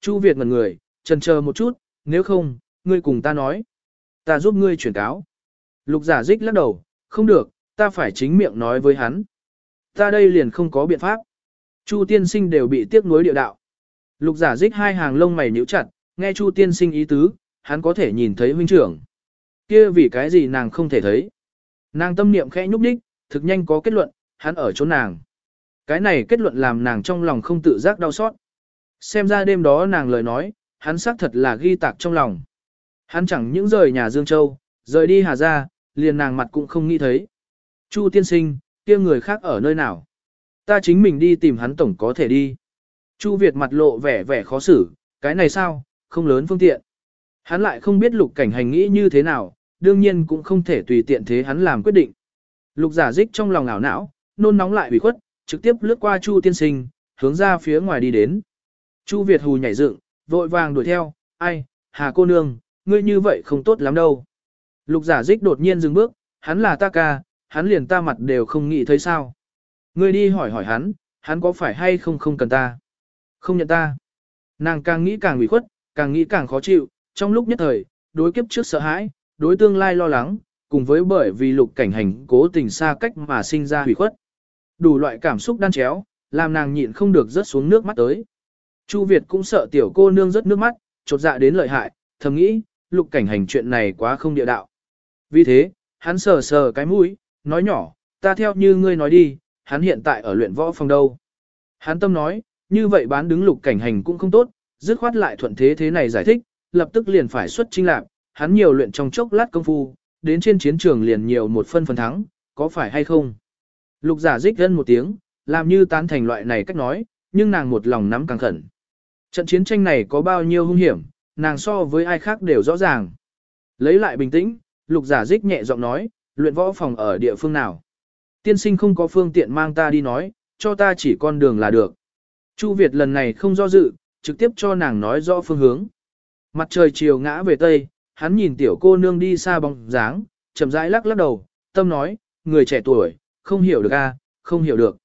Chu Việt ngẩn người, trần chờ một chút, nếu không, ngươi cùng ta nói. Ta giúp ngươi chuyển cáo. Lục giả dích lắc đầu, không được, ta phải chính miệng nói với hắn. Ta đây liền không có biện pháp. Chu tiên sinh đều bị tiếc nuối địa đạo. Lục giả dích hai hàng lông mày nhíu chặt, nghe Chu tiên sinh ý tứ, hắn có thể nhìn thấy huynh trưởng. Kia vì cái gì nàng không thể thấy. Nàng tâm niệm khẽ nhúc đích, thực nhanh có kết luận, hắn ở chỗ nàng. Cái này kết luận làm nàng trong lòng không tự giác đau xót. Xem ra đêm đó nàng lời nói, hắn xác thật là ghi tạc trong lòng. Hắn chẳng những rời nhà Dương Châu, rời đi Hà Gia, liền nàng mặt cũng không nghĩ thấy. Chu tiên sinh, kia người khác ở nơi nào? Ta chính mình đi tìm hắn tổng có thể đi. Chu Việt mặt lộ vẻ vẻ khó xử, cái này sao, không lớn phương tiện. Hắn lại không biết lục cảnh hành nghĩ như thế nào, đương nhiên cũng không thể tùy tiện thế hắn làm quyết định. Lục giả dích trong lòng ảo não, nôn nóng lại bị khuất, trực tiếp lướt qua Chu tiên sinh, hướng ra phía ngoài đi đến. Chu Việt hù nhảy dựng, vội vàng đuổi theo, ai, hà cô nương, ngươi như vậy không tốt lắm đâu. Lục giả dích đột nhiên dừng bước, hắn là ta ca, hắn liền ta mặt đều không nghĩ thấy sao. Ngươi đi hỏi hỏi hắn, hắn có phải hay không không cần ta. Không nhận ta. Nàng càng nghĩ càng ủy khuất, càng nghĩ càng khó chịu, trong lúc nhất thời, đối kiếp trước sợ hãi, đối tương lai lo lắng, cùng với bởi vì lục cảnh hành cố tình xa cách mà sinh ra hủy khuất. Đủ loại cảm xúc đan chéo, làm nàng nhịn không được rớt xuống nước mắt tới. Chu Việt cũng sợ tiểu cô nương rớt nước mắt, chột dạ đến lợi hại, thầm nghĩ, lục cảnh hành chuyện này quá không địa đạo. Vì thế, hắn sờ sờ cái mũi, nói nhỏ, ta theo như ngươi nói đi, hắn hiện tại ở luyện võ phòng đâu. Hắn tâm nói, như vậy bán đứng lục cảnh hành cũng không tốt, dứt khoát lại thuận thế thế này giải thích, lập tức liền phải xuất trinh lạc, hắn nhiều luyện trong chốc lát công phu, đến trên chiến trường liền nhiều một phân phần thắng, có phải hay không? Lục giả dích gân một tiếng, làm như tán thành loại này cách nói, nhưng nàng một lòng nắm càng khẩn. Trận chiến tranh này có bao nhiêu hung hiểm, nàng so với ai khác đều rõ ràng. Lấy lại bình tĩnh, lục giả dích nhẹ giọng nói, luyện võ phòng ở địa phương nào. Tiên sinh không có phương tiện mang ta đi nói, cho ta chỉ con đường là được. Chu Việt lần này không do dự, trực tiếp cho nàng nói rõ phương hướng. Mặt trời chiều ngã về tây, hắn nhìn tiểu cô nương đi xa bóng dáng, chậm rãi lắc lắc đầu, tâm nói, người trẻ tuổi, không hiểu được a, không hiểu được.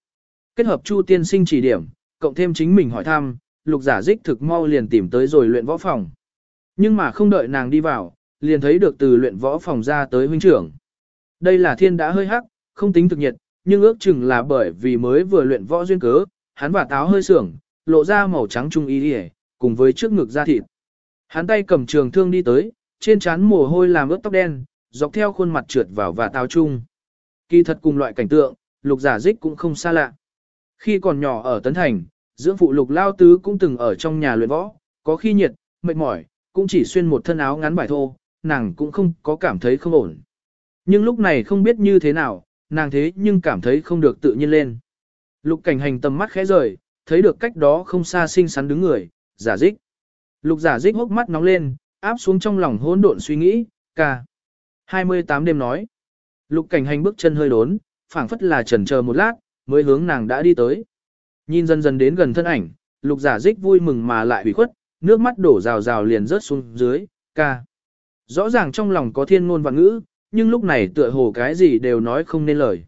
Kết hợp Chu tiên sinh chỉ điểm, cộng thêm chính mình hỏi thăm, lục giả dích thực mau liền tìm tới rồi luyện võ phòng. Nhưng mà không đợi nàng đi vào, liền thấy được từ luyện võ phòng ra tới huynh trưởng. Đây là thiên đã hơi hắc, không tính thực nhiệt, nhưng ước chừng là bởi vì mới vừa luyện võ duyên cớ, hắn và táo hơi sưởng, lộ ra màu trắng trung y đi cùng với trước ngực da thịt. Hắn tay cầm trường thương đi tới, trên trán mồ hôi làm ướt tóc đen, dọc theo khuôn mặt trượt vào và táo trung. Kỳ thật cùng loại cảnh tượng, lục giả dích cũng không xa lạ. Khi còn nhỏ ở Tấn Thành, dưỡng phụ lục lao tứ cũng từng ở trong nhà luyện võ, có khi nhiệt, mệt mỏi, cũng chỉ xuyên một thân áo ngắn bài thô, nàng cũng không có cảm thấy không ổn. Nhưng lúc này không biết như thế nào, nàng thế nhưng cảm thấy không được tự nhiên lên. Lục cảnh hành tầm mắt khẽ rời, thấy được cách đó không xa xinh xắn đứng người, giả dích. Lục giả dích hốc mắt nóng lên, áp xuống trong lòng hỗn độn suy nghĩ, ca. 28 đêm nói. Lục cảnh hành bước chân hơi đốn, phảng phất là chần chờ một lát, mới hướng nàng đã đi tới. Nhìn dần dần đến gần thân ảnh, lục giả dích vui mừng mà lại bị khuất, nước mắt đổ rào rào liền rớt xuống dưới, ca. Rõ ràng trong lòng có thiên ngôn và ngữ, nhưng lúc này tựa hồ cái gì đều nói không nên lời.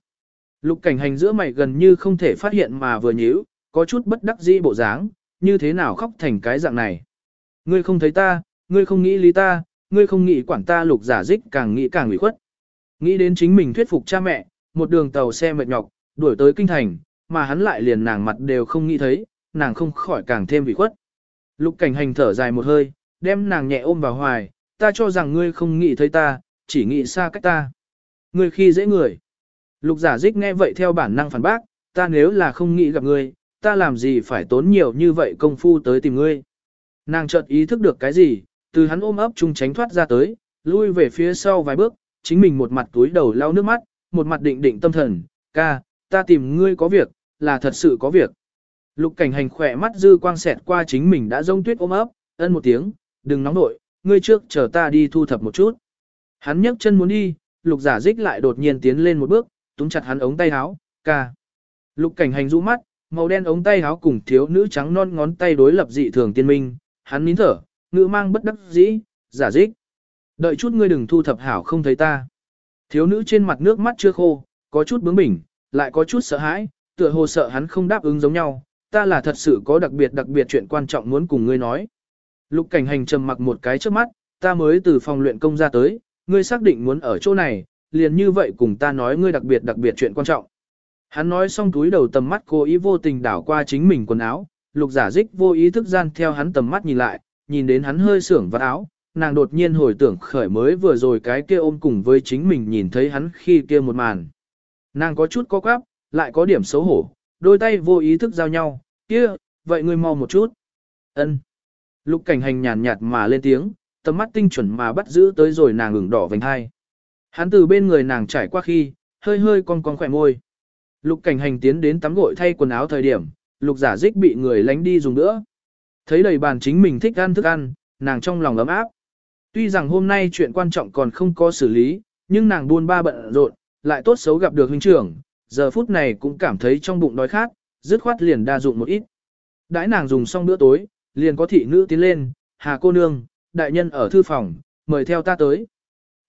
Lục cảnh hành giữa mày gần như không thể phát hiện mà vừa nhíu, có chút bất đắc dĩ bộ dáng, như thế nào khóc thành cái dạng này. Ngươi không thấy ta, ngươi không nghĩ lý ta, ngươi không nghĩ quản ta lục giả dích càng nghĩ càng ủy khuất. Nghĩ đến chính mình thuyết phục cha mẹ, một đường tàu xe mệt nhọc, đuổi tới kinh thành, mà hắn lại liền nàng mặt đều không nghĩ thấy, nàng không khỏi càng thêm bị khuất. Lục cảnh hành thở dài một hơi, đem nàng nhẹ ôm vào hoài, ta cho rằng ngươi không nghĩ thấy ta, chỉ nghĩ xa cách ta. Ngươi khi dễ người. Lục giả dích nghe vậy theo bản năng phản bác, ta nếu là không nghĩ gặp ngươi, ta làm gì phải tốn nhiều như vậy công phu tới tìm ngươi. Nàng chợt ý thức được cái gì, từ hắn ôm ấp chung tránh thoát ra tới, lui về phía sau vài bước, chính mình một mặt túi đầu lau nước mắt, một mặt định định tâm thần, ca, ta tìm ngươi có việc, là thật sự có việc. Lục cảnh hành khỏe mắt dư quang xẹt qua chính mình đã rông tuyết ôm ấp, ân một tiếng, đừng nóng nội, ngươi trước chờ ta đi thu thập một chút. Hắn nhấc chân muốn đi, lục giả dích lại đột nhiên tiến lên một bước, túm chặt hắn ống tay áo, ca. Lục cảnh hành rũ mắt, màu đen ống tay áo cùng thiếu nữ trắng non ngón tay đối lập dị thường tiên minh, hắn nín thở, ngữ mang bất đắc dĩ, giả dích. Đợi chút ngươi đừng thu thập hảo không thấy ta. Thiếu nữ trên mặt nước mắt chưa khô, có chút bướng bỉnh, lại có chút sợ hãi, tựa hồ sợ hắn không đáp ứng giống nhau, ta là thật sự có đặc biệt đặc biệt chuyện quan trọng muốn cùng ngươi nói, Lục cảnh hành trầm mặc một cái trước mắt, ta mới từ phòng luyện công ra tới, ngươi xác định muốn ở chỗ này, liền như vậy cùng ta nói ngươi đặc biệt đặc biệt chuyện quan trọng. Hắn nói xong túi đầu tầm mắt cố ý vô tình đảo qua chính mình quần áo, lục giả dích vô ý thức gian theo hắn tầm mắt nhìn lại, nhìn đến hắn hơi sưởng vạt áo, nàng đột nhiên hồi tưởng khởi mới vừa rồi cái kia ôm cùng với chính mình nhìn thấy hắn khi kia một màn. Nàng có chút có quáp, lại có điểm xấu hổ, đôi tay vô ý thức giao nhau, kia, vậy ngươi mau một chút. ân Lục cảnh hành nhàn nhạt mà lên tiếng, tầm mắt tinh chuẩn mà bắt giữ tới rồi nàng ửng đỏ vành hai. Hắn từ bên người nàng trải qua khi, hơi hơi con con khỏe môi. Lục cảnh hành tiến đến tắm gội thay quần áo thời điểm, lục giả dích bị người lánh đi dùng nữa. Thấy đầy bàn chính mình thích ăn thức ăn, nàng trong lòng ấm áp. Tuy rằng hôm nay chuyện quan trọng còn không có xử lý, nhưng nàng buôn ba bận rộn, lại tốt xấu gặp được huynh trưởng, giờ phút này cũng cảm thấy trong bụng đói khát, dứt khoát liền đa dụng một ít. Đãi nàng dùng xong bữa tối, liền có thị nữ tiến lên, hà cô nương, đại nhân ở thư phòng, mời theo ta tới.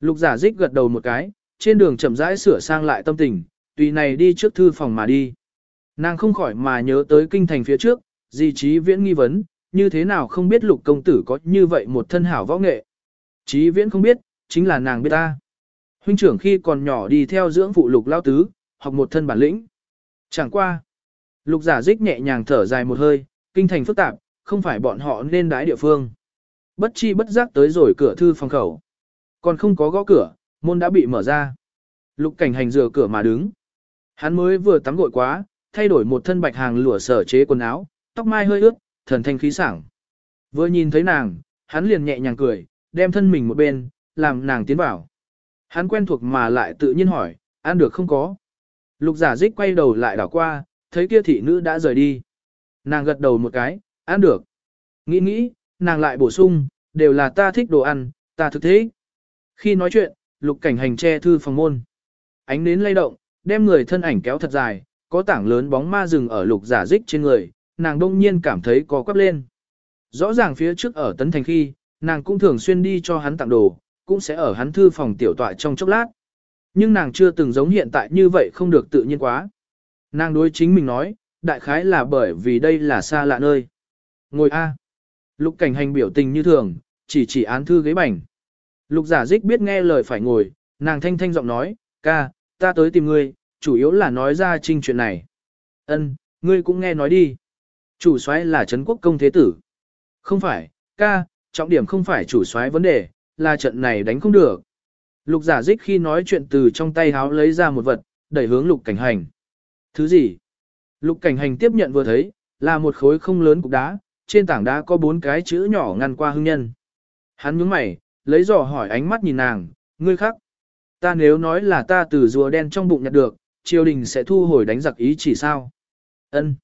Lục giả dích gật đầu một cái, trên đường chậm rãi sửa sang lại tâm tình, tùy này đi trước thư phòng mà đi. Nàng không khỏi mà nhớ tới kinh thành phía trước, di trí viễn nghi vấn, như thế nào không biết lục công tử có như vậy một thân hảo võ nghệ. Trí viễn không biết, chính là nàng biết ta. Huynh trưởng khi còn nhỏ đi theo dưỡng phụ lục lao tứ, học một thân bản lĩnh. Chẳng qua. Lục giả dích nhẹ nhàng thở dài một hơi, kinh thành phức tạp, không phải bọn họ nên đái địa phương. Bất chi bất giác tới rồi cửa thư phòng khẩu. Còn không có gõ cửa, môn đã bị mở ra. Lục cảnh hành rửa cửa mà đứng. Hắn mới vừa tắm gội quá, thay đổi một thân bạch hàng lụa sở chế quần áo, tóc mai hơi ướt, thần thanh khí sảng. Vừa nhìn thấy nàng, hắn liền nhẹ nhàng cười, đem thân mình một bên, làm nàng tiến vào. Hắn quen thuộc mà lại tự nhiên hỏi, ăn được không có. Lục giả dích quay đầu lại đảo qua, thấy kia thị nữ đã rời đi. Nàng gật đầu một cái, ăn được. Nghĩ nghĩ, nàng lại bổ sung, đều là ta thích đồ ăn, ta thực thế. Khi nói chuyện, lục cảnh hành che thư phòng môn. Ánh nến lay động, đem người thân ảnh kéo thật dài, có tảng lớn bóng ma rừng ở lục giả dích trên người, nàng đông nhiên cảm thấy có quắp lên. Rõ ràng phía trước ở tấn thành khi, nàng cũng thường xuyên đi cho hắn tặng đồ, cũng sẽ ở hắn thư phòng tiểu tọa trong chốc lát. Nhưng nàng chưa từng giống hiện tại như vậy không được tự nhiên quá. Nàng đối chính mình nói, đại khái là bởi vì đây là xa lạ nơi. Ngồi A. Lục cảnh hành biểu tình như thường, chỉ chỉ án thư ghế bành. Lục giả dích biết nghe lời phải ngồi, nàng thanh thanh giọng nói, ca, ta tới tìm ngươi, chủ yếu là nói ra trinh chuyện này. Ân, ngươi cũng nghe nói đi. Chủ soái là Trấn quốc công thế tử. Không phải, ca, trọng điểm không phải chủ soái vấn đề, là trận này đánh không được. Lục giả dích khi nói chuyện từ trong tay háo lấy ra một vật, đẩy hướng lục cảnh hành. Thứ gì? Lục cảnh hành tiếp nhận vừa thấy, là một khối không lớn cục đá, trên tảng đá có bốn cái chữ nhỏ ngăn qua hưng nhân. Hắn nhướng mày, lấy giỏ hỏi ánh mắt nhìn nàng, ngươi khắc. Ta nếu nói là ta từ rùa đen trong bụng nhặt được, triều đình sẽ thu hồi đánh giặc ý chỉ sao. Ân.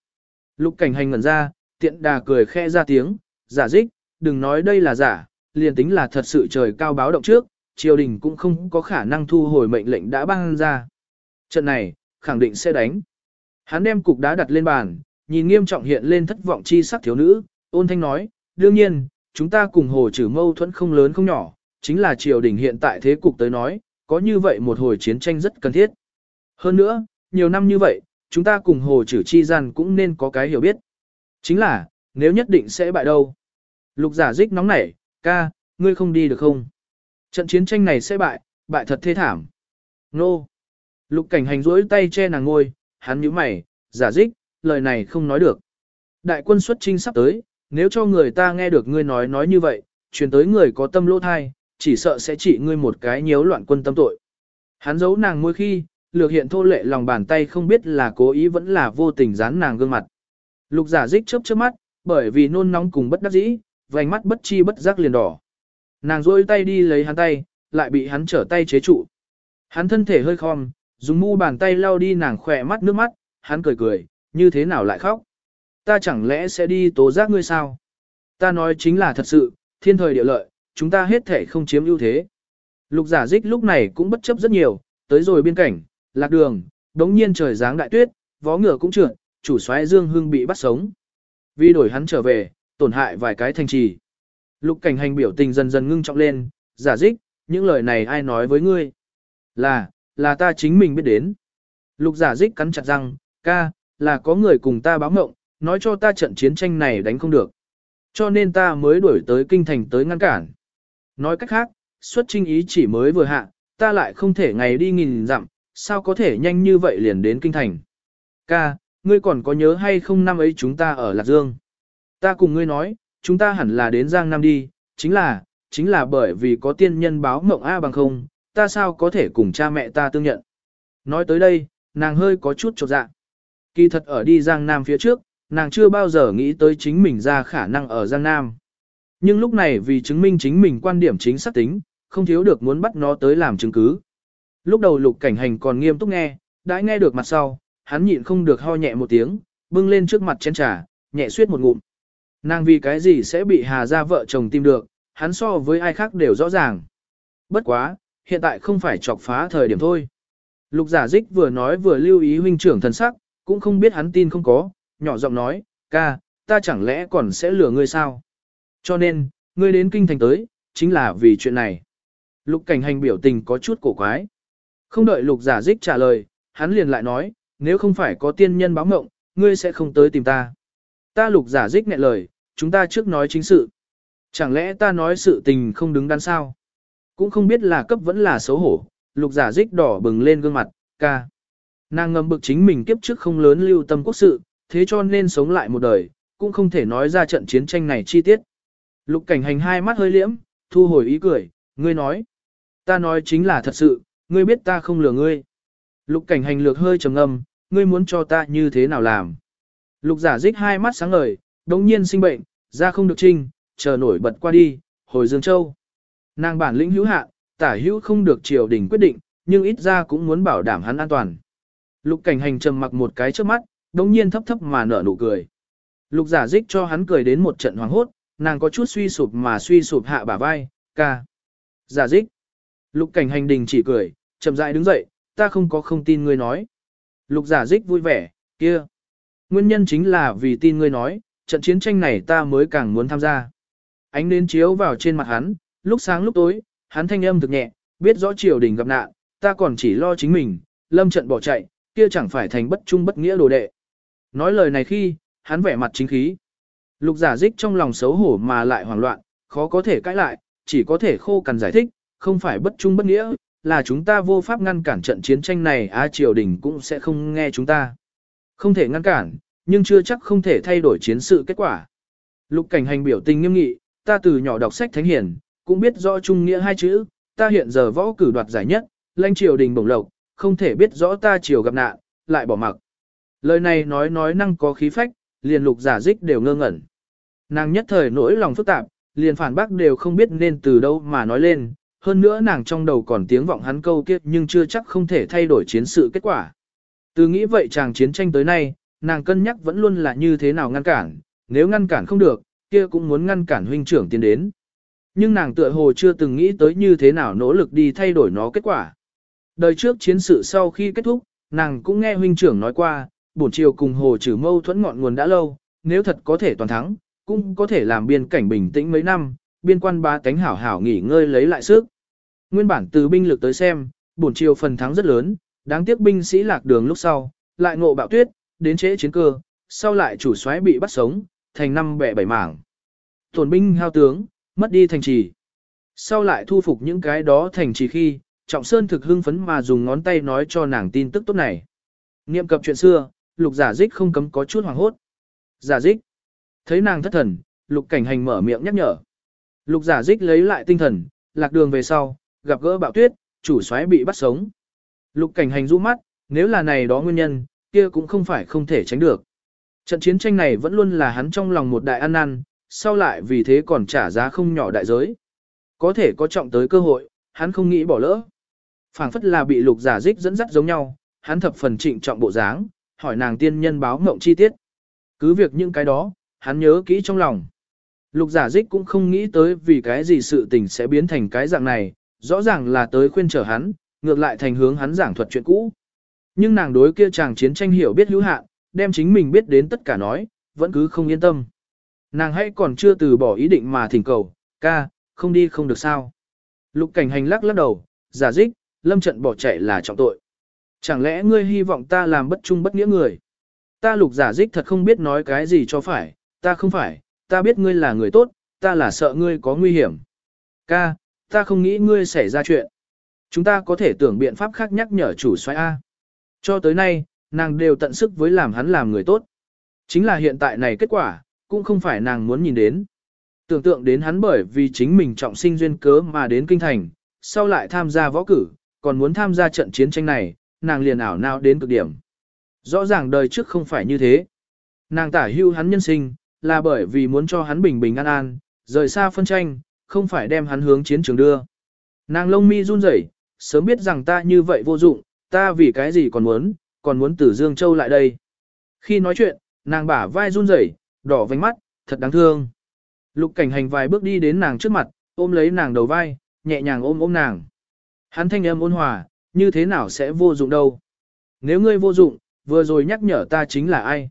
Lục cảnh hành ngẩn ra, tiện đà cười khẽ ra tiếng, giả dích, đừng nói đây là giả, liền tính là thật sự trời cao báo động trước, triều đình cũng không có khả năng thu hồi mệnh lệnh đã ban ra. Trận này, khẳng định sẽ đánh. Hắn đem cục đá đặt lên bàn, nhìn nghiêm trọng hiện lên thất vọng chi sắc thiếu nữ, ôn thanh nói, đương nhiên, chúng ta cùng hồ trừ mâu thuẫn không lớn không nhỏ, chính là triều đình hiện tại thế cục tới nói, có như vậy một hồi chiến tranh rất cần thiết. Hơn nữa, nhiều năm như vậy, chúng ta cùng hồ trừ chi gian cũng nên có cái hiểu biết. Chính là, nếu nhất định sẽ bại đâu. Lục giả dích nóng nảy, ca, ngươi không đi được không? Trận chiến tranh này sẽ bại, bại thật thê thảm. Nô. Lục cảnh hành rỗi tay che nàng ngôi, hắn nhíu mày, giả dích, lời này không nói được. Đại quân xuất trinh sắp tới, nếu cho người ta nghe được ngươi nói nói như vậy, truyền tới người có tâm lỗ thai, chỉ sợ sẽ trị ngươi một cái nhiễu loạn quân tâm tội. Hắn giấu nàng môi khi, lược hiện thô lệ lòng bàn tay không biết là cố ý vẫn là vô tình dán nàng gương mặt. Lục giả dích chớp chớp mắt, bởi vì nôn nóng cùng bất đắc dĩ, vành mắt bất chi bất giác liền đỏ. Nàng rôi tay đi lấy hắn tay, lại bị hắn trở tay chế trụ. Hắn thân thể hơi khom, dùng mu bàn tay lau đi nàng khỏe mắt nước mắt, hắn cười cười, như thế nào lại khóc. Ta chẳng lẽ sẽ đi tố giác ngươi sao? Ta nói chính là thật sự, thiên thời địa lợi, chúng ta hết thể không chiếm ưu thế. Lục giả dích lúc này cũng bất chấp rất nhiều, tới rồi biên cảnh, lạc đường, đống nhiên trời giáng đại tuyết, vó ngựa cũng trượt, chủ soái Dương Hưng bị bắt sống. Vì đổi hắn trở về, tổn hại vài cái thành trì. Lục cảnh hành biểu tình dần dần ngưng trọng lên, giả dích, những lời này ai nói với ngươi? Là, là ta chính mình biết đến. Lục giả dích cắn chặt răng, ca, là có người cùng ta báo ngộng, nói cho ta trận chiến tranh này đánh không được. Cho nên ta mới đuổi tới kinh thành tới ngăn cản. Nói cách khác, xuất trinh ý chỉ mới vừa hạ, ta lại không thể ngày đi nghìn dặm, sao có thể nhanh như vậy liền đến kinh thành. Ca, ngươi còn có nhớ hay không năm ấy chúng ta ở Lạc Dương? Ta cùng ngươi nói, chúng ta hẳn là đến Giang Nam đi, chính là, chính là bởi vì có tiên nhân báo mộng A bằng không, ta sao có thể cùng cha mẹ ta tương nhận. Nói tới đây, nàng hơi có chút trột dạ. Kỳ thật ở đi Giang Nam phía trước, nàng chưa bao giờ nghĩ tới chính mình ra khả năng ở Giang Nam. Nhưng lúc này vì chứng minh chính mình quan điểm chính xác tính, không thiếu được muốn bắt nó tới làm chứng cứ. Lúc đầu lục cảnh hành còn nghiêm túc nghe, đã nghe được mặt sau, hắn nhịn không được ho nhẹ một tiếng, bưng lên trước mặt chén trà, nhẹ suyết một ngụm. Nàng vì cái gì sẽ bị Hà gia vợ chồng tìm được, hắn so với ai khác đều rõ ràng. Bất quá, hiện tại không phải chọc phá thời điểm thôi. Lục giả dích vừa nói vừa lưu ý huynh trưởng thần sắc, cũng không biết hắn tin không có, nhỏ giọng nói, ca, ta chẳng lẽ còn sẽ lừa ngươi sao? Cho nên, ngươi đến kinh thành tới, chính là vì chuyện này. Lục cảnh hành biểu tình có chút cổ quái. Không đợi lục giả dích trả lời, hắn liền lại nói, nếu không phải có tiên nhân báo mộng, ngươi sẽ không tới tìm ta. Ta lục giả dích nghẹn lời, chúng ta trước nói chính sự. Chẳng lẽ ta nói sự tình không đứng đắn sao? Cũng không biết là cấp vẫn là xấu hổ, lục giả dích đỏ bừng lên gương mặt, ca. Nàng ngầm bực chính mình kiếp trước không lớn lưu tâm quốc sự, thế cho nên sống lại một đời, cũng không thể nói ra trận chiến tranh này chi tiết. Lục cảnh hành hai mắt hơi liễm, thu hồi ý cười, ngươi nói. Ta nói chính là thật sự, ngươi biết ta không lừa ngươi. Lục cảnh hành lược hơi trầm ngâm, ngươi muốn cho ta như thế nào làm. Lục giả dích hai mắt sáng ngời, đống nhiên sinh bệnh, ra không được trinh, chờ nổi bật qua đi, hồi Dương Châu. Nàng bản lĩnh hữu hạ, tả hữu không được triều đình quyết định, nhưng ít ra cũng muốn bảo đảm hắn an toàn. Lục cảnh hành trầm mặc một cái trước mắt, đống nhiên thấp thấp mà nở nụ cười. Lục giả dích cho hắn cười đến một trận hoàng hốt, nàng có chút suy sụp mà suy sụp hạ bả vai, ca. Giả dích. Lục cảnh hành đình chỉ cười, chậm rãi đứng dậy, ta không có không tin ngươi nói. Lục giả dích vui vẻ, kia. Nguyên nhân chính là vì tin ngươi nói, trận chiến tranh này ta mới càng muốn tham gia. Ánh đến chiếu vào trên mặt hắn, lúc sáng lúc tối, hắn thanh âm thực nhẹ, biết rõ triều đình gặp nạn, ta còn chỉ lo chính mình, lâm trận bỏ chạy, kia chẳng phải thành bất trung bất nghĩa đồ đệ. Nói lời này khi, hắn vẻ mặt chính khí. Lục giả dích trong lòng xấu hổ mà lại hoảng loạn, khó có thể cãi lại, chỉ có thể khô cằn giải thích, không phải bất trung bất nghĩa, là chúng ta vô pháp ngăn cản trận chiến tranh này á triều đình cũng sẽ không nghe chúng ta. Không thể ngăn cản, nhưng chưa chắc không thể thay đổi chiến sự kết quả. Lục cảnh hành biểu tình nghiêm nghị, ta từ nhỏ đọc sách thánh hiển, cũng biết rõ trung nghĩa hai chữ, ta hiện giờ võ cử đoạt giải nhất, lãnh triều đình bổng lộc, không thể biết rõ ta triều gặp nạn, lại bỏ mặc. Lời này nói nói năng có khí phách, liền lục giả dích đều ngơ ngẩn. Nàng nhất thời nỗi lòng phức tạp, liền phản bác đều không biết nên từ đâu mà nói lên, hơn nữa nàng trong đầu còn tiếng vọng hắn câu kiếp nhưng chưa chắc không thể thay đổi chiến sự kết quả. Từ nghĩ vậy chàng chiến tranh tới nay, nàng cân nhắc vẫn luôn là như thế nào ngăn cản, nếu ngăn cản không được, kia cũng muốn ngăn cản huynh trưởng tiến đến. Nhưng nàng tựa hồ chưa từng nghĩ tới như thế nào nỗ lực đi thay đổi nó kết quả. Đời trước chiến sự sau khi kết thúc, nàng cũng nghe huynh trưởng nói qua, bổn triều cùng hồ trừ mâu thuẫn ngọn nguồn đã lâu, nếu thật có thể toàn thắng, cũng có thể làm biên cảnh bình tĩnh mấy năm, biên quan ba tánh hảo hảo nghỉ ngơi lấy lại sức. Nguyên bản từ binh lực tới xem, bổn triều phần thắng rất lớn, đáng tiếc binh sĩ lạc đường lúc sau, lại ngộ bạo tuyết, đến trễ chiến cơ, sau lại chủ soái bị bắt sống, thành năm bẻ bảy mảng. Tổn binh hao tướng, mất đi thành trì. Sau lại thu phục những cái đó thành trì khi, Trọng Sơn thực hưng phấn mà dùng ngón tay nói cho nàng tin tức tốt này. Niệm cập chuyện xưa, lục giả dích không cấm có chút hoàng hốt. Giả dích. Thấy nàng thất thần, lục cảnh hành mở miệng nhắc nhở. Lục giả dích lấy lại tinh thần, lạc đường về sau, gặp gỡ bạo tuyết, chủ soái bị bắt sống. Lục cảnh hành rũ mắt, nếu là này đó nguyên nhân, kia cũng không phải không thể tránh được. Trận chiến tranh này vẫn luôn là hắn trong lòng một đại ăn năn, sau lại vì thế còn trả giá không nhỏ đại giới. Có thể có trọng tới cơ hội, hắn không nghĩ bỏ lỡ. phảng phất là bị lục giả dích dẫn dắt giống nhau, hắn thập phần trịnh trọng bộ dáng, hỏi nàng tiên nhân báo ngộng chi tiết. Cứ việc những cái đó, hắn nhớ kỹ trong lòng. Lục giả dích cũng không nghĩ tới vì cái gì sự tình sẽ biến thành cái dạng này, rõ ràng là tới khuyên trở hắn, ngược lại thành hướng hắn giảng thuật chuyện cũ. Nhưng nàng đối kia chàng chiến tranh hiểu biết hữu hạn, đem chính mình biết đến tất cả nói, vẫn cứ không yên tâm. Nàng hãy còn chưa từ bỏ ý định mà thỉnh cầu, ca, không đi không được sao. Lục cảnh hành lắc lắc đầu, giả dích, lâm trận bỏ chạy là trọng tội. Chẳng lẽ ngươi hy vọng ta làm bất trung bất nghĩa người? Ta lục giả dích thật không biết nói cái gì cho phải, ta không phải, ta biết ngươi là người tốt, ta là sợ ngươi có nguy hiểm. Ca, ta không nghĩ ngươi xảy ra chuyện. Chúng ta có thể tưởng biện pháp khác nhắc nhở chủ soái A. Cho tới nay, nàng đều tận sức với làm hắn làm người tốt. Chính là hiện tại này kết quả, cũng không phải nàng muốn nhìn đến. Tưởng tượng đến hắn bởi vì chính mình trọng sinh duyên cớ mà đến kinh thành, sau lại tham gia võ cử, còn muốn tham gia trận chiến tranh này, nàng liền ảo nào đến cực điểm. Rõ ràng đời trước không phải như thế. Nàng tả hưu hắn nhân sinh, là bởi vì muốn cho hắn bình bình an an, rời xa phân tranh, không phải đem hắn hướng chiến trường đưa. Nàng lông mi run rẩy, sớm biết rằng ta như vậy vô dụng, ta vì cái gì còn muốn, còn muốn từ Dương Châu lại đây. Khi nói chuyện, nàng bả vai run rẩy, đỏ vành mắt, thật đáng thương. Lục cảnh hành vài bước đi đến nàng trước mặt, ôm lấy nàng đầu vai, nhẹ nhàng ôm ôm nàng. Hắn thanh âm ôn hòa, như thế nào sẽ vô dụng đâu. Nếu ngươi vô dụng, vừa rồi nhắc nhở ta chính là ai.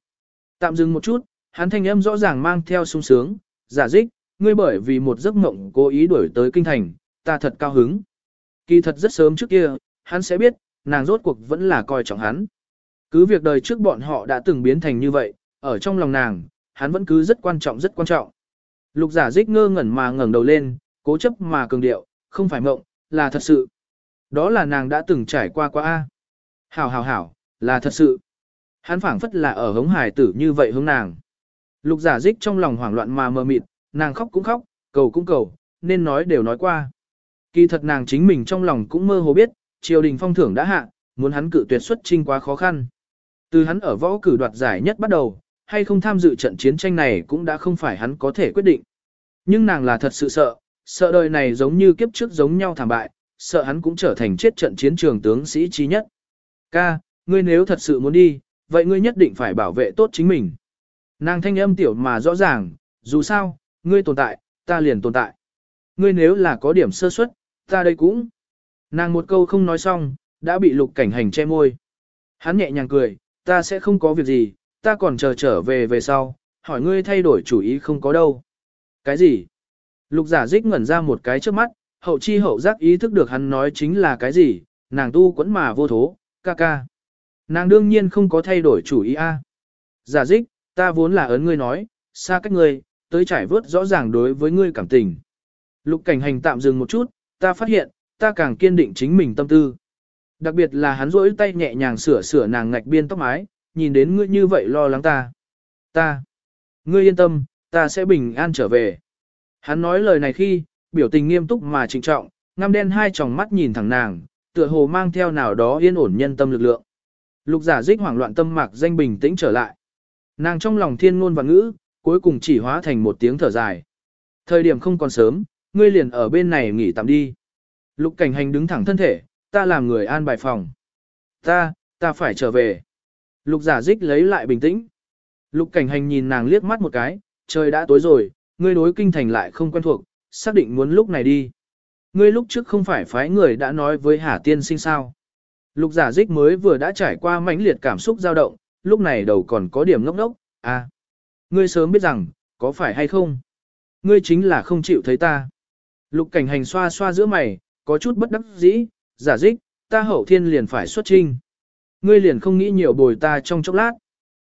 Tạm dừng một chút, hắn thanh âm rõ ràng mang theo sung sướng, giả dích, ngươi bởi vì một giấc mộng cố ý đuổi tới kinh thành, ta thật cao hứng. Kỳ thật rất sớm trước kia, hắn sẽ biết, nàng rốt cuộc vẫn là coi trọng hắn. Cứ việc đời trước bọn họ đã từng biến thành như vậy, ở trong lòng nàng, hắn vẫn cứ rất quan trọng rất quan trọng. Lục giả dích ngơ ngẩn mà ngẩng đầu lên, cố chấp mà cường điệu, không phải mộng, là thật sự. Đó là nàng đã từng trải qua qua A. Hảo hảo hảo, là thật sự. Hắn phảng phất là ở hống hải tử như vậy hướng nàng. Lục giả dích trong lòng hoảng loạn mà mờ mịt, nàng khóc cũng khóc, cầu cũng cầu, nên nói đều nói qua. Kỳ thật nàng chính mình trong lòng cũng mơ hồ biết, triều đình phong thưởng đã hạ, muốn hắn cự tuyệt xuất trinh quá khó khăn. Từ hắn ở võ cử đoạt giải nhất bắt đầu, hay không tham dự trận chiến tranh này cũng đã không phải hắn có thể quyết định. Nhưng nàng là thật sự sợ, sợ đời này giống như kiếp trước giống nhau thảm bại, sợ hắn cũng trở thành chết trận chiến trường tướng sĩ trí nhất. Ca, ngươi nếu thật sự muốn đi, vậy ngươi nhất định phải bảo vệ tốt chính mình. Nàng thanh âm tiểu mà rõ ràng, dù sao, ngươi tồn tại, ta liền tồn tại. Ngươi nếu là có điểm sơ suất, ta đây cũng. Nàng một câu không nói xong, đã bị lục cảnh hành che môi. Hắn nhẹ nhàng cười, ta sẽ không có việc gì, ta còn chờ trở về về sau, hỏi ngươi thay đổi chủ ý không có đâu. Cái gì? Lục giả dích ngẩn ra một cái trước mắt, hậu chi hậu giác ý thức được hắn nói chính là cái gì, nàng tu quẫn mà vô thố, ca ca. Nàng đương nhiên không có thay đổi chủ ý a. Giả dích, ta vốn là ấn ngươi nói, xa cách ngươi, tới trải vớt rõ ràng đối với ngươi cảm tình. Lục cảnh hành tạm dừng một chút, ta phát hiện, ta càng kiên định chính mình tâm tư. Đặc biệt là hắn rỗi tay nhẹ nhàng sửa sửa nàng ngạch biên tóc mái, nhìn đến ngươi như vậy lo lắng ta. Ta. Ngươi yên tâm, ta sẽ bình an trở về. Hắn nói lời này khi, biểu tình nghiêm túc mà trịnh trọng, ngăm đen hai tròng mắt nhìn thẳng nàng, tựa hồ mang theo nào đó yên ổn nhân tâm lực lượng. Lục giả dích hoảng loạn tâm mạc danh bình tĩnh trở lại. Nàng trong lòng thiên ngôn và ngữ, cuối cùng chỉ hóa thành một tiếng thở dài. Thời điểm không còn sớm, ngươi liền ở bên này nghỉ tạm đi. Lục cảnh hành đứng thẳng thân thể, ta làm người an bài phòng. Ta, ta phải trở về. Lục giả dích lấy lại bình tĩnh. Lục cảnh hành nhìn nàng liếc mắt một cái, trời đã tối rồi, ngươi đối kinh thành lại không quen thuộc, xác định muốn lúc này đi. Ngươi lúc trước không phải phái người đã nói với Hà Tiên sinh sao. Lục giả dích mới vừa đã trải qua mãnh liệt cảm xúc dao động, lúc này đầu còn có điểm ngốc ngốc, à. Ngươi sớm biết rằng, có phải hay không? Ngươi chính là không chịu thấy ta. Lục cảnh hành xoa xoa giữa mày, có chút bất đắc dĩ, giả dích, ta hậu thiên liền phải xuất trinh. Ngươi liền không nghĩ nhiều bồi ta trong chốc lát.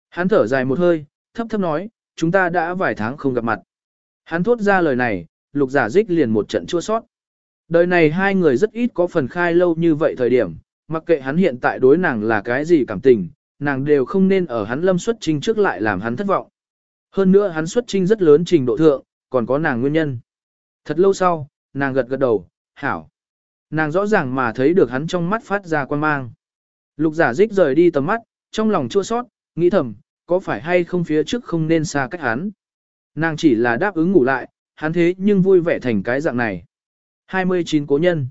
Hắn thở dài một hơi, thấp thấp nói, chúng ta đã vài tháng không gặp mặt. Hắn thốt ra lời này, lục giả dích liền một trận chua sót. Đời này hai người rất ít có phần khai lâu như vậy thời điểm, mặc kệ hắn hiện tại đối nàng là cái gì cảm tình, nàng đều không nên ở hắn lâm xuất trinh trước lại làm hắn thất vọng. Hơn nữa hắn xuất trinh rất lớn trình độ thượng, còn có nàng nguyên nhân. Thật lâu sau, nàng gật gật đầu, hảo. Nàng rõ ràng mà thấy được hắn trong mắt phát ra quan mang. Lục giả dích rời đi tầm mắt, trong lòng chua sót, nghĩ thầm, có phải hay không phía trước không nên xa cách hắn. Nàng chỉ là đáp ứng ngủ lại, hắn thế nhưng vui vẻ thành cái dạng này. 29 cố nhân.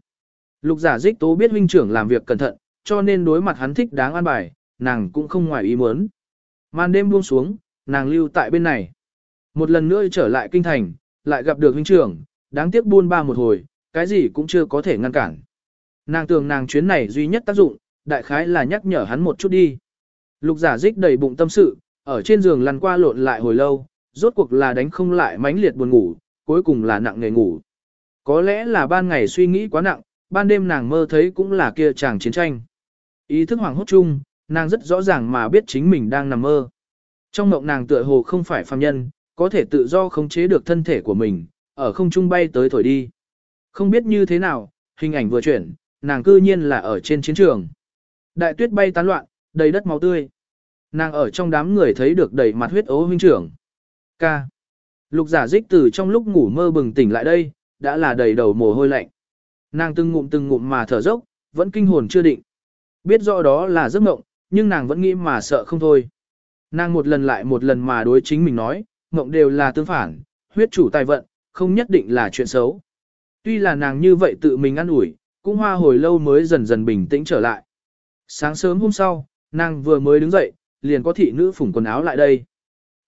Lục giả dích tố biết huynh trưởng làm việc cẩn thận, cho nên đối mặt hắn thích đáng an bài, nàng cũng không ngoài ý muốn. Màn đêm buông xuống, nàng lưu tại bên này. Một lần nữa trở lại kinh thành, lại gặp được huynh trưởng, đáng tiếc buôn ba một hồi, cái gì cũng chưa có thể ngăn cản. Nàng tưởng nàng chuyến này duy nhất tác dụng, đại khái là nhắc nhở hắn một chút đi. Lục giả dích đầy bụng tâm sự, ở trên giường lăn qua lộn lại hồi lâu, rốt cuộc là đánh không lại mãnh liệt buồn ngủ, cuối cùng là nặng nghề ngủ. Có lẽ là ban ngày suy nghĩ quá nặng, ban đêm nàng mơ thấy cũng là kia chàng chiến tranh. Ý thức hoàng hốt chung, nàng rất rõ ràng mà biết chính mình đang nằm mơ. Trong mộng nàng tựa hồ không phải phàm nhân, có thể tự do khống chế được thân thể của mình, ở không trung bay tới thổi đi. Không biết như thế nào, hình ảnh vừa chuyển, nàng cư nhiên là ở trên chiến trường. Đại tuyết bay tán loạn, đầy đất máu tươi. Nàng ở trong đám người thấy được đầy mặt huyết ố huynh trưởng. Ca. Lục giả dích từ trong lúc ngủ mơ bừng tỉnh lại đây, đã là đầy đầu mồ hôi lạnh. Nàng từng ngụm từng ngụm mà thở dốc, vẫn kinh hồn chưa định. Biết rõ đó là giấc mộng, nhưng nàng vẫn nghĩ mà sợ không thôi. Nàng một lần lại một lần mà đối chính mình nói, mộng đều là tương phản, huyết chủ tài vận, không nhất định là chuyện xấu. Tuy là nàng như vậy tự mình ăn ủi, cũng hoa hồi lâu mới dần dần bình tĩnh trở lại. Sáng sớm hôm sau, nàng vừa mới đứng dậy, liền có thị nữ phủng quần áo lại đây.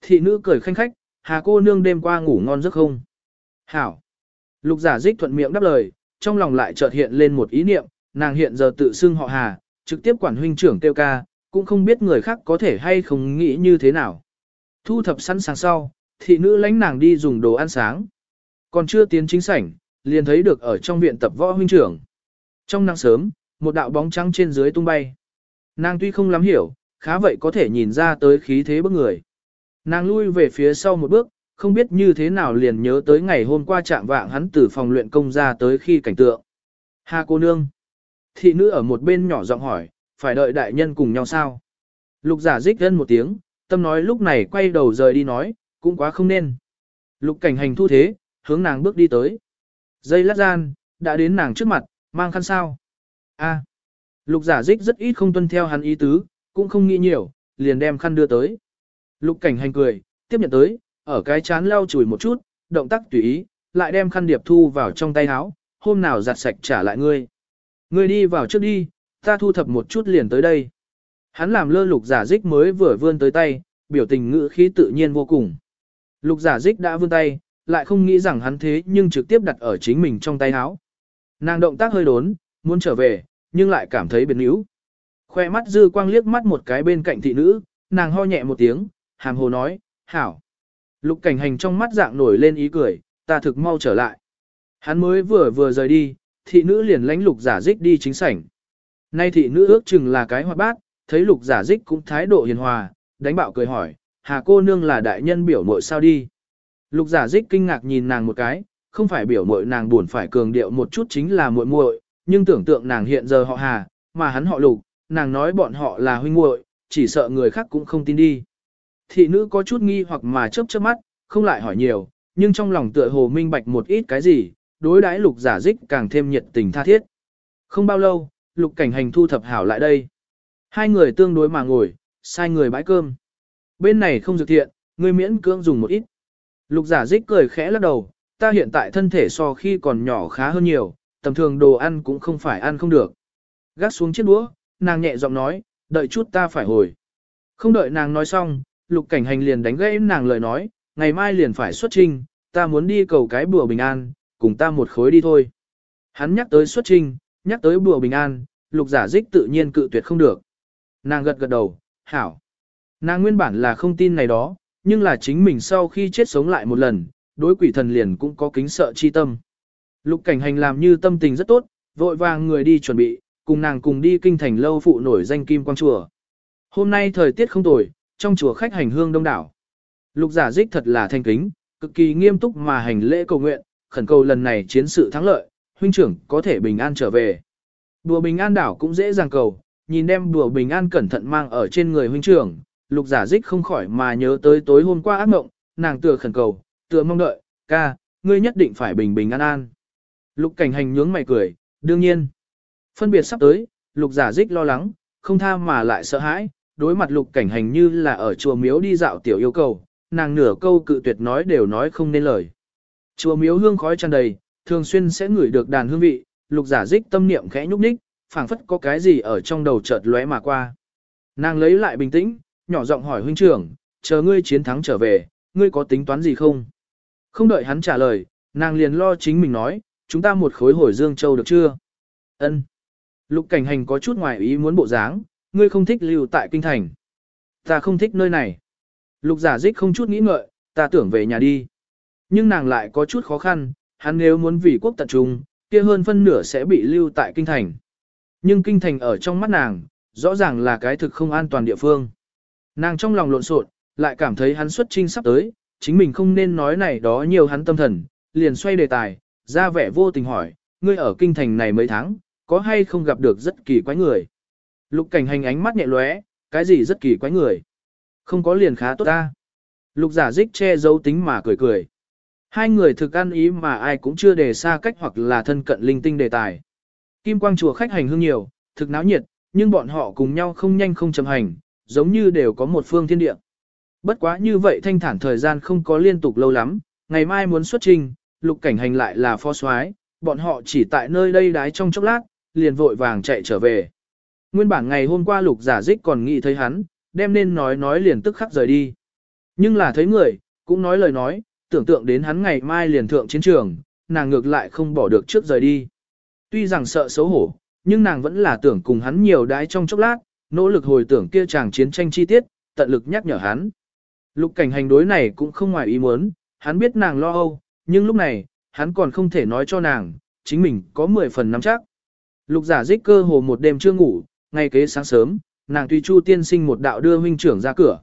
Thị nữ cười khanh khách, hà cô nương đêm qua ngủ ngon giấc không? Hảo! Lục giả dích thuận miệng đáp lời, trong lòng lại chợt hiện lên một ý niệm, nàng hiện giờ tự xưng họ hà, trực tiếp quản huynh trưởng tiêu ca, cũng không biết người khác có thể hay không nghĩ như thế nào. Thu thập sẵn sàng sau, thị nữ lãnh nàng đi dùng đồ ăn sáng. Còn chưa tiến chính sảnh, liền thấy được ở trong viện tập võ huynh trưởng. Trong nắng sớm, một đạo bóng trắng trên dưới tung bay. Nàng tuy không lắm hiểu, khá vậy có thể nhìn ra tới khí thế bức người. Nàng lui về phía sau một bước, không biết như thế nào liền nhớ tới ngày hôm qua chạm vạng hắn từ phòng luyện công ra tới khi cảnh tượng. Hà cô nương. Thị nữ ở một bên nhỏ giọng hỏi, phải đợi đại nhân cùng nhau sao? Lục giả dích gân một tiếng, tâm nói lúc này quay đầu rời đi nói, cũng quá không nên. Lục cảnh hành thu thế, hướng nàng bước đi tới. Dây lát gian, đã đến nàng trước mặt, mang khăn sao. a lục giả dích rất ít không tuân theo hắn ý tứ, cũng không nghĩ nhiều, liền đem khăn đưa tới. Lục cảnh hành cười, tiếp nhận tới, ở cái chán lau chùi một chút, động tác tùy ý, lại đem khăn điệp thu vào trong tay áo, hôm nào giặt sạch trả lại ngươi. Ngươi đi vào trước đi, ta thu thập một chút liền tới đây. Hắn làm lơ lục giả dích mới vừa vươn tới tay, biểu tình ngữ khí tự nhiên vô cùng. Lục giả dích đã vươn tay, lại không nghĩ rằng hắn thế nhưng trực tiếp đặt ở chính mình trong tay áo. Nàng động tác hơi đốn, muốn trở về, nhưng lại cảm thấy biến yếu. Khoe mắt dư quang liếc mắt một cái bên cạnh thị nữ, nàng ho nhẹ một tiếng, hàm hồ nói, hảo. Lục cảnh hành trong mắt dạng nổi lên ý cười, ta thực mau trở lại. Hắn mới vừa vừa rời đi, thị nữ liền lánh lục giả dích đi chính sảnh. Nay thị nữ ước chừng là cái hoạt bát, thấy lục giả dích cũng thái độ hiền hòa, đánh bạo cười hỏi, hà cô nương là đại nhân biểu mội sao đi. Lục giả dích kinh ngạc nhìn nàng một cái, không phải biểu mội nàng buồn phải cường điệu một chút chính là muội muội, nhưng tưởng tượng nàng hiện giờ họ hà, mà hắn họ lục, nàng nói bọn họ là huynh muội, chỉ sợ người khác cũng không tin đi. Thị nữ có chút nghi hoặc mà chớp chớp mắt, không lại hỏi nhiều, nhưng trong lòng tựa hồ minh bạch một ít cái gì, đối đãi lục giả dích càng thêm nhiệt tình tha thiết. Không bao lâu, lục cảnh hành thu thập hảo lại đây. Hai người tương đối mà ngồi, sai người bãi cơm. Bên này không dược thiện, người miễn cưỡng dùng một ít. Lục giả dích cười khẽ lắc đầu, ta hiện tại thân thể so khi còn nhỏ khá hơn nhiều, tầm thường đồ ăn cũng không phải ăn không được. Gác xuống chiếc đũa, nàng nhẹ giọng nói, đợi chút ta phải hồi. Không đợi nàng nói xong, lục cảnh hành liền đánh gãy nàng lời nói, ngày mai liền phải xuất trinh, ta muốn đi cầu cái bùa bình an, cùng ta một khối đi thôi. Hắn nhắc tới xuất trinh, nhắc tới bùa bình an, lục giả dích tự nhiên cự tuyệt không được. Nàng gật gật đầu, hảo. Nàng nguyên bản là không tin này đó, nhưng là chính mình sau khi chết sống lại một lần, đối quỷ thần liền cũng có kính sợ chi tâm. Lục cảnh hành làm như tâm tình rất tốt, vội vàng người đi chuẩn bị, cùng nàng cùng đi kinh thành lâu phụ nổi danh kim quang chùa. Hôm nay thời tiết không tồi, trong chùa khách hành hương đông đảo. Lục giả dích thật là thanh kính, cực kỳ nghiêm túc mà hành lễ cầu nguyện, khẩn cầu lần này chiến sự thắng lợi, huynh trưởng có thể bình an trở về. Đùa bình an đảo cũng dễ dàng cầu, nhìn đem đùa bình an cẩn thận mang ở trên người huynh trưởng, lục giả dích không khỏi mà nhớ tới tối hôm qua ác mộng, nàng tựa khẩn cầu, tựa mong đợi, ca, ngươi nhất định phải bình bình an an. Lục cảnh hành nhướng mày cười, đương nhiên. Phân biệt sắp tới, lục giả dích lo lắng, không tha mà lại sợ hãi, đối mặt lục cảnh hành như là ở chùa miếu đi dạo tiểu yêu cầu, nàng nửa câu cự tuyệt nói đều nói không nên lời. Chùa miếu hương khói tràn đầy, thường xuyên sẽ ngửi được đàn hương vị, lục giả dích tâm niệm khẽ nhúc nhích, phảng phất có cái gì ở trong đầu chợt lóe mà qua. Nàng lấy lại bình tĩnh, nhỏ giọng hỏi huynh trưởng, chờ ngươi chiến thắng trở về, ngươi có tính toán gì không? Không đợi hắn trả lời, nàng liền lo chính mình nói, chúng ta một khối hồi Dương Châu được chưa? Ân. Lục cảnh hành có chút ngoài ý muốn bộ dáng, ngươi không thích lưu tại kinh thành. Ta không thích nơi này. Lục giả dích không chút nghĩ ngợi, ta tưởng về nhà đi. Nhưng nàng lại có chút khó khăn, hắn nếu muốn vì quốc tận trung, kia hơn phân nửa sẽ bị lưu tại kinh thành. Nhưng kinh thành ở trong mắt nàng, rõ ràng là cái thực không an toàn địa phương. Nàng trong lòng lộn xộn, lại cảm thấy hắn xuất trinh sắp tới, chính mình không nên nói này đó nhiều hắn tâm thần, liền xoay đề tài, ra vẻ vô tình hỏi, ngươi ở kinh thành này mấy tháng, có hay không gặp được rất kỳ quái người. Lục cảnh hành ánh mắt nhẹ lóe, cái gì rất kỳ quái người. Không có liền khá tốt ta. Lục giả dích che giấu tính mà cười cười. Hai người thực ăn ý mà ai cũng chưa đề xa cách hoặc là thân cận linh tinh đề tài. Kim quang chùa khách hành hương nhiều, thực náo nhiệt, nhưng bọn họ cùng nhau không nhanh không chậm hành, giống như đều có một phương thiên địa. Bất quá như vậy thanh thản thời gian không có liên tục lâu lắm, ngày mai muốn xuất trình, lục cảnh hành lại là phó soái, bọn họ chỉ tại nơi đây đái trong chốc lát, liền vội vàng chạy trở về. Nguyên bản ngày hôm qua lục giả dích còn nghĩ thấy hắn, đem nên nói nói liền tức khắc rời đi. Nhưng là thấy người, cũng nói lời nói, tưởng tượng đến hắn ngày mai liền thượng chiến trường, nàng ngược lại không bỏ được trước rời đi. Tuy rằng sợ xấu hổ, nhưng nàng vẫn là tưởng cùng hắn nhiều đái trong chốc lát, nỗ lực hồi tưởng kia chàng chiến tranh chi tiết, tận lực nhắc nhở hắn. Lục cảnh hành đối này cũng không ngoài ý muốn, hắn biết nàng lo âu, nhưng lúc này, hắn còn không thể nói cho nàng, chính mình có 10 phần nắm chắc. Lục giả dích cơ hồ một đêm chưa ngủ, ngay kế sáng sớm, nàng tùy chu tiên sinh một đạo đưa huynh trưởng ra cửa.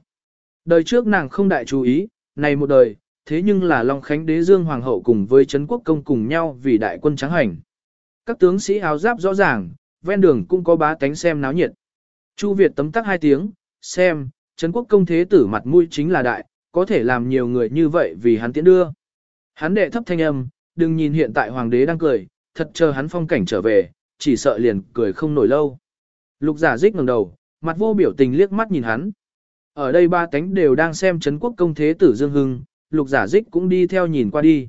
Đời trước nàng không đại chú ý, này một đời, thế nhưng là Long Khánh đế dương hoàng hậu cùng với Trấn quốc công cùng nhau vì đại quân trắng hành. Các tướng sĩ áo giáp rõ ràng, ven đường cũng có bá tánh xem náo nhiệt. Chu Việt tấm tắc hai tiếng, xem, Trấn quốc công thế tử mặt mũi chính là đại, có thể làm nhiều người như vậy vì hắn tiễn đưa. Hắn đệ thấp thanh âm, đừng nhìn hiện tại hoàng đế đang cười, thật chờ hắn phong cảnh trở về, chỉ sợ liền cười không nổi lâu. Lục giả dích ngẩng đầu, mặt vô biểu tình liếc mắt nhìn hắn. Ở đây ba cánh đều đang xem Trấn quốc công thế tử Dương Hưng, lục giả dích cũng đi theo nhìn qua đi.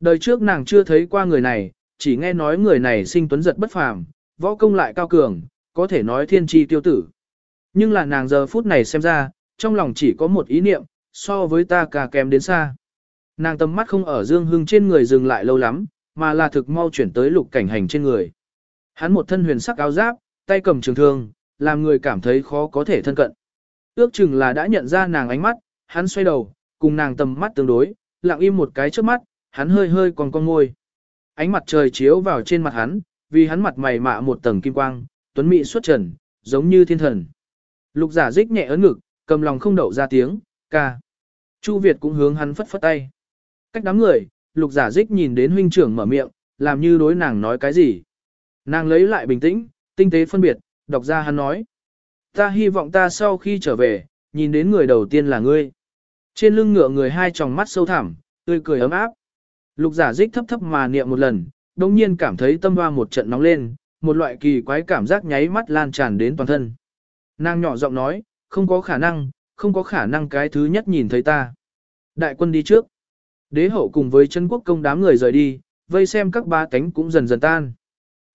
Đời trước nàng chưa thấy qua người này, chỉ nghe nói người này sinh tuấn giật bất phàm, võ công lại cao cường, có thể nói thiên tri tiêu tử. Nhưng là nàng giờ phút này xem ra, trong lòng chỉ có một ý niệm, so với ta cả kém đến xa. Nàng tầm mắt không ở Dương Hưng trên người dừng lại lâu lắm, mà là thực mau chuyển tới lục cảnh hành trên người. Hắn một thân huyền sắc áo giáp, tay cầm trường thương, làm người cảm thấy khó có thể thân cận. Ước chừng là đã nhận ra nàng ánh mắt, hắn xoay đầu, cùng nàng tầm mắt tương đối, lặng im một cái trước mắt, hắn hơi hơi còn con ngôi. Ánh mặt trời chiếu vào trên mặt hắn, vì hắn mặt mày mạ một tầng kim quang, tuấn mỹ xuất trần, giống như thiên thần. Lục giả dích nhẹ ấn ngực, cầm lòng không đậu ra tiếng, ca. Chu Việt cũng hướng hắn phất phất tay. Cách đám người, lục giả dích nhìn đến huynh trưởng mở miệng, làm như đối nàng nói cái gì. Nàng lấy lại bình tĩnh, tinh tế phân biệt, đọc ra hắn nói. Ta hy vọng ta sau khi trở về, nhìn đến người đầu tiên là ngươi. Trên lưng ngựa người hai tròng mắt sâu thẳm, tươi cười ấm áp. Lục giả dích thấp thấp mà niệm một lần, đồng nhiên cảm thấy tâm hoa một trận nóng lên, một loại kỳ quái cảm giác nháy mắt lan tràn đến toàn thân. Nàng nhỏ giọng nói, không có khả năng, không có khả năng cái thứ nhất nhìn thấy ta. Đại quân đi trước. Đế hậu cùng với chân quốc công đám người rời đi, vây xem các ba cánh cũng dần dần tan.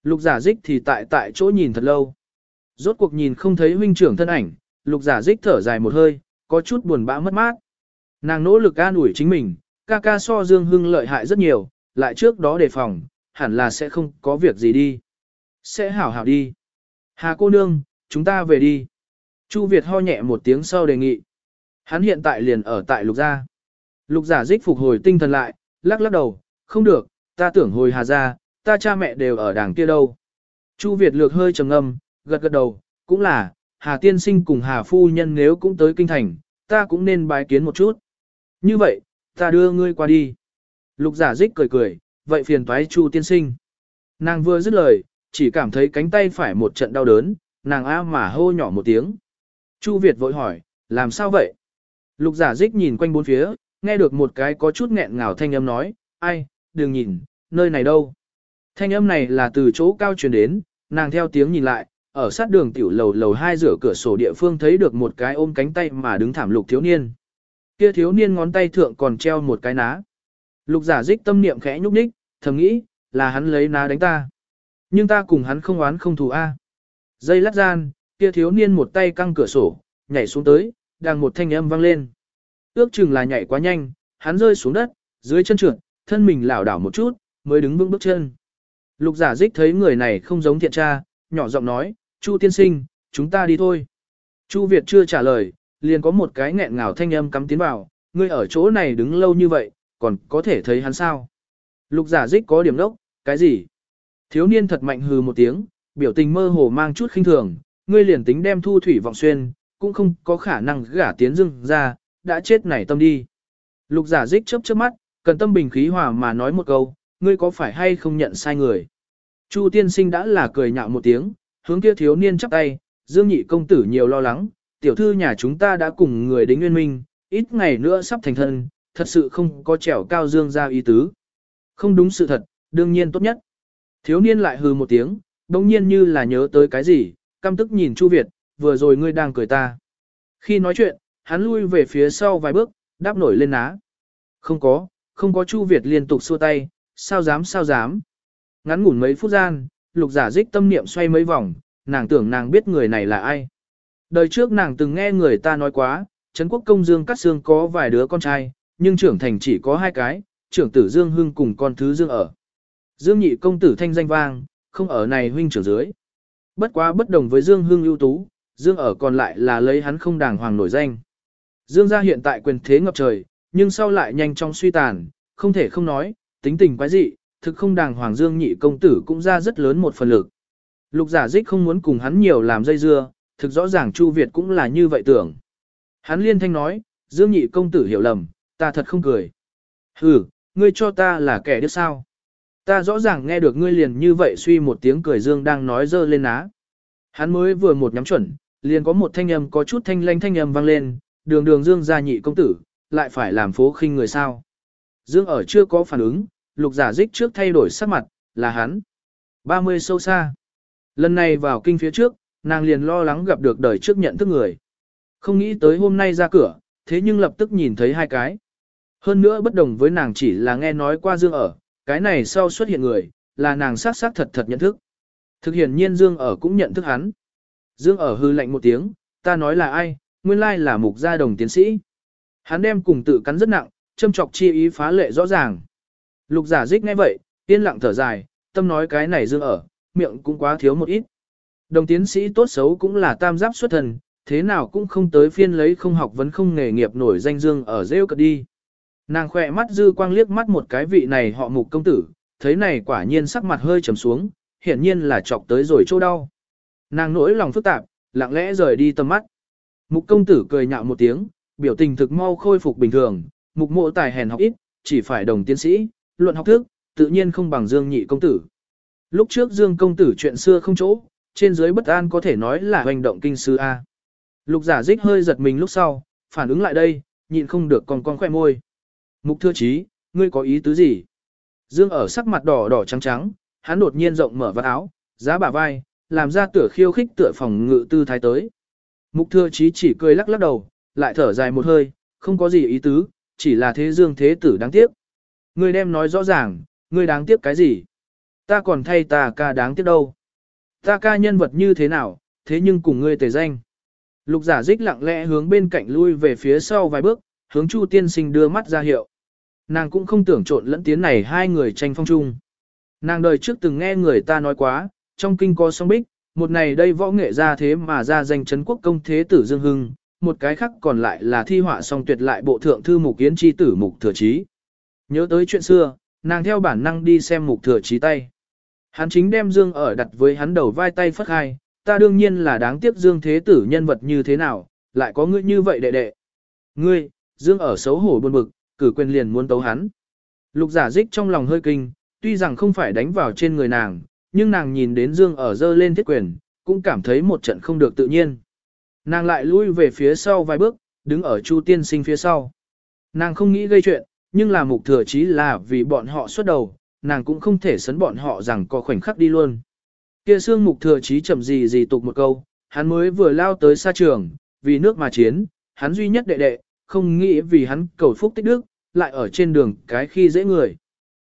Lục giả dích thì tại tại chỗ nhìn thật lâu. Rốt cuộc nhìn không thấy huynh trưởng thân ảnh, lục giả dích thở dài một hơi, có chút buồn bã mất mát. Nàng nỗ lực an ủi chính mình, ca ca so Dương Hưng lợi hại rất nhiều, lại trước đó đề phòng, hẳn là sẽ không có việc gì đi. Sẽ hảo hảo đi. Hà cô nương, chúng ta về đi. Chu Việt ho nhẹ một tiếng sau đề nghị. Hắn hiện tại liền ở tại lục gia. Lục giả dích phục hồi tinh thần lại, lắc lắc đầu, không được, ta tưởng hồi hà gia, ta cha mẹ đều ở đảng kia đâu. Chu Việt lược hơi trầm ngâm, gật gật đầu, cũng là, hà tiên sinh cùng hà phu nhân nếu cũng tới kinh thành, ta cũng nên bái kiến một chút. Như vậy, ta đưa ngươi qua đi. Lục giả dích cười cười, vậy phiền toái Chu tiên sinh. Nàng vừa dứt lời, chỉ cảm thấy cánh tay phải một trận đau đớn, nàng a mà hô nhỏ một tiếng. Chu Việt vội hỏi, làm sao vậy? Lục giả dích nhìn quanh bốn phía, nghe được một cái có chút nghẹn ngào thanh âm nói, ai, đừng nhìn, nơi này đâu. Thanh âm này là từ chỗ cao truyền đến, nàng theo tiếng nhìn lại, ở sát đường tiểu lầu lầu hai rửa cửa sổ địa phương thấy được một cái ôm cánh tay mà đứng thảm lục thiếu niên. Kia thiếu niên ngón tay thượng còn treo một cái ná. Lục giả dích tâm niệm khẽ nhúc nhích, thầm nghĩ, là hắn lấy ná đánh ta. Nhưng ta cùng hắn không oán không thù a. Dây lát gian, kia thiếu niên một tay căng cửa sổ, nhảy xuống tới, đang một thanh âm vang lên. Ước chừng là nhảy quá nhanh, hắn rơi xuống đất, dưới chân trượt, thân mình lảo đảo một chút, mới đứng vững bước chân. Lục giả dích thấy người này không giống thiện tra, nhỏ giọng nói, Chu tiên sinh, chúng ta đi thôi. Chu Việt chưa trả lời, liền có một cái nghẹn ngào thanh âm cắm tiến vào, ngươi ở chỗ này đứng lâu như vậy, còn có thể thấy hắn sao. Lục giả dích có điểm đốc, cái gì? Thiếu niên thật mạnh hừ một tiếng, biểu tình mơ hồ mang chút khinh thường, ngươi liền tính đem thu thủy vọng xuyên, cũng không có khả năng gả tiến dưng ra, đã chết nảy tâm đi. Lục giả dích chớp chớp mắt, cần tâm bình khí hòa mà nói một câu, ngươi có phải hay không nhận sai người. Chu tiên sinh đã là cười nhạo một tiếng, hướng kia thiếu niên chắp tay, dương nhị công tử nhiều lo lắng, tiểu thư nhà chúng ta đã cùng người đến nguyên minh, ít ngày nữa sắp thành thân, thật sự không có trèo cao dương ra ý tứ. Không đúng sự thật, đương nhiên tốt nhất. Thiếu niên lại hừ một tiếng, đồng nhiên như là nhớ tới cái gì, căm tức nhìn Chu Việt, vừa rồi ngươi đang cười ta. Khi nói chuyện, hắn lui về phía sau vài bước, đáp nổi lên ná. Không có, không có Chu Việt liên tục xua tay, sao dám sao dám. Ngắn ngủn mấy phút gian, lục giả dích tâm niệm xoay mấy vòng, nàng tưởng nàng biết người này là ai. Đời trước nàng từng nghe người ta nói quá, Trấn quốc công Dương Cát Sương có vài đứa con trai, nhưng trưởng thành chỉ có hai cái, trưởng tử Dương Hưng cùng con thứ Dương ở. Dương nhị công tử thanh danh vang, không ở này huynh trưởng dưới. Bất quá bất đồng với Dương Hưng ưu tú, Dương ở còn lại là lấy hắn không đàng hoàng nổi danh. Dương gia hiện tại quyền thế ngập trời, nhưng sau lại nhanh chóng suy tàn, không thể không nói, tính tình quái dị, thực không đàng hoàng Dương nhị công tử cũng ra rất lớn một phần lực. Lục giả dích không muốn cùng hắn nhiều làm dây dưa, thực rõ ràng Chu Việt cũng là như vậy tưởng. Hắn liên thanh nói, Dương nhị công tử hiểu lầm, ta thật không cười. Hừ, ngươi cho ta là kẻ điếc sao. Ta rõ ràng nghe được ngươi liền như vậy suy một tiếng cười Dương đang nói dơ lên á. Hắn mới vừa một nhắm chuẩn, liền có một thanh âm có chút thanh lanh thanh âm vang lên, đường đường Dương gia nhị công tử, lại phải làm phố khinh người sao. Dương ở chưa có phản ứng, lục giả dích trước thay đổi sắc mặt, là hắn. 30 sâu xa. Lần này vào kinh phía trước, nàng liền lo lắng gặp được đời trước nhận thức người. Không nghĩ tới hôm nay ra cửa, thế nhưng lập tức nhìn thấy hai cái. Hơn nữa bất đồng với nàng chỉ là nghe nói qua Dương ở, cái này sau xuất hiện người, là nàng sát sát thật thật nhận thức. Thực hiện nhiên Dương ở cũng nhận thức hắn. Dương ở hư lạnh một tiếng, ta nói là ai, nguyên lai là mục gia đồng tiến sĩ. Hắn đem cùng tự cắn rất nặng, châm chọc chi ý phá lệ rõ ràng. Lục giả dích ngay vậy, yên lặng thở dài, tâm nói cái này Dương ở, miệng cũng quá thiếu một ít. Đồng tiến sĩ tốt xấu cũng là tam giáp xuất thần, thế nào cũng không tới phiên lấy không học vấn không nghề nghiệp nổi danh Dương ở rêu cật đi. Nàng khỏe mắt dư quang liếc mắt một cái vị này họ mục công tử, thấy này quả nhiên sắc mặt hơi trầm xuống, hiển nhiên là chọc tới rồi chỗ đau. Nàng nỗi lòng phức tạp, lặng lẽ rời đi tầm mắt. Mục công tử cười nhạo một tiếng, biểu tình thực mau khôi phục bình thường, mục mộ tài hèn học ít, chỉ phải đồng tiến sĩ, luận học thức, tự nhiên không bằng Dương nhị công tử. Lúc trước Dương công tử chuyện xưa không chỗ, trên dưới bất an có thể nói là hành động kinh sư A. Lục giả dích hơi giật mình lúc sau, phản ứng lại đây, nhịn không được còn con khoe môi. Mục thưa chí, ngươi có ý tứ gì? Dương ở sắc mặt đỏ đỏ trắng trắng, hắn đột nhiên rộng mở vạt áo, giá bả vai, làm ra tựa khiêu khích tựa phòng ngự tư thái tới. Mục thưa chí chỉ cười lắc lắc đầu, lại thở dài một hơi, không có gì ý tứ, chỉ là thế dương thế tử đáng tiếc. Ngươi đem nói rõ ràng, ngươi đáng tiếc cái gì? Ta còn thay ta ca đáng tiếc đâu? Ta ca nhân vật như thế nào, thế nhưng cùng ngươi tề danh. Lục giả dích lặng lẽ hướng bên cạnh lui về phía sau vài bước, hướng Chu tiên sinh đưa mắt ra hiệu. Nàng cũng không tưởng trộn lẫn tiến này hai người tranh phong chung. Nàng đời trước từng nghe người ta nói quá, trong kinh có song bích, một này đây võ nghệ ra thế mà ra danh chấn quốc công thế tử Dương Hưng, một cái khác còn lại là thi họa song tuyệt lại bộ thượng thư mục kiến chi tử mục thừa trí. Nhớ tới chuyện xưa, nàng theo bản năng đi xem mục thừa trí tay. Hắn chính đem Dương ở đặt với hắn đầu vai tay phất hai, ta đương nhiên là đáng tiếc Dương thế tử nhân vật như thế nào, lại có ngươi như vậy đệ đệ. Ngươi, Dương ở xấu hổ buồn bực, cử quyền liền muốn tấu hắn. Lục giả dích trong lòng hơi kinh, tuy rằng không phải đánh vào trên người nàng, nhưng nàng nhìn đến Dương ở dơ lên thiết quyền, cũng cảm thấy một trận không được tự nhiên. Nàng lại lui về phía sau vài bước, đứng ở Chu tiên sinh phía sau. Nàng không nghĩ gây chuyện, nhưng là mục thừa chí là vì bọn họ xuất đầu, nàng cũng không thể sấn bọn họ rằng có khoảnh khắc đi luôn. Kia xương mục thừa chí chậm gì gì tục một câu, hắn mới vừa lao tới xa trường, vì nước mà chiến, hắn duy nhất đệ đệ, không nghĩ vì hắn cầu phúc tích đức, lại ở trên đường cái khi dễ người.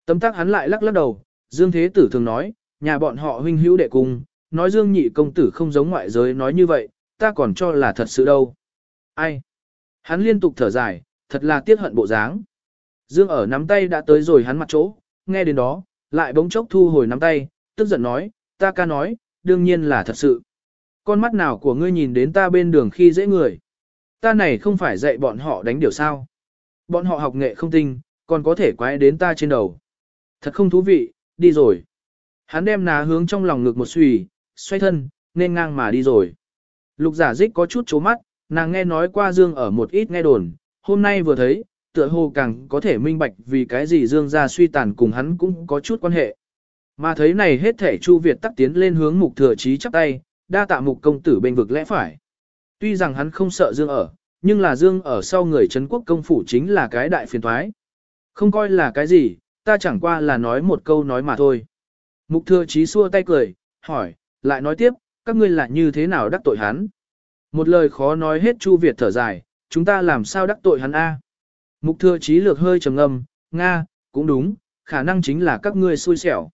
Tấm tắc hắn lại lắc lắc đầu, Dương Thế Tử thường nói, nhà bọn họ huynh hữu đệ cùng, nói Dương nhị công tử không giống ngoại giới nói như vậy, ta còn cho là thật sự đâu. Ai? Hắn liên tục thở dài, thật là tiếc hận bộ dáng. Dương ở nắm tay đã tới rồi hắn mặt chỗ, nghe đến đó, lại bỗng chốc thu hồi nắm tay, tức giận nói, ta ca nói, đương nhiên là thật sự. Con mắt nào của ngươi nhìn đến ta bên đường khi dễ người. Ta này không phải dạy bọn họ đánh điều sao. Bọn họ học nghệ không tinh, còn có thể quái đến ta trên đầu. Thật không thú vị, đi rồi. Hắn đem ná hướng trong lòng ngực một xùy, xoay thân, nên ngang mà đi rồi. Lục giả dích có chút chố mắt, nàng nghe nói qua Dương ở một ít nghe đồn, hôm nay vừa thấy, tựa hồ càng có thể minh bạch vì cái gì Dương gia suy tàn cùng hắn cũng có chút quan hệ. Mà thấy này hết thể Chu Việt tắc tiến lên hướng mục thừa trí chắp tay, đa tạ mục công tử bên vực lẽ phải. Tuy rằng hắn không sợ Dương ở, nhưng là Dương ở sau người Trấn quốc công phủ chính là cái đại phiền thoái. Không coi là cái gì, ta chẳng qua là nói một câu nói mà thôi. Mục thừa Chí xua tay cười, hỏi, lại nói tiếp, các ngươi là như thế nào đắc tội hắn? Một lời khó nói hết Chu Việt thở dài, chúng ta làm sao đắc tội hắn a? Mục thừa Chí lược hơi trầm ngâm, Nga, cũng đúng, khả năng chính là các ngươi xui xẻo.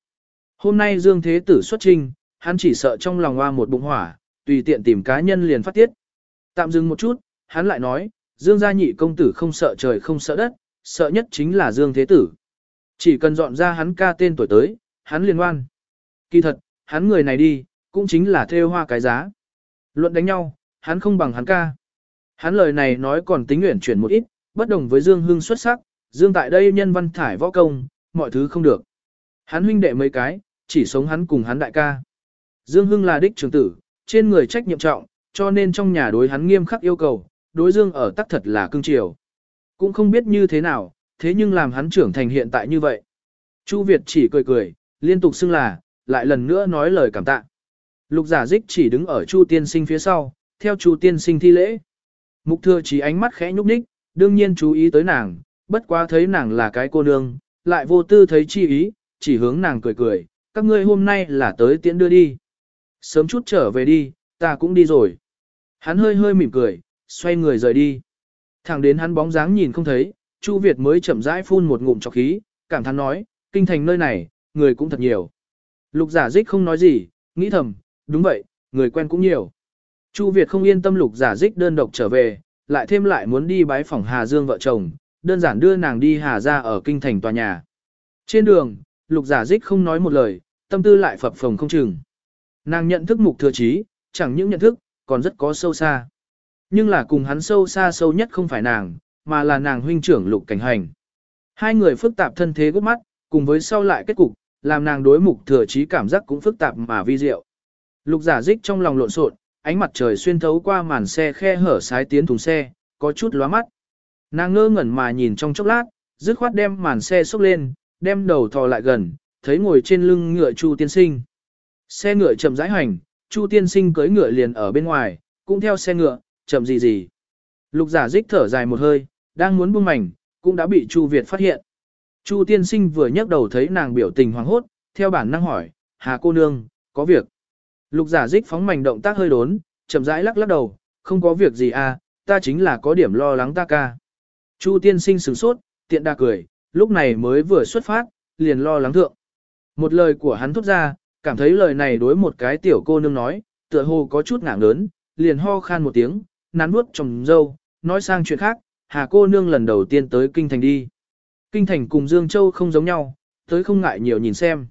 Hôm nay Dương Thế Tử xuất trình, hắn chỉ sợ trong lòng hoa một bụng hỏa, tùy tiện tìm cá nhân liền phát tiết. Tạm dừng một chút, hắn lại nói, Dương gia nhị công tử không sợ trời không sợ đất, sợ nhất chính là Dương Thế Tử. Chỉ cần dọn ra hắn ca tên tuổi tới, hắn liền ngoan. Kỳ thật, hắn người này đi, cũng chính là theo hoa cái giá. Luận đánh nhau, hắn không bằng hắn ca. Hắn lời này nói còn tính nguyện chuyển một ít, bất đồng với Dương Hưng xuất sắc, Dương tại đây nhân văn thải võ công, mọi thứ không được. Hắn huynh đệ mấy cái, chỉ sống hắn cùng hắn đại ca. Dương Hưng là đích trưởng tử, trên người trách nhiệm trọng, cho nên trong nhà đối hắn nghiêm khắc yêu cầu, đối Dương ở tắc thật là cưng chiều. Cũng không biết như thế nào, thế nhưng làm hắn trưởng thành hiện tại như vậy. Chu Việt chỉ cười cười, liên tục xưng là, lại lần nữa nói lời cảm tạ. Lục giả dích chỉ đứng ở Chu tiên sinh phía sau, theo Chu tiên sinh thi lễ. Mục thừa chỉ ánh mắt khẽ nhúc nhích, đương nhiên chú ý tới nàng, bất quá thấy nàng là cái cô nương, lại vô tư thấy chi ý, chỉ hướng nàng cười cười, các ngươi hôm nay là tới tiễn đưa đi. Sớm chút trở về đi, ta cũng đi rồi. Hắn hơi hơi mỉm cười, xoay người rời đi. Thẳng đến hắn bóng dáng nhìn không thấy, Chu Việt mới chậm rãi phun một ngụm trọc khí, cảm thán nói, kinh thành nơi này, người cũng thật nhiều. Lục giả dích không nói gì, nghĩ thầm, đúng vậy, người quen cũng nhiều. Chu Việt không yên tâm lục giả dích đơn độc trở về, lại thêm lại muốn đi bái phỏng Hà Dương vợ chồng, đơn giản đưa nàng đi Hà ra ở kinh thành tòa nhà. Trên đường, lục giả dích không nói một lời, tâm tư lại phập phồng không chừng. Nàng nhận thức mục thừa trí, chẳng những nhận thức, còn rất có sâu xa. Nhưng là cùng hắn sâu xa sâu nhất không phải nàng, mà là nàng huynh trưởng lục cảnh hành. Hai người phức tạp thân thế gốc mắt, cùng với sau lại kết cục, làm nàng đối mục thừa trí cảm giác cũng phức tạp mà vi diệu. Lục giả dích trong lòng lộn xộn, ánh mặt trời xuyên thấu qua màn xe khe hở sái tiến thùng xe, có chút lóa mắt. Nàng ngơ ngẩn mà nhìn trong chốc lát, dứt khoát đem màn xe xốc lên, đem đầu thò lại gần, thấy ngồi trên lưng ngựa Chu tiên sinh. Xe ngựa chậm rãi hành, Chu tiên sinh cưỡi ngựa liền ở bên ngoài, cũng theo xe ngựa, chậm gì gì. Lục giả dích thở dài một hơi, đang muốn buông mảnh, cũng đã bị Chu Việt phát hiện. Chu tiên sinh vừa nhấc đầu thấy nàng biểu tình hoảng hốt, theo bản năng hỏi, Hà cô nương, có việc. Lục giả dích phóng mảnh động tác hơi đốn, chậm rãi lắc lắc đầu, không có việc gì à, ta chính là có điểm lo lắng ta ca. Chu tiên sinh sửng sốt, tiện đa cười, lúc này mới vừa xuất phát, liền lo lắng thượng. Một lời của hắn thốt ra, cảm thấy lời này đối một cái tiểu cô nương nói, tựa hồ có chút ngạng lớn, liền ho khan một tiếng, nắn nuốt trong dâu, nói sang chuyện khác, hà cô nương lần đầu tiên tới kinh thành đi. Kinh thành cùng Dương Châu không giống nhau, tới không ngại nhiều nhìn xem.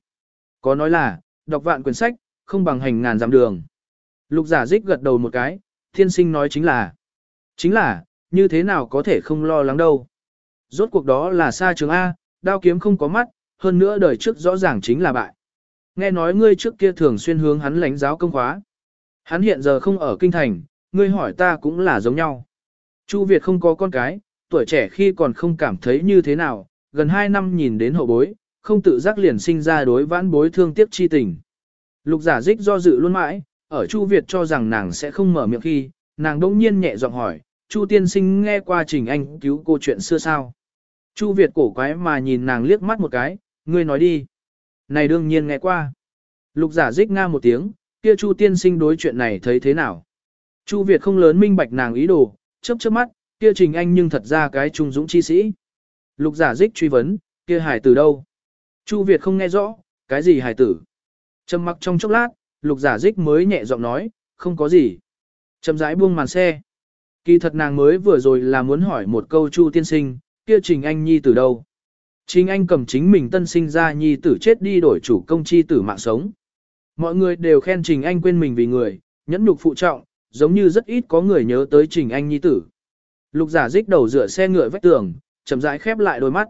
Có nói là, đọc vạn quyển sách, không bằng hành ngàn dặm đường. Lục giả dích gật đầu một cái, thiên sinh nói chính là, chính là, như thế nào có thể không lo lắng đâu. Rốt cuộc đó là xa trường A, đao kiếm không có mắt, hơn nữa đời trước rõ ràng chính là bại. Nghe nói ngươi trước kia thường xuyên hướng hắn lãnh giáo công khóa. Hắn hiện giờ không ở kinh thành, ngươi hỏi ta cũng là giống nhau. Chu Việt không có con cái, tuổi trẻ khi còn không cảm thấy như thế nào, gần 2 năm nhìn đến hậu bối, không tự giác liền sinh ra đối vãn bối thương tiếc chi tình. Lục giả dích do dự luôn mãi, ở Chu Việt cho rằng nàng sẽ không mở miệng khi, nàng đông nhiên nhẹ giọng hỏi, Chu tiên sinh nghe qua trình anh cứu cô chuyện xưa sao. Chu Việt cổ quái mà nhìn nàng liếc mắt một cái, ngươi nói đi. Này đương nhiên nghe qua. Lục giả dích nga một tiếng, kia Chu tiên sinh đối chuyện này thấy thế nào. Chu Việt không lớn minh bạch nàng ý đồ, chớp chớp mắt, kia trình anh nhưng thật ra cái trung dũng chi sĩ. Lục giả dích truy vấn, kia Hải tử đâu? Chu Việt không nghe rõ, cái gì Hải tử? Trầm mặc trong chốc lát, lục giả dích mới nhẹ giọng nói, không có gì. Trầm rãi buông màn xe. Kỳ thật nàng mới vừa rồi là muốn hỏi một câu Chu tiên sinh, kia Trình Anh Nhi từ đâu? Chính Anh cầm chính mình tân sinh ra Nhi tử chết đi đổi chủ công chi tử mạng sống. Mọi người đều khen Trình Anh quên mình vì người, nhẫn nhục phụ trọng, giống như rất ít có người nhớ tới Trình Anh Nhi tử. Lục giả dích đầu dựa xe ngựa vách tường, chậm rãi khép lại đôi mắt.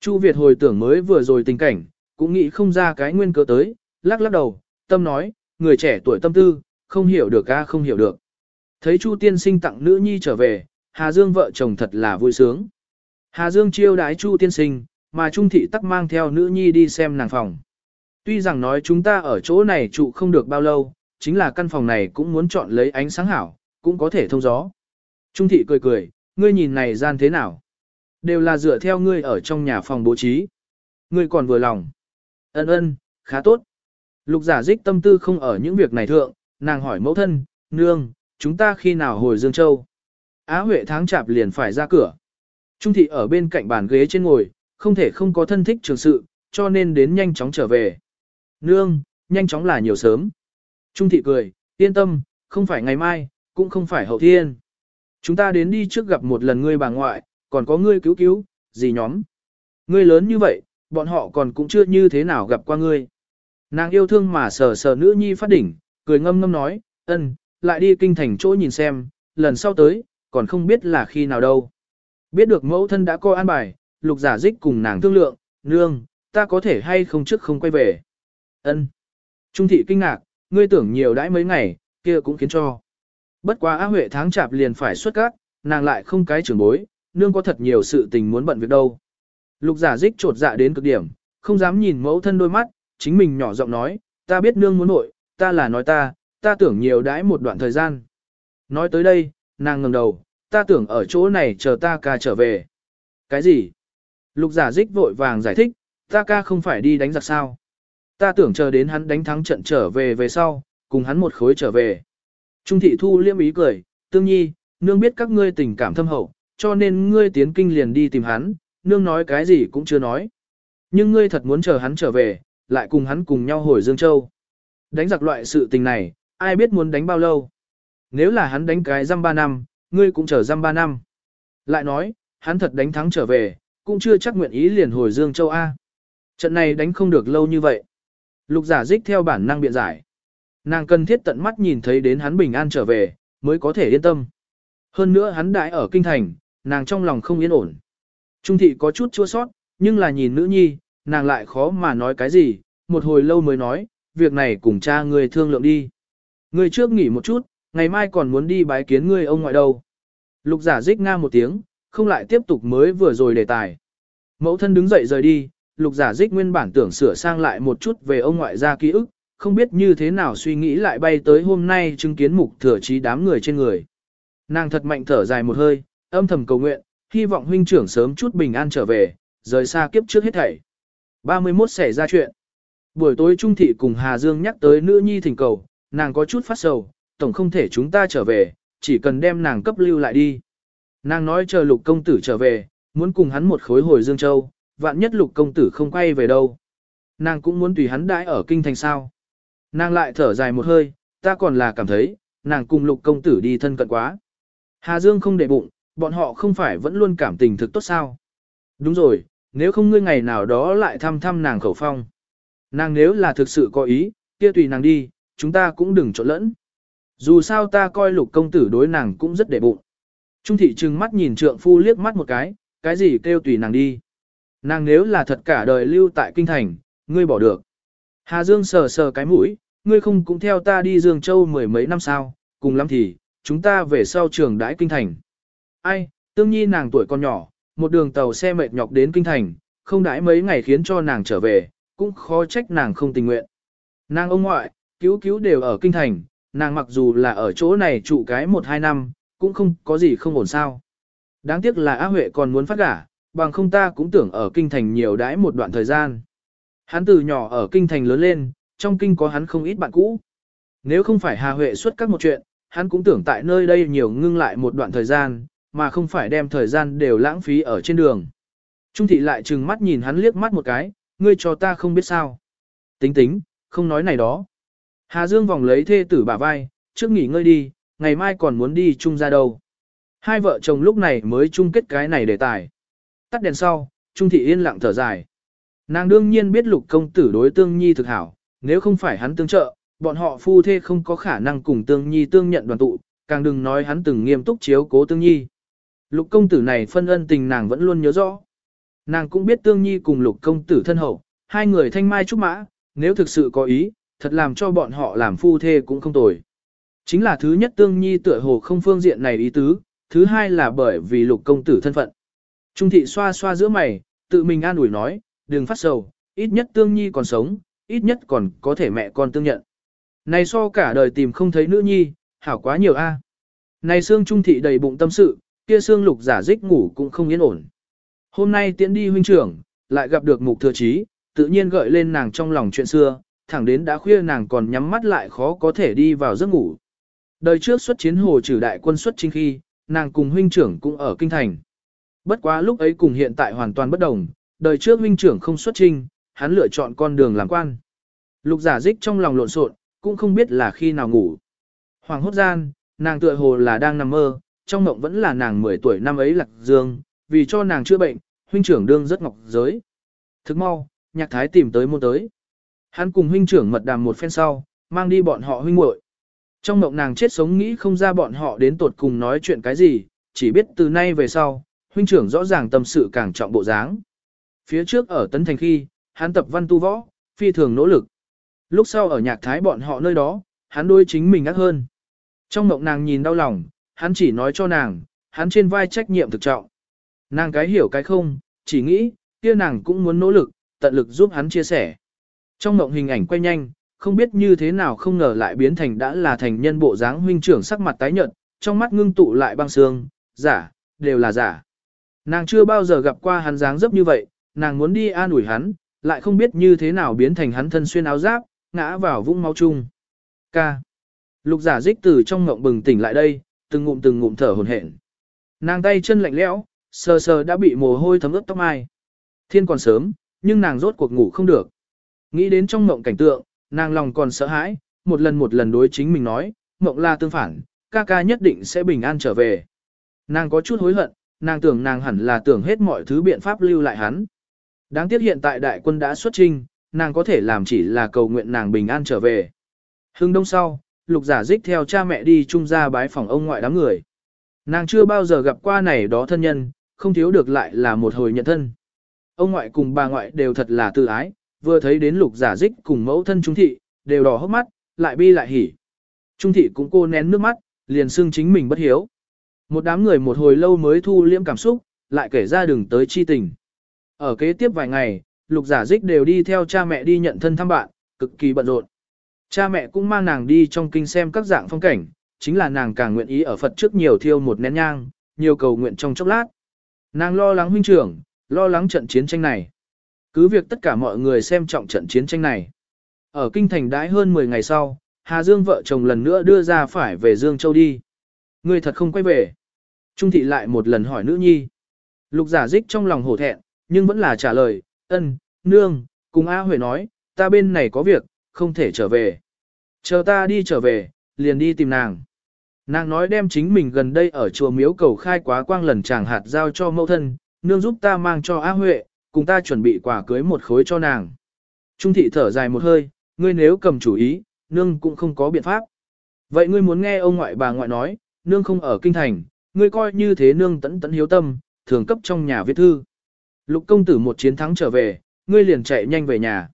Chu Việt hồi tưởng mới vừa rồi tình cảnh, cũng nghĩ không ra cái nguyên cớ tới, lắc lắc đầu, tâm nói, người trẻ tuổi tâm tư, không hiểu được a không hiểu được. Thấy Chu tiên sinh tặng nữ nhi trở về, Hà Dương vợ chồng thật là vui sướng. Hà Dương chiêu đái Chu tiên sinh, mà Trung thị tắc mang theo nữ nhi đi xem nàng phòng. Tuy rằng nói chúng ta ở chỗ này trụ không được bao lâu, chính là căn phòng này cũng muốn chọn lấy ánh sáng hảo, cũng có thể thông gió. Trung thị cười cười, ngươi nhìn này gian thế nào? Đều là dựa theo ngươi ở trong nhà phòng bố trí. Ngươi còn vừa lòng. Ân ân, khá tốt. Lục giả dích tâm tư không ở những việc này thượng, nàng hỏi mẫu thân, nương, chúng ta khi nào hồi Dương Châu? Á Huệ tháng chạp liền phải ra cửa. Trung thị ở bên cạnh bàn ghế trên ngồi, không thể không có thân thích trường sự, cho nên đến nhanh chóng trở về. Nương, nhanh chóng là nhiều sớm. Trung thị cười, yên tâm, không phải ngày mai, cũng không phải hậu thiên. Chúng ta đến đi trước gặp một lần ngươi bà ngoại, còn có ngươi cứu cứu, gì nhóm. Ngươi lớn như vậy, bọn họ còn cũng chưa như thế nào gặp qua ngươi. Nàng yêu thương mà sờ sờ nữ nhi phát đỉnh, cười ngâm ngâm nói, ân, lại đi kinh thành chỗ nhìn xem, lần sau tới, còn không biết là khi nào đâu. Biết được mẫu thân đã coi an bài, lục giả dích cùng nàng thương lượng, nương, ta có thể hay không trước không quay về. ân Trung thị kinh ngạc, ngươi tưởng nhiều đãi mấy ngày, kia cũng khiến cho. Bất quá á huệ tháng chạp liền phải xuất cát, nàng lại không cái trưởng bối, nương có thật nhiều sự tình muốn bận việc đâu. Lục giả dích trột dạ đến cực điểm, không dám nhìn mẫu thân đôi mắt, chính mình nhỏ giọng nói, ta biết nương muốn nội, ta là nói ta, ta tưởng nhiều đãi một đoạn thời gian. Nói tới đây, nàng ngẩng đầu, ta tưởng ở chỗ này chờ ta ca trở về. Cái gì? Lục giả dích vội vàng giải thích, ta ca không phải đi đánh giặc sao. Ta tưởng chờ đến hắn đánh thắng trận trở về về sau, cùng hắn một khối trở về. Trung thị thu liêm ý cười, tương nhi, nương biết các ngươi tình cảm thâm hậu, cho nên ngươi tiến kinh liền đi tìm hắn, nương nói cái gì cũng chưa nói. Nhưng ngươi thật muốn chờ hắn trở về, lại cùng hắn cùng nhau hồi Dương Châu. Đánh giặc loại sự tình này, ai biết muốn đánh bao lâu. Nếu là hắn đánh cái răm ba năm, ngươi cũng chờ răm ba năm. Lại nói, hắn thật đánh thắng trở về, cũng chưa chắc nguyện ý liền hồi Dương Châu A. Trận này đánh không được lâu như vậy. Lục giả dích theo bản năng biện giải. Nàng cần thiết tận mắt nhìn thấy đến hắn bình an trở về, mới có thể yên tâm. Hơn nữa hắn đại ở kinh thành, nàng trong lòng không yên ổn. Trung thị có chút chua sót, nhưng là nhìn nữ nhi, nàng lại khó mà nói cái gì, một hồi lâu mới nói, việc này cùng cha ngươi thương lượng đi. Ngươi trước nghỉ một chút, ngày mai còn muốn đi bái kiến ngươi ông ngoại đâu. Lục giả dích nga một tiếng, không lại tiếp tục mới vừa rồi đề tài. Mẫu thân đứng dậy rời đi, lục giả dích nguyên bản tưởng sửa sang lại một chút về ông ngoại gia ký ức, không biết như thế nào suy nghĩ lại bay tới hôm nay chứng kiến mục thừa trí đám người trên người. Nàng thật mạnh thở dài một hơi, âm thầm cầu nguyện, hy vọng huynh trưởng sớm chút bình an trở về, rời xa kiếp trước hết thảy. 31 xảy ra chuyện. Buổi tối Trung Thị cùng Hà Dương nhắc tới nữ nhi thỉnh cầu, nàng có chút phát sầu, tổng không thể chúng ta trở về, chỉ cần đem nàng cấp lưu lại đi. Nàng nói chờ lục công tử trở về, muốn cùng hắn một khối hồi Dương Châu, vạn nhất lục công tử không quay về đâu. Nàng cũng muốn tùy hắn đãi ở kinh thành sao. Nàng lại thở dài một hơi, ta còn là cảm thấy, nàng cùng lục công tử đi thân cận quá. Hà Dương không để bụng, bọn họ không phải vẫn luôn cảm tình thực tốt sao. Đúng rồi, nếu không ngươi ngày nào đó lại thăm thăm nàng khẩu phong. Nàng nếu là thực sự có ý, kia tùy nàng đi, chúng ta cũng đừng trộn lẫn. Dù sao ta coi lục công tử đối nàng cũng rất để bụng. Trung thị trừng mắt nhìn trượng phu liếc mắt một cái, cái gì kêu tùy nàng đi. Nàng nếu là thật cả đời lưu tại kinh thành, ngươi bỏ được. Hà Dương sờ sờ cái mũi, ngươi không cũng theo ta đi Dương Châu mười mấy năm sao, cùng lắm thì, chúng ta về sau trường đãi kinh thành. Ai, tương nhi nàng tuổi còn nhỏ, một đường tàu xe mệt nhọc đến kinh thành, không đãi mấy ngày khiến cho nàng trở về, cũng khó trách nàng không tình nguyện. Nàng ông ngoại, cứu cứu đều ở kinh thành, nàng mặc dù là ở chỗ này trụ cái một hai năm, cũng không có gì không ổn sao. Đáng tiếc là A Huệ còn muốn phát gả, bằng không ta cũng tưởng ở kinh thành nhiều đãi một đoạn thời gian. Hắn từ nhỏ ở kinh thành lớn lên, trong kinh có hắn không ít bạn cũ. Nếu không phải Hà Huệ xuất các một chuyện, hắn cũng tưởng tại nơi đây nhiều ngưng lại một đoạn thời gian, mà không phải đem thời gian đều lãng phí ở trên đường. Trung thị lại trừng mắt nhìn hắn liếc mắt một cái, ngươi cho ta không biết sao. Tính tính, không nói này đó. Hà Dương vòng lấy thê tử bả vai, trước nghỉ ngơi đi, ngày mai còn muốn đi chung ra đâu. Hai vợ chồng lúc này mới chung kết cái này đề tài. Tắt đèn sau, Trung thị yên lặng thở dài. Nàng đương nhiên biết lục công tử đối tương nhi thực hảo, nếu không phải hắn tương trợ, bọn họ phu thê không có khả năng cùng tương nhi tương nhận đoàn tụ, càng đừng nói hắn từng nghiêm túc chiếu cố tương nhi. Lục công tử này phân ân tình nàng vẫn luôn nhớ rõ. Nàng cũng biết tương nhi cùng lục công tử thân hậu, hai người thanh mai trúc mã, nếu thực sự có ý, thật làm cho bọn họ làm phu thê cũng không tồi. Chính là thứ nhất tương nhi tựa hồ không phương diện này ý tứ, thứ hai là bởi vì lục công tử thân phận. Trung thị xoa xoa giữa mày, tự mình an ủi nói, đừng phát sầu, ít nhất tương nhi còn sống, ít nhất còn có thể mẹ con tương nhận. Này so cả đời tìm không thấy nữ nhi, hảo quá nhiều a. Này xương trung thị đầy bụng tâm sự, kia xương lục giả dích ngủ cũng không yên ổn. Hôm nay tiễn đi huynh trưởng, lại gặp được mục thừa trí, tự nhiên gợi lên nàng trong lòng chuyện xưa, thẳng đến đã khuya nàng còn nhắm mắt lại khó có thể đi vào giấc ngủ. Đời trước xuất chiến hồ trừ đại quân xuất chính khi, nàng cùng huynh trưởng cũng ở kinh thành. Bất quá lúc ấy cùng hiện tại hoàn toàn bất đồng, đời trước huynh trưởng không xuất chinh, hắn lựa chọn con đường làm quan. Lục giả dích trong lòng lộn xộn, cũng không biết là khi nào ngủ. Hoàng hốt gian, nàng tựa hồ là đang nằm mơ, trong mộng vẫn là nàng 10 tuổi năm ấy lạc dương, vì cho nàng chữa bệnh, huynh trưởng đương rất ngọc giới. Thức mau, nhạc thái tìm tới môn tới. Hắn cùng huynh trưởng mật đàm một phen sau, mang đi bọn họ huynh muội. Trong mộng nàng chết sống nghĩ không ra bọn họ đến tột cùng nói chuyện cái gì, chỉ biết từ nay về sau, huynh trưởng rõ ràng tâm sự càng trọng bộ dáng. Phía trước ở Tấn Thành khi, hắn tập văn tu võ, phi thường nỗ lực. Lúc sau ở nhạc thái bọn họ nơi đó, hắn đôi chính mình ác hơn. Trong mộng nàng nhìn đau lòng, hắn chỉ nói cho nàng, hắn trên vai trách nhiệm thực trọng. Nàng cái hiểu cái không, chỉ nghĩ, kia nàng cũng muốn nỗ lực, tận lực giúp hắn chia sẻ. Trong mộng hình ảnh quay nhanh, không biết như thế nào không ngờ lại biến thành đã là thành nhân bộ dáng huynh trưởng sắc mặt tái nhợt, trong mắt ngưng tụ lại băng xương, giả, đều là giả. Nàng chưa bao giờ gặp qua hắn dáng dấp như vậy, nàng muốn đi an ủi hắn, lại không biết như thế nào biến thành hắn thân xuyên áo giáp, ngã vào vũng máu chung. Ca. Lục giả dích từ trong ngộng bừng tỉnh lại đây, từng ngụm từng ngụm thở hồn hển. Nàng tay chân lạnh lẽo, sờ sờ đã bị mồ hôi thấm ướt tóc mai. Thiên còn sớm, nhưng nàng rốt cuộc ngủ không được. Nghĩ đến trong ngộng cảnh tượng, nàng lòng còn sợ hãi, một lần một lần đối chính mình nói, mộng là tương phản, ca ca nhất định sẽ bình an trở về. Nàng có chút hối hận, nàng tưởng nàng hẳn là tưởng hết mọi thứ biện pháp lưu lại hắn. Đáng tiếc hiện tại đại quân đã xuất trinh, nàng có thể làm chỉ là cầu nguyện nàng bình an trở về. Hưng đông sau, lục giả dích theo cha mẹ đi trung ra bái phòng ông ngoại đám người. Nàng chưa bao giờ gặp qua này đó thân nhân, không thiếu được lại là một hồi nhận thân. Ông ngoại cùng bà ngoại đều thật là tự ái, vừa thấy đến lục giả dích cùng mẫu thân trung thị, đều đỏ hốc mắt, lại bi lại hỉ. Trung thị cũng cô nén nước mắt, liền xưng chính mình bất hiếu. Một đám người một hồi lâu mới thu liễm cảm xúc, lại kể ra đường tới chi tình. Ở kế tiếp vài ngày, lục giả dích đều đi theo cha mẹ đi nhận thân thăm bạn, cực kỳ bận rộn. Cha mẹ cũng mang nàng đi trong kinh xem các dạng phong cảnh, chính là nàng càng nguyện ý ở Phật trước nhiều thiêu một nén nhang, nhiều cầu nguyện trong chốc lát. Nàng lo lắng huynh trưởng, lo lắng trận chiến tranh này. Cứ việc tất cả mọi người xem trọng trận chiến tranh này. Ở kinh thành đãi hơn 10 ngày sau, Hà Dương vợ chồng lần nữa đưa ra phải về Dương Châu đi. Người thật không quay về. Trung thị lại một lần hỏi nữ nhi. Lục giả dích trong lòng hổ thẹn, nhưng vẫn là trả lời, ân, nương, cùng A Huệ nói, ta bên này có việc, không thể trở về. Chờ ta đi trở về, liền đi tìm nàng. Nàng nói đem chính mình gần đây ở chùa miếu cầu khai quá quang lần chàng hạt giao cho mẫu thân, nương giúp ta mang cho A Huệ, cùng ta chuẩn bị quà cưới một khối cho nàng. Trung thị thở dài một hơi, ngươi nếu cầm chủ ý, nương cũng không có biện pháp. Vậy ngươi muốn nghe ông ngoại bà ngoại nói, nương không ở kinh thành, ngươi coi như thế nương tẫn tẫn hiếu tâm, thường cấp trong nhà viết thư. Lục công tử một chiến thắng trở về, ngươi liền chạy nhanh về nhà.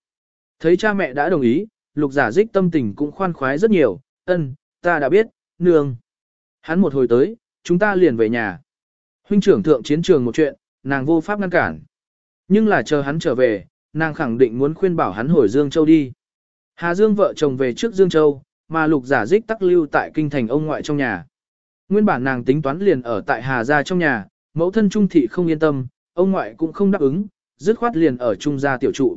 Thấy cha mẹ đã đồng ý, lục giả dích tâm tình cũng khoan khoái rất nhiều, ân, ta đã biết, nương. Hắn một hồi tới, chúng ta liền về nhà. Huynh trưởng thượng chiến trường một chuyện, nàng vô pháp ngăn cản. Nhưng là chờ hắn trở về, nàng khẳng định muốn khuyên bảo hắn hồi Dương Châu đi. Hà Dương vợ chồng về trước Dương Châu, mà lục giả dích tắc lưu tại kinh thành ông ngoại trong nhà. Nguyên bản nàng tính toán liền ở tại Hà Gia trong nhà, mẫu thân trung thị không yên tâm, ông ngoại cũng không đáp ứng, dứt khoát liền ở trung gia tiểu trụ.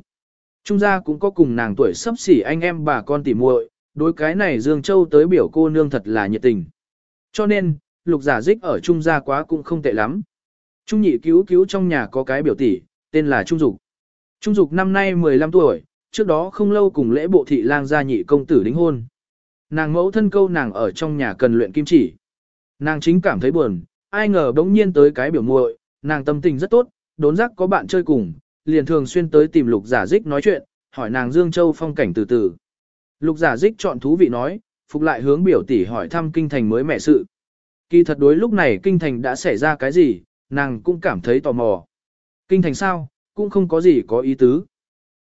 Trung gia cũng có cùng nàng tuổi sắp xỉ anh em bà con tỉ muội, đối cái này Dương Châu tới biểu cô nương thật là nhiệt tình. Cho nên, lục giả dích ở trung gia quá cũng không tệ lắm. Trung nhị cứu cứu trong nhà có cái biểu tỷ, tên là Trung Dục. Trung Dục năm nay 15 tuổi, trước đó không lâu cùng lễ bộ thị lang gia nhị công tử đính hôn. Nàng mẫu thân câu nàng ở trong nhà cần luyện kim chỉ. Nàng chính cảm thấy buồn, ai ngờ bỗng nhiên tới cái biểu muội, nàng tâm tình rất tốt, đốn giác có bạn chơi cùng, liền thường xuyên tới tìm lục giả dích nói chuyện, hỏi nàng Dương Châu phong cảnh từ từ. Lục giả dích chọn thú vị nói, phục lại hướng biểu tỷ hỏi thăm kinh thành mới mẹ sự. Kỳ thật đối lúc này kinh thành đã xảy ra cái gì, nàng cũng cảm thấy tò mò. Kinh thành sao, cũng không có gì có ý tứ.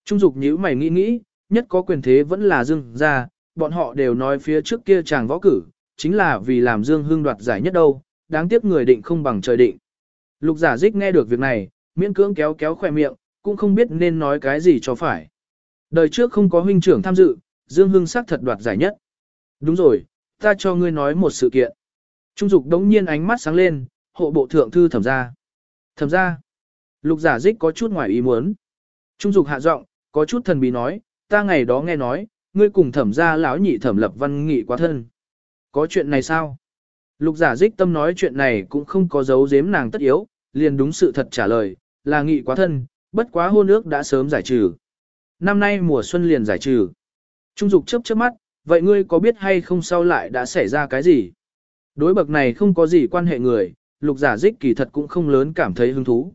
Trung dục nhíu mày nghĩ nghĩ, nhất có quyền thế vẫn là Dương gia, bọn họ đều nói phía trước kia chàng võ cử, chính là vì làm Dương Hưng đoạt giải nhất đâu, đáng tiếc người định không bằng trời định. Lục giả dích nghe được việc này, miễn cưỡng kéo kéo khỏe miệng, cũng không biết nên nói cái gì cho phải. Đời trước không có huynh trưởng tham dự, Dương Hưng sắc thật đoạt giải nhất. Đúng rồi, ta cho ngươi nói một sự kiện. Trung dục đống nhiên ánh mắt sáng lên, hộ bộ thượng thư thẩm ra. Thẩm ra. Lục giả dích có chút ngoài ý muốn. Trung dục hạ giọng, có chút thần bí nói, ta ngày đó nghe nói, ngươi cùng thẩm ra lão nhị thẩm lập văn nghị quá thân. Có chuyện này sao? Lục giả dích tâm nói chuyện này cũng không có dấu giếm nàng tất yếu, liền đúng sự thật trả lời, là nghị quá thân, bất quá hôn ước đã sớm giải trừ. Năm nay mùa xuân liền giải trừ. Trung dục chớp chớp mắt, vậy ngươi có biết hay không sau lại đã xảy ra cái gì? Đối bậc này không có gì quan hệ người, lục giả dích kỳ thật cũng không lớn cảm thấy hứng thú.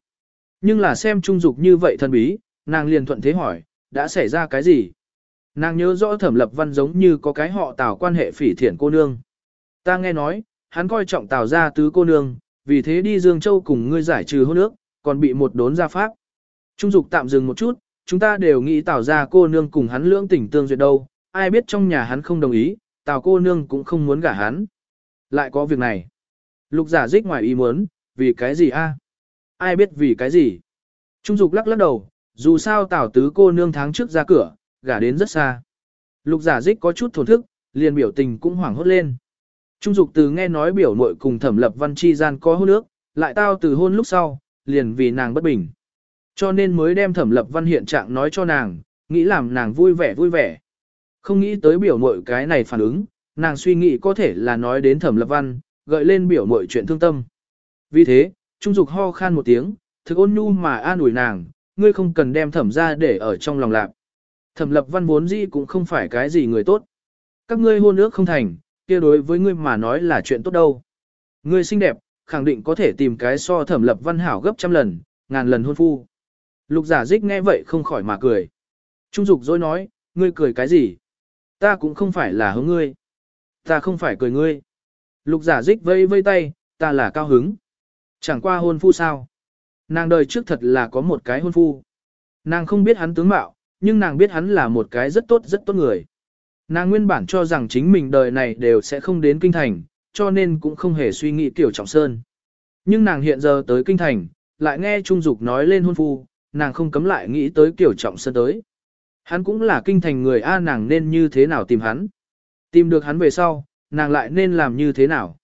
Nhưng là xem trung dục như vậy thân bí, nàng liền thuận thế hỏi, đã xảy ra cái gì? Nàng nhớ rõ thẩm lập văn giống như có cái họ tào quan hệ phỉ thiện cô nương. Ta nghe nói, hắn coi trọng tào gia tứ cô nương, vì thế đi Dương Châu cùng ngươi giải trừ hôn ước, còn bị một đốn gia pháp. Trung dục tạm dừng một chút, chúng ta đều nghĩ tào gia cô nương cùng hắn lưỡng tình tương duyệt đâu, ai biết trong nhà hắn không đồng ý, tào cô nương cũng không muốn gả hắn. Lại có việc này. Lục giả dích ngoài ý muốn, vì cái gì a? Ai biết vì cái gì? Trung dục lắc lắc đầu, dù sao tào tứ cô nương tháng trước ra cửa, gả đến rất xa. Lục giả dích có chút thổn thức, liền biểu tình cũng hoảng hốt lên. Trung dục từ nghe nói biểu muội cùng thẩm lập văn chi gian có hôn ước, lại tao từ hôn lúc sau, liền vì nàng bất bình. Cho nên mới đem thẩm lập văn hiện trạng nói cho nàng, nghĩ làm nàng vui vẻ vui vẻ. Không nghĩ tới biểu muội cái này phản ứng, nàng suy nghĩ có thể là nói đến thẩm lập văn, gợi lên biểu muội chuyện thương tâm. Vì thế, Trung Dục ho khan một tiếng, thực ôn nhu mà an ủi nàng, ngươi không cần đem thẩm ra để ở trong lòng lạc. Thẩm lập văn vốn gì cũng không phải cái gì người tốt. Các ngươi hôn ước không thành, kia đối với ngươi mà nói là chuyện tốt đâu. Ngươi xinh đẹp, khẳng định có thể tìm cái so thẩm lập văn hảo gấp trăm lần, ngàn lần hôn phu. Lục giả dích nghe vậy không khỏi mà cười. Trung dục dối nói, ngươi cười cái gì? Ta cũng không phải là hướng ngươi. Ta không phải cười ngươi. Lục giả dích vây vây tay, ta là cao hứng. Chẳng qua hôn phu sao? Nàng đời trước thật là có một cái hôn phu. Nàng không biết hắn tướng mạo, nhưng nàng biết hắn là một cái rất tốt rất tốt người. Nàng nguyên bản cho rằng chính mình đời này đều sẽ không đến kinh thành, cho nên cũng không hề suy nghĩ tiểu trọng sơn. Nhưng nàng hiện giờ tới kinh thành, lại nghe Trung Dục nói lên hôn phu, nàng không cấm lại nghĩ tới tiểu trọng sơn tới. Hắn cũng là kinh thành người A nàng nên như thế nào tìm hắn. Tìm được hắn về sau, nàng lại nên làm như thế nào.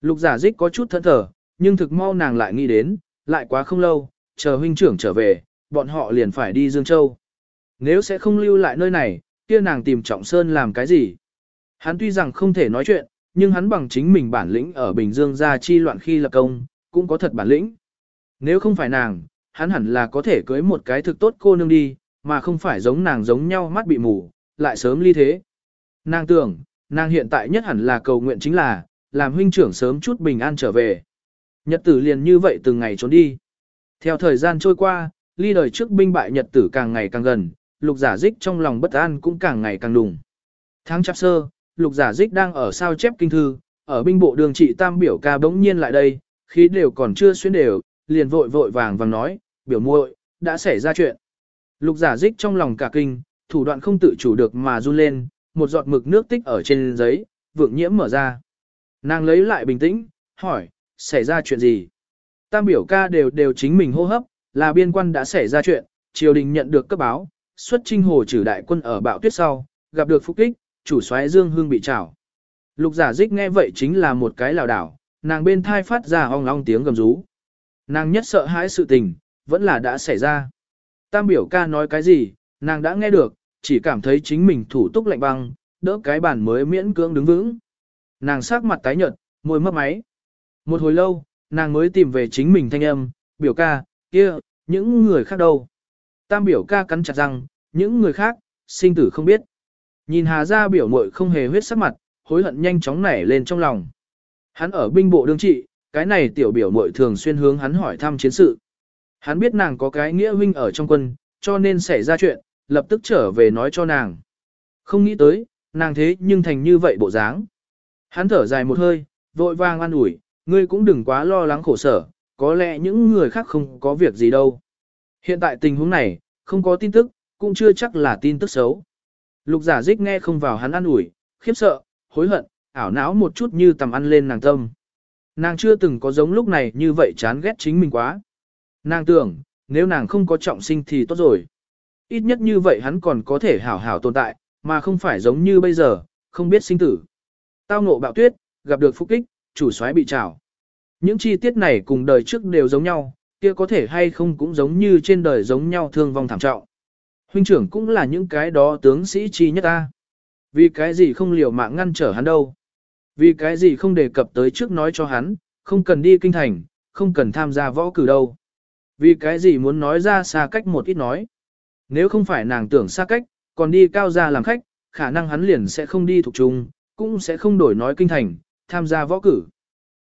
Lục giả dích có chút thẫn thở, nhưng thực mau nàng lại nghĩ đến, lại quá không lâu, chờ huynh trưởng trở về, bọn họ liền phải đi Dương Châu. Nếu sẽ không lưu lại nơi này, kia nàng tìm Trọng Sơn làm cái gì? Hắn tuy rằng không thể nói chuyện, nhưng hắn bằng chính mình bản lĩnh ở Bình Dương ra chi loạn khi lập công, cũng có thật bản lĩnh. Nếu không phải nàng, hắn hẳn là có thể cưới một cái thực tốt cô nương đi, mà không phải giống nàng giống nhau mắt bị mù, lại sớm ly thế. Nàng tưởng, nàng hiện tại nhất hẳn là cầu nguyện chính là, làm huynh trưởng sớm chút bình an trở về. Nhật tử liền như vậy từng ngày trốn đi. Theo thời gian trôi qua, ly đời trước binh bại nhật tử càng ngày càng gần, lục giả dích trong lòng bất an cũng càng ngày càng đùng. Tháng chạp sơ, lục giả dích đang ở sao chép kinh thư, ở binh bộ đường trị tam biểu ca bỗng nhiên lại đây, khí đều còn chưa xuyên đều, liền vội vội vàng vàng nói, biểu muội đã xảy ra chuyện. Lục giả dích trong lòng cả kinh, thủ đoạn không tự chủ được mà run lên, một giọt mực nước tích ở trên giấy, vượng nhiễm mở ra. Nàng lấy lại bình tĩnh, hỏi, xảy ra chuyện gì? Tam biểu ca đều đều chính mình hô hấp, là biên quan đã xảy ra chuyện, triều đình nhận được cấp báo, xuất trinh hồ trừ đại quân ở bạo tuyết sau, gặp được phục kích, chủ soái Dương Hương bị trảo. Lục giả dích nghe vậy chính là một cái lào đảo, nàng bên thai phát ra ong ong tiếng gầm rú. Nàng nhất sợ hãi sự tình, vẫn là đã xảy ra. Tam biểu ca nói cái gì, nàng đã nghe được, chỉ cảm thấy chính mình thủ túc lạnh băng, đỡ cái bàn mới miễn cưỡng đứng vững. Nàng sắc mặt tái nhợt, môi mấp máy. Một hồi lâu, nàng mới tìm về chính mình thanh âm, biểu ca, kia, những người khác đâu. Tam biểu ca cắn chặt răng, những người khác, sinh tử không biết. Nhìn Hà ra biểu muội không hề huyết sắc mặt, hối hận nhanh chóng nảy lên trong lòng. Hắn ở binh bộ đương trị, cái này tiểu biểu muội thường xuyên hướng hắn hỏi thăm chiến sự. Hắn biết nàng có cái nghĩa huynh ở trong quân, cho nên xảy ra chuyện, lập tức trở về nói cho nàng. Không nghĩ tới, nàng thế nhưng thành như vậy bộ dáng. Hắn thở dài một hơi, vội vàng an ủi, ngươi cũng đừng quá lo lắng khổ sở, có lẽ những người khác không có việc gì đâu. Hiện tại tình huống này, không có tin tức, cũng chưa chắc là tin tức xấu. Lục giả dích nghe không vào hắn ăn ủi, khiếp sợ, hối hận, ảo não một chút như tầm ăn lên nàng tâm. Nàng chưa từng có giống lúc này như vậy chán ghét chính mình quá. Nàng tưởng, nếu nàng không có trọng sinh thì tốt rồi. Ít nhất như vậy hắn còn có thể hảo hảo tồn tại, mà không phải giống như bây giờ, không biết sinh tử. Tao ngộ bạo tuyết, gặp được phúc kích, chủ soái bị trảo. Những chi tiết này cùng đời trước đều giống nhau, kia có thể hay không cũng giống như trên đời giống nhau thương vong thảm trọng. Huynh trưởng cũng là những cái đó tướng sĩ chi nhất ta. Vì cái gì không liều mạng ngăn trở hắn đâu. Vì cái gì không đề cập tới trước nói cho hắn, không cần đi kinh thành, không cần tham gia võ cử đâu. Vì cái gì muốn nói ra xa cách một ít nói. Nếu không phải nàng tưởng xa cách, còn đi cao gia làm khách, khả năng hắn liền sẽ không đi thuộc trung, cũng sẽ không đổi nói kinh thành, tham gia võ cử.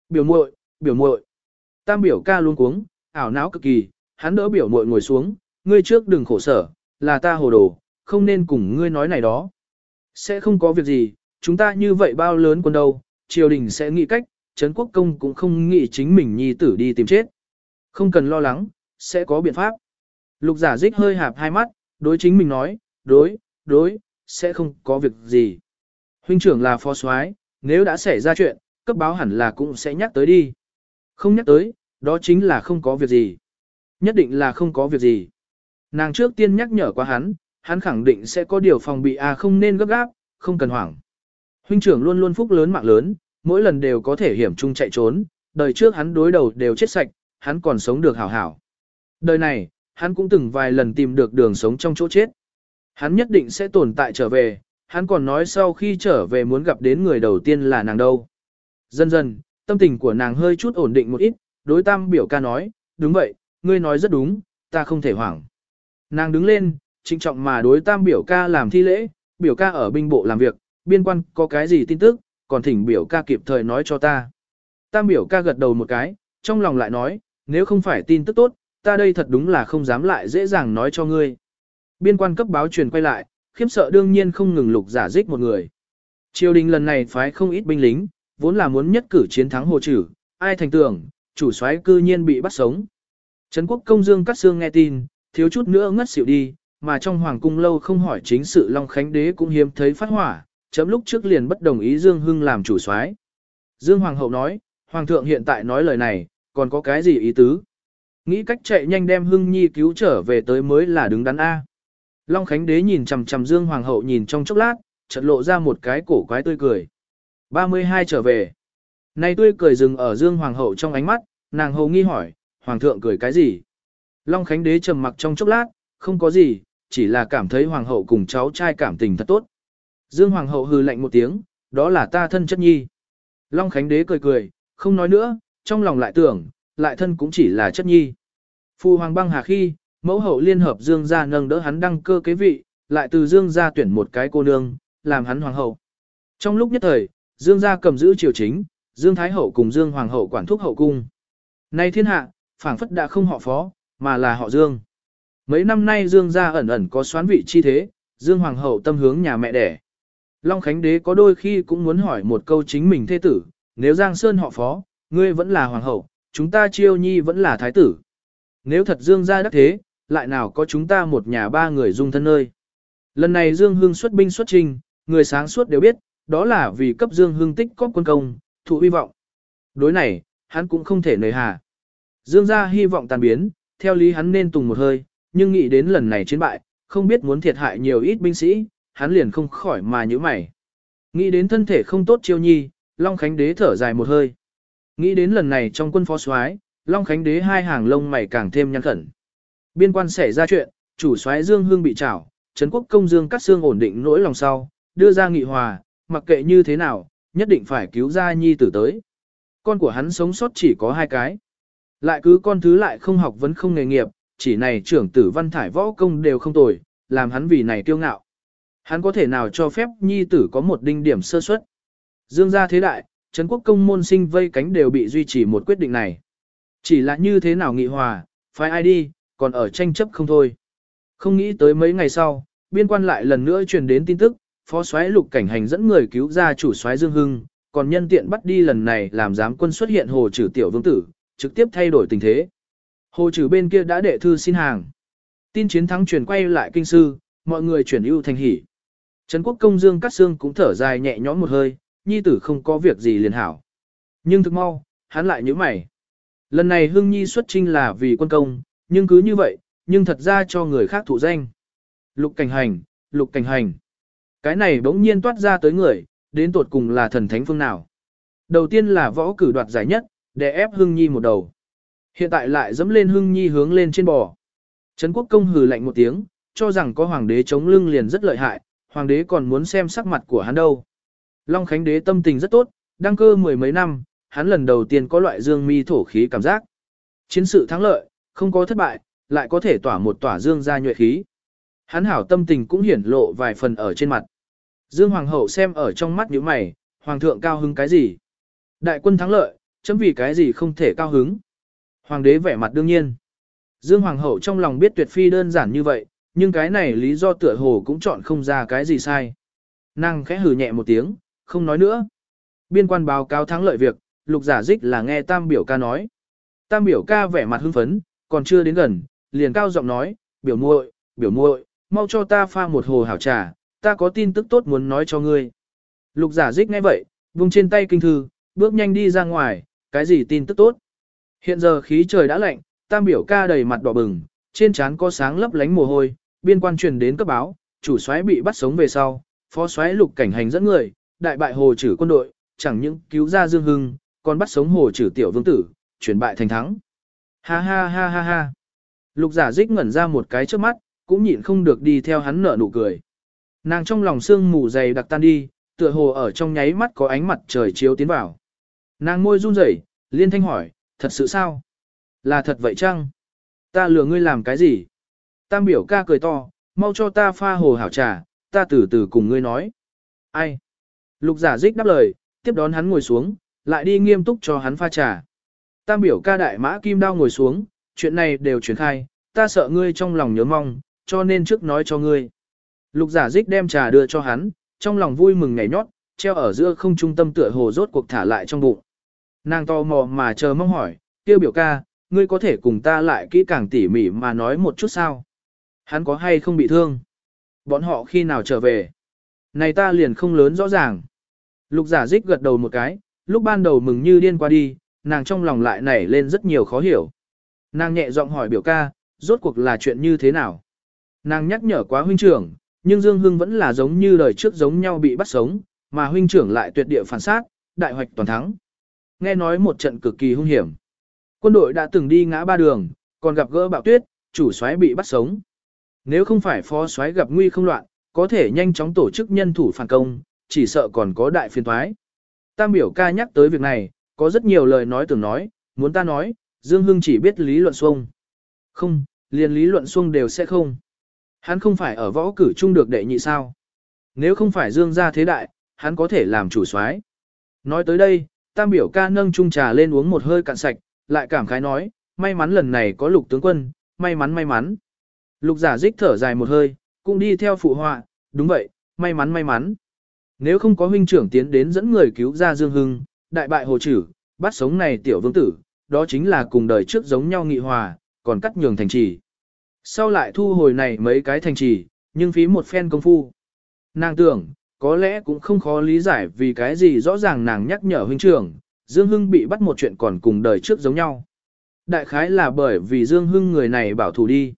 Biểu muội, biểu muội. Tam biểu ca luôn cuống, ảo não cực kỳ, hắn đỡ biểu muội ngồi xuống, ngươi trước đừng khổ sở, là ta hồ đồ, không nên cùng ngươi nói này đó. Sẽ không có việc gì, chúng ta như vậy bao lớn quân đâu, triều đình sẽ nghĩ cách, Trấn Quốc Công cũng không nghĩ chính mình nhi tử đi tìm chết. Không cần lo lắng, sẽ có biện pháp. Lục giả dích hơi hạp hai mắt, đối chính mình nói, đối, đối, sẽ không có việc gì. Huynh trưởng là phó soái, nếu đã xảy ra chuyện, cấp báo hẳn là cũng sẽ nhắc tới đi. Không nhắc tới, đó chính là không có việc gì. Nhất định là không có việc gì. Nàng trước tiên nhắc nhở qua hắn, hắn khẳng định sẽ có điều phòng bị à không nên gấp gáp, không cần hoảng. Huynh trưởng luôn luôn phúc lớn mạng lớn, mỗi lần đều có thể hiểm chung chạy trốn, đời trước hắn đối đầu đều chết sạch, hắn còn sống được hảo hảo. Đời này, hắn cũng từng vài lần tìm được đường sống trong chỗ chết. Hắn nhất định sẽ tồn tại trở về, hắn còn nói sau khi trở về muốn gặp đến người đầu tiên là nàng đâu. Dần dần, tâm tình của nàng hơi chút ổn định một ít, đối tam biểu ca nói, đúng vậy, ngươi nói rất đúng, ta không thể hoảng. Nàng đứng lên, trịnh trọng mà đối tam biểu ca làm thi lễ, biểu ca ở binh bộ làm việc, biên quan có cái gì tin tức, còn thỉnh biểu ca kịp thời nói cho ta. Tam biểu ca gật đầu một cái, trong lòng lại nói, nếu không phải tin tức tốt, ta đây thật đúng là không dám lại dễ dàng nói cho ngươi. Biên quan cấp báo truyền quay lại, khiếp sợ đương nhiên không ngừng lục giả dích một người. Triều đình lần này phái không ít binh lính, vốn là muốn nhất cử chiến thắng hồ trừ, ai thành tưởng, chủ soái cư nhiên bị bắt sống. Trấn quốc công dương cắt xương nghe tin, thiếu chút nữa ngất xỉu đi, mà trong hoàng cung lâu không hỏi chính sự Long Khánh đế cũng hiếm thấy phát hỏa, chấm lúc trước liền bất đồng ý Dương Hưng làm chủ soái. Dương Hoàng hậu nói, Hoàng thượng hiện tại nói lời này, còn có cái gì ý tứ? Nghĩ cách chạy nhanh đem Hưng Nhi cứu trở về tới mới là đứng đắn A. Long Khánh đế nhìn chằm chằm Dương Hoàng hậu nhìn trong chốc lát, chợt lộ ra một cái cổ quái tươi cười. 32 trở về. Này tươi cười dừng ở Dương Hoàng hậu trong ánh mắt, nàng hầu nghi hỏi, Hoàng thượng cười cái gì? Long Khánh đế trầm mặc trong chốc lát, không có gì, chỉ là cảm thấy Hoàng hậu cùng cháu trai cảm tình thật tốt. Dương Hoàng hậu hừ lạnh một tiếng, đó là ta thân chất nhi. Long Khánh đế cười cười, không nói nữa, trong lòng lại tưởng, lại thân cũng chỉ là chất nhi. Phu Hoàng băng hà khi, mẫu hậu liên hợp Dương gia nâng đỡ hắn đăng cơ kế vị, lại từ Dương gia tuyển một cái cô nương, làm hắn hoàng hậu. Trong lúc nhất thời, Dương gia cầm giữ triều chính, Dương Thái hậu cùng Dương Hoàng hậu quản thúc hậu cung. Nay thiên hạ, phảng phất đã không họ phó, mà là họ Dương. Mấy năm nay Dương gia ẩn ẩn có xoán vị chi thế, Dương Hoàng hậu tâm hướng nhà mẹ đẻ. Long Khánh Đế có đôi khi cũng muốn hỏi một câu chính mình thê tử, nếu Giang Sơn họ phó, ngươi vẫn là hoàng hậu, chúng ta chiêu nhi vẫn là thái tử. Nếu thật Dương gia đắc thế, lại nào có chúng ta một nhà ba người dung thân nơi. Lần này Dương Hưng xuất binh xuất trình, người sáng suốt đều biết, đó là vì cấp Dương Hưng tích có quân công, thụ hy vọng. Đối này, hắn cũng không thể nời hà. Dương gia hy vọng tàn biến, theo lý hắn nên tùng một hơi, nhưng nghĩ đến lần này chiến bại, không biết muốn thiệt hại nhiều ít binh sĩ, hắn liền không khỏi mà nhíu mày. Nghĩ đến thân thể không tốt chiêu nhi, Long Khánh Đế thở dài một hơi. Nghĩ đến lần này trong quân phó soái, Long Khánh Đế hai hàng lông mày càng thêm nhăn khẩn. Biên quan xảy ra chuyện, chủ soái Dương Hương bị trảo, Trấn Quốc công Dương cắt xương ổn định nỗi lòng sau, đưa ra nghị hòa, mặc kệ như thế nào, nhất định phải cứu ra nhi tử tới. Con của hắn sống sót chỉ có hai cái. Lại cứ con thứ lại không học vẫn không nghề nghiệp, chỉ này trưởng tử văn thải võ công đều không tồi, làm hắn vì này kiêu ngạo. Hắn có thể nào cho phép nhi tử có một đinh điểm sơ suất. Dương gia thế đại, Trấn quốc công môn sinh vây cánh đều bị duy trì một quyết định này. Chỉ là như thế nào nghị hòa, phải ai đi, còn ở tranh chấp không thôi. Không nghĩ tới mấy ngày sau, biên quan lại lần nữa truyền đến tin tức, phó soái lục cảnh hành dẫn người cứu ra chủ soái Dương Hưng, còn nhân tiện bắt đi lần này làm giám quân xuất hiện hồ trừ tiểu vương tử, trực tiếp thay đổi tình thế. Hồ trừ bên kia đã đệ thư xin hàng. Tin chiến thắng truyền quay lại kinh sư, mọi người chuyển ưu thành hỉ. Trấn quốc công Dương Cát Sương cũng thở dài nhẹ nhõm một hơi, nhi tử không có việc gì liền hảo. Nhưng thực mau, hắn lại nhíu mày. Lần này Hưng Nhi xuất trinh là vì quân công, nhưng cứ như vậy, nhưng thật ra cho người khác thụ danh. Lục cảnh hành, lục cảnh hành. Cái này bỗng nhiên toát ra tới người, đến tột cùng là thần thánh phương nào. Đầu tiên là võ cử đoạt giải nhất, để ép Hưng Nhi một đầu. Hiện tại lại dẫm lên Hưng Nhi hướng lên trên bò. Trấn quốc công hừ lạnh một tiếng, cho rằng có hoàng đế chống lưng liền rất lợi hại, hoàng đế còn muốn xem sắc mặt của hắn đâu. Long Khánh đế tâm tình rất tốt, đăng cơ mười mấy năm, hắn lần đầu tiên có loại dương mi thổ khí cảm giác. Chiến sự thắng lợi, không có thất bại, lại có thể tỏa một tỏa dương ra nhuệ khí. Hắn hảo tâm tình cũng hiển lộ vài phần ở trên mặt. Dương Hoàng hậu xem ở trong mắt nhíu mày, Hoàng thượng cao hứng cái gì? Đại quân thắng lợi, chấm vì cái gì không thể cao hứng? Hoàng đế vẻ mặt đương nhiên. Dương Hoàng hậu trong lòng biết tuyệt phi đơn giản như vậy, nhưng cái này lý do tựa hồ cũng chọn không ra cái gì sai. Nàng khẽ hừ nhẹ một tiếng, không nói nữa. Biên quan báo cáo thắng lợi việc, lục giả dích là nghe tam biểu ca nói. Tam biểu ca vẻ mặt hưng phấn, còn chưa đến gần, liền cao giọng nói, biểu muội, biểu muội, mau cho ta pha một hồ hảo trà, ta có tin tức tốt muốn nói cho ngươi. Lục giả dích nghe vậy, vung trên tay kinh thư, bước nhanh đi ra ngoài, cái gì tin tức tốt. Hiện giờ khí trời đã lạnh, tam biểu ca đầy mặt đỏ bừng, trên trán có sáng lấp lánh mồ hôi, biên quan truyền đến cấp báo, chủ soái bị bắt sống về sau, phó soái lục cảnh hành dẫn người, đại bại hồ trừ quân đội, chẳng những cứu ra Dương Hưng, còn bắt sống hồ trừ tiểu vương tử, chuyển bại thành thắng. Ha ha ha ha ha. Lục giả dích ngẩn ra một cái trước mắt, cũng nhịn không được đi theo hắn nở nụ cười. Nàng trong lòng sương mù dày đặc tan đi, tựa hồ ở trong nháy mắt có ánh mặt trời chiếu tiến vào. Nàng môi run rẩy, liên thanh hỏi, thật sự sao? Là thật vậy chăng? Ta lừa ngươi làm cái gì? Tam biểu ca cười to, mau cho ta pha hồ hảo trà, ta từ từ cùng ngươi nói. Ai? Lục giả dích đáp lời, tiếp đón hắn ngồi xuống, lại đi nghiêm túc cho hắn pha trà. Tam biểu ca đại mã kim đao ngồi xuống, chuyện này đều truyền khai, ta sợ ngươi trong lòng nhớ mong, cho nên trước nói cho ngươi. Lục giả dích đem trà đưa cho hắn, trong lòng vui mừng nhảy nhót, treo ở giữa không trung tâm tựa hồ rốt cuộc thả lại trong bụng. Nàng to mò mà chờ mong hỏi, tiêu biểu ca, ngươi có thể cùng ta lại kỹ càng tỉ mỉ mà nói một chút sao? Hắn có hay không bị thương? Bọn họ khi nào trở về? Này ta liền không lớn rõ ràng. Lục giả dích gật đầu một cái, lúc ban đầu mừng như điên qua đi, nàng trong lòng lại nảy lên rất nhiều khó hiểu. Nàng nhẹ giọng hỏi biểu ca, rốt cuộc là chuyện như thế nào? Nàng nhắc nhở quá huynh trưởng, nhưng Dương Hưng vẫn là giống như đời trước giống nhau bị bắt sống, mà huynh trưởng lại tuyệt địa phản sát, đại hoạch toàn thắng. Nghe nói một trận cực kỳ hung hiểm. Quân đội đã từng đi ngã ba đường, còn gặp gỡ bạo tuyết, chủ soái bị bắt sống. Nếu không phải phó soái gặp nguy không loạn, có thể nhanh chóng tổ chức nhân thủ phản công, chỉ sợ còn có đại phiên thoái. Tam biểu ca nhắc tới việc này, có rất nhiều lời nói tưởng nói, muốn ta nói, Dương Hưng chỉ biết lý luận xuông. Không, liền lý luận xuông đều sẽ không. Hắn không phải ở võ cử chung được đệ nhị sao. Nếu không phải Dương gia thế đại, hắn có thể làm chủ soái. Nói tới đây, tam biểu ca nâng chung trà lên uống một hơi cạn sạch, lại cảm khái nói, may mắn lần này có lục tướng quân, may mắn may mắn. Lục giả dích thở dài một hơi, cũng đi theo phụ họa, đúng vậy, may mắn may mắn. Nếu không có huynh trưởng tiến đến dẫn người cứu ra Dương Hưng, đại bại hồ chử, bắt sống này tiểu vương tử, đó chính là cùng đời trước giống nhau nghị hòa, còn cắt nhường thành trì. Sau lại thu hồi này mấy cái thành trì, nhưng phí một phen công phu. Nàng tưởng, có lẽ cũng không khó lý giải vì cái gì rõ ràng nàng nhắc nhở huynh trưởng, Dương Hưng bị bắt một chuyện còn cùng đời trước giống nhau. Đại khái là bởi vì Dương Hưng người này bảo thủ đi.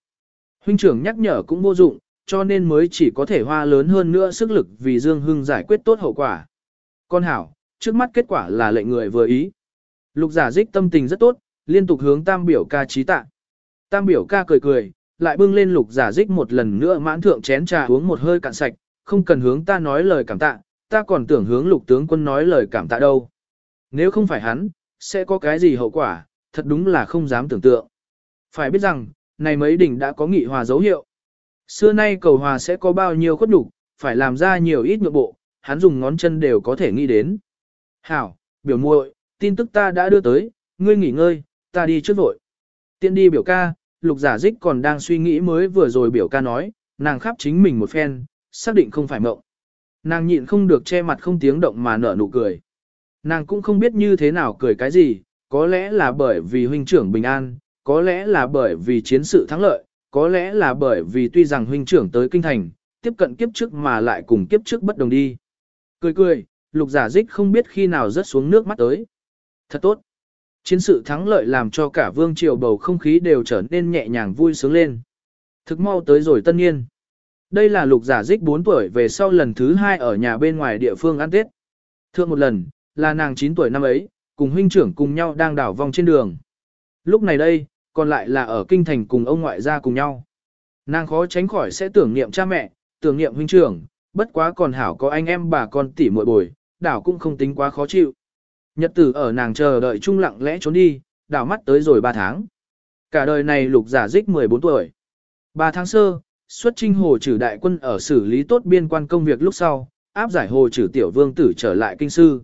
Huynh trưởng nhắc nhở cũng vô dụng, cho nên mới chỉ có thể hoa lớn hơn nữa sức lực vì Dương Hưng giải quyết tốt hậu quả. Con hảo, trước mắt kết quả là lệnh người vừa ý. Lục giả dích tâm tình rất tốt, liên tục hướng tam biểu ca trí tạ. Tam biểu ca cười cười, lại bưng lên lục giả dích một lần nữa mãn thượng chén trà uống một hơi cạn sạch, không cần hướng ta nói lời cảm tạ, ta còn tưởng hướng lục tướng quân nói lời cảm tạ đâu. Nếu không phải hắn, sẽ có cái gì hậu quả, thật đúng là không dám tưởng tượng. Phải biết rằng, này mấy đỉnh đã có nghị hòa dấu hiệu. Xưa nay cầu hòa sẽ có bao nhiêu khuất nhục, phải làm ra nhiều ít nhượng bộ, hắn dùng ngón chân đều có thể nghĩ đến. Hảo, biểu muội, tin tức ta đã đưa tới, ngươi nghỉ ngơi, ta đi trước vội. Tiện đi biểu ca, lục giả dích còn đang suy nghĩ mới vừa rồi biểu ca nói, nàng khắp chính mình một phen, xác định không phải mộng. Nàng nhịn không được che mặt không tiếng động mà nở nụ cười. Nàng cũng không biết như thế nào cười cái gì, có lẽ là bởi vì huynh trưởng bình an, có lẽ là bởi vì chiến sự thắng lợi, có lẽ là bởi vì tuy rằng huynh trưởng tới kinh thành, tiếp cận kiếp trước mà lại cùng kiếp trước bất đồng đi. Cười cười, lục giả dích không biết khi nào rớt xuống nước mắt tới. Thật tốt. Chiến sự thắng lợi làm cho cả vương triều bầu không khí đều trở nên nhẹ nhàng vui sướng lên. Thực mau tới rồi tân niên. Đây là lục giả dích 4 tuổi về sau lần thứ 2 ở nhà bên ngoài địa phương ăn Tết. Thượng một lần, là nàng 9 tuổi năm ấy, cùng huynh trưởng cùng nhau đang đảo vòng trên đường. Lúc này đây, còn lại là ở kinh thành cùng ông ngoại gia cùng nhau. Nàng khó tránh khỏi sẽ tưởng niệm cha mẹ, tưởng niệm huynh trưởng, bất quá còn hảo có anh em bà con tỷ muội bồi, đảo cũng không tính quá khó chịu. Nhật tử ở nàng chờ đợi chung lặng lẽ trốn đi, đảo mắt tới rồi 3 tháng. Cả đời này lục giả dích 14 tuổi. 3 tháng sơ, xuất trinh hồ trừ đại quân ở xử lý tốt biên quan công việc lúc sau, áp giải hồ trừ tiểu vương tử trở lại kinh sư.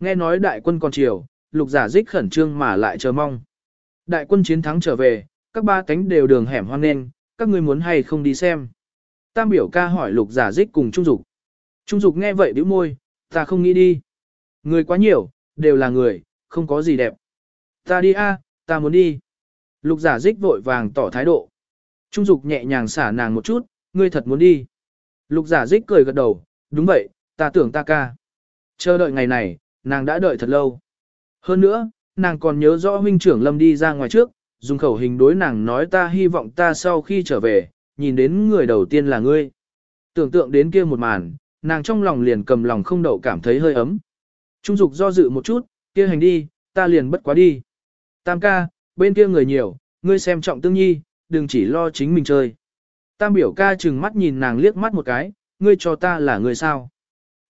Nghe nói đại quân còn chiều, lục giả dích khẩn trương mà lại chờ mong. Đại quân chiến thắng trở về, các ba cánh đều đường hẻm hoang nên, các ngươi muốn hay không đi xem. Tam biểu ca hỏi lục giả dích cùng Trung Dục. Trung Dục nghe vậy bĩu môi, ta không nghĩ đi. Người quá nhiều, đều là người, không có gì đẹp. Ta đi a, ta muốn đi. Lục giả dích vội vàng tỏ thái độ. Trung Dục nhẹ nhàng xả nàng một chút, ngươi thật muốn đi. Lục giả dích cười gật đầu, đúng vậy, ta tưởng ta ca. Chờ đợi ngày này, nàng đã đợi thật lâu. Hơn nữa, nàng còn nhớ rõ huynh trưởng lâm đi ra ngoài trước, dùng khẩu hình đối nàng nói ta hy vọng ta sau khi trở về, nhìn đến người đầu tiên là ngươi. Tưởng tượng đến kia một màn, nàng trong lòng liền cầm lòng không đậu cảm thấy hơi ấm. Trung dục do dự một chút, kia hành đi, ta liền bất quá đi. Tam ca, bên kia người nhiều, ngươi xem trọng tương nhi, đừng chỉ lo chính mình chơi. Tam biểu ca chừng mắt nhìn nàng liếc mắt một cái, ngươi cho ta là người sao.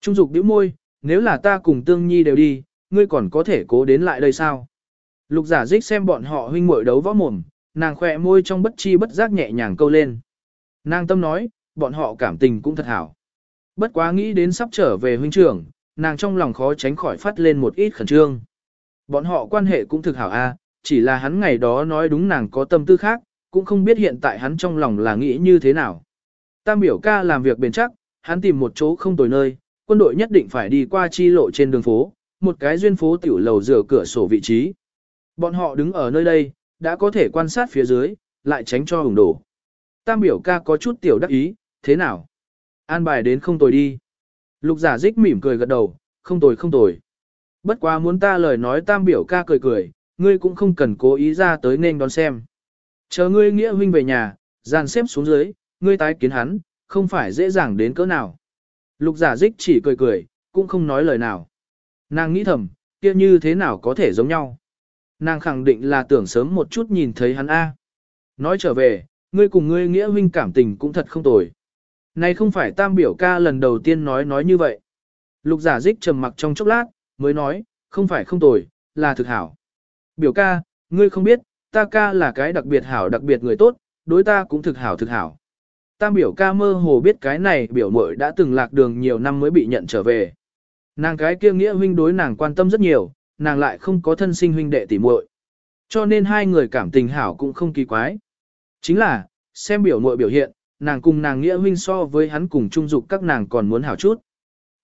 Trung dục bĩu môi, nếu là ta cùng tương nhi đều đi, ngươi còn có thể cố đến lại đây sao? Lục giả dích xem bọn họ huynh muội đấu võ mồm, nàng khỏe môi trong bất chi bất giác nhẹ nhàng câu lên. Nàng tâm nói, bọn họ cảm tình cũng thật hảo. Bất quá nghĩ đến sắp trở về huynh trưởng, nàng trong lòng khó tránh khỏi phát lên một ít khẩn trương. Bọn họ quan hệ cũng thực hảo a, chỉ là hắn ngày đó nói đúng nàng có tâm tư khác, cũng không biết hiện tại hắn trong lòng là nghĩ như thế nào. Tam biểu ca làm việc bền chắc, hắn tìm một chỗ không tồi nơi, quân đội nhất định phải đi qua chi lộ trên đường phố, một cái duyên phố tiểu lầu rửa cửa sổ vị trí. Bọn họ đứng ở nơi đây, đã có thể quan sát phía dưới, lại tránh cho hùng đổ. Tam biểu ca có chút tiểu đắc ý, thế nào? An bài đến không tồi đi. Lục giả dích mỉm cười gật đầu, không tồi không tồi. Bất quá muốn ta lời nói tam biểu ca cười cười, ngươi cũng không cần cố ý ra tới nên đón xem. Chờ ngươi nghĩa huynh về nhà, dàn xếp xuống dưới, ngươi tái kiến hắn, không phải dễ dàng đến cỡ nào. Lục giả dích chỉ cười cười, cũng không nói lời nào. Nàng nghĩ thầm, kia như thế nào có thể giống nhau. Nàng khẳng định là tưởng sớm một chút nhìn thấy hắn A. Nói trở về, ngươi cùng ngươi nghĩa huynh cảm tình cũng thật không tồi. Này không phải tam biểu ca lần đầu tiên nói nói như vậy. Lục giả dích trầm mặc trong chốc lát, mới nói, không phải không tồi, là thực hảo. Biểu ca, ngươi không biết, ta ca là cái đặc biệt hảo đặc biệt người tốt, đối ta cũng thực hảo thực hảo. Tam biểu ca mơ hồ biết cái này biểu mội đã từng lạc đường nhiều năm mới bị nhận trở về. Nàng cái kia nghĩa huynh đối nàng quan tâm rất nhiều, nàng lại không có thân sinh huynh đệ tỉ muội. Cho nên hai người cảm tình hảo cũng không kỳ quái. Chính là, xem biểu muội biểu hiện, nàng cùng nàng nghĩa huynh so với hắn cùng trung dục các nàng còn muốn hảo chút.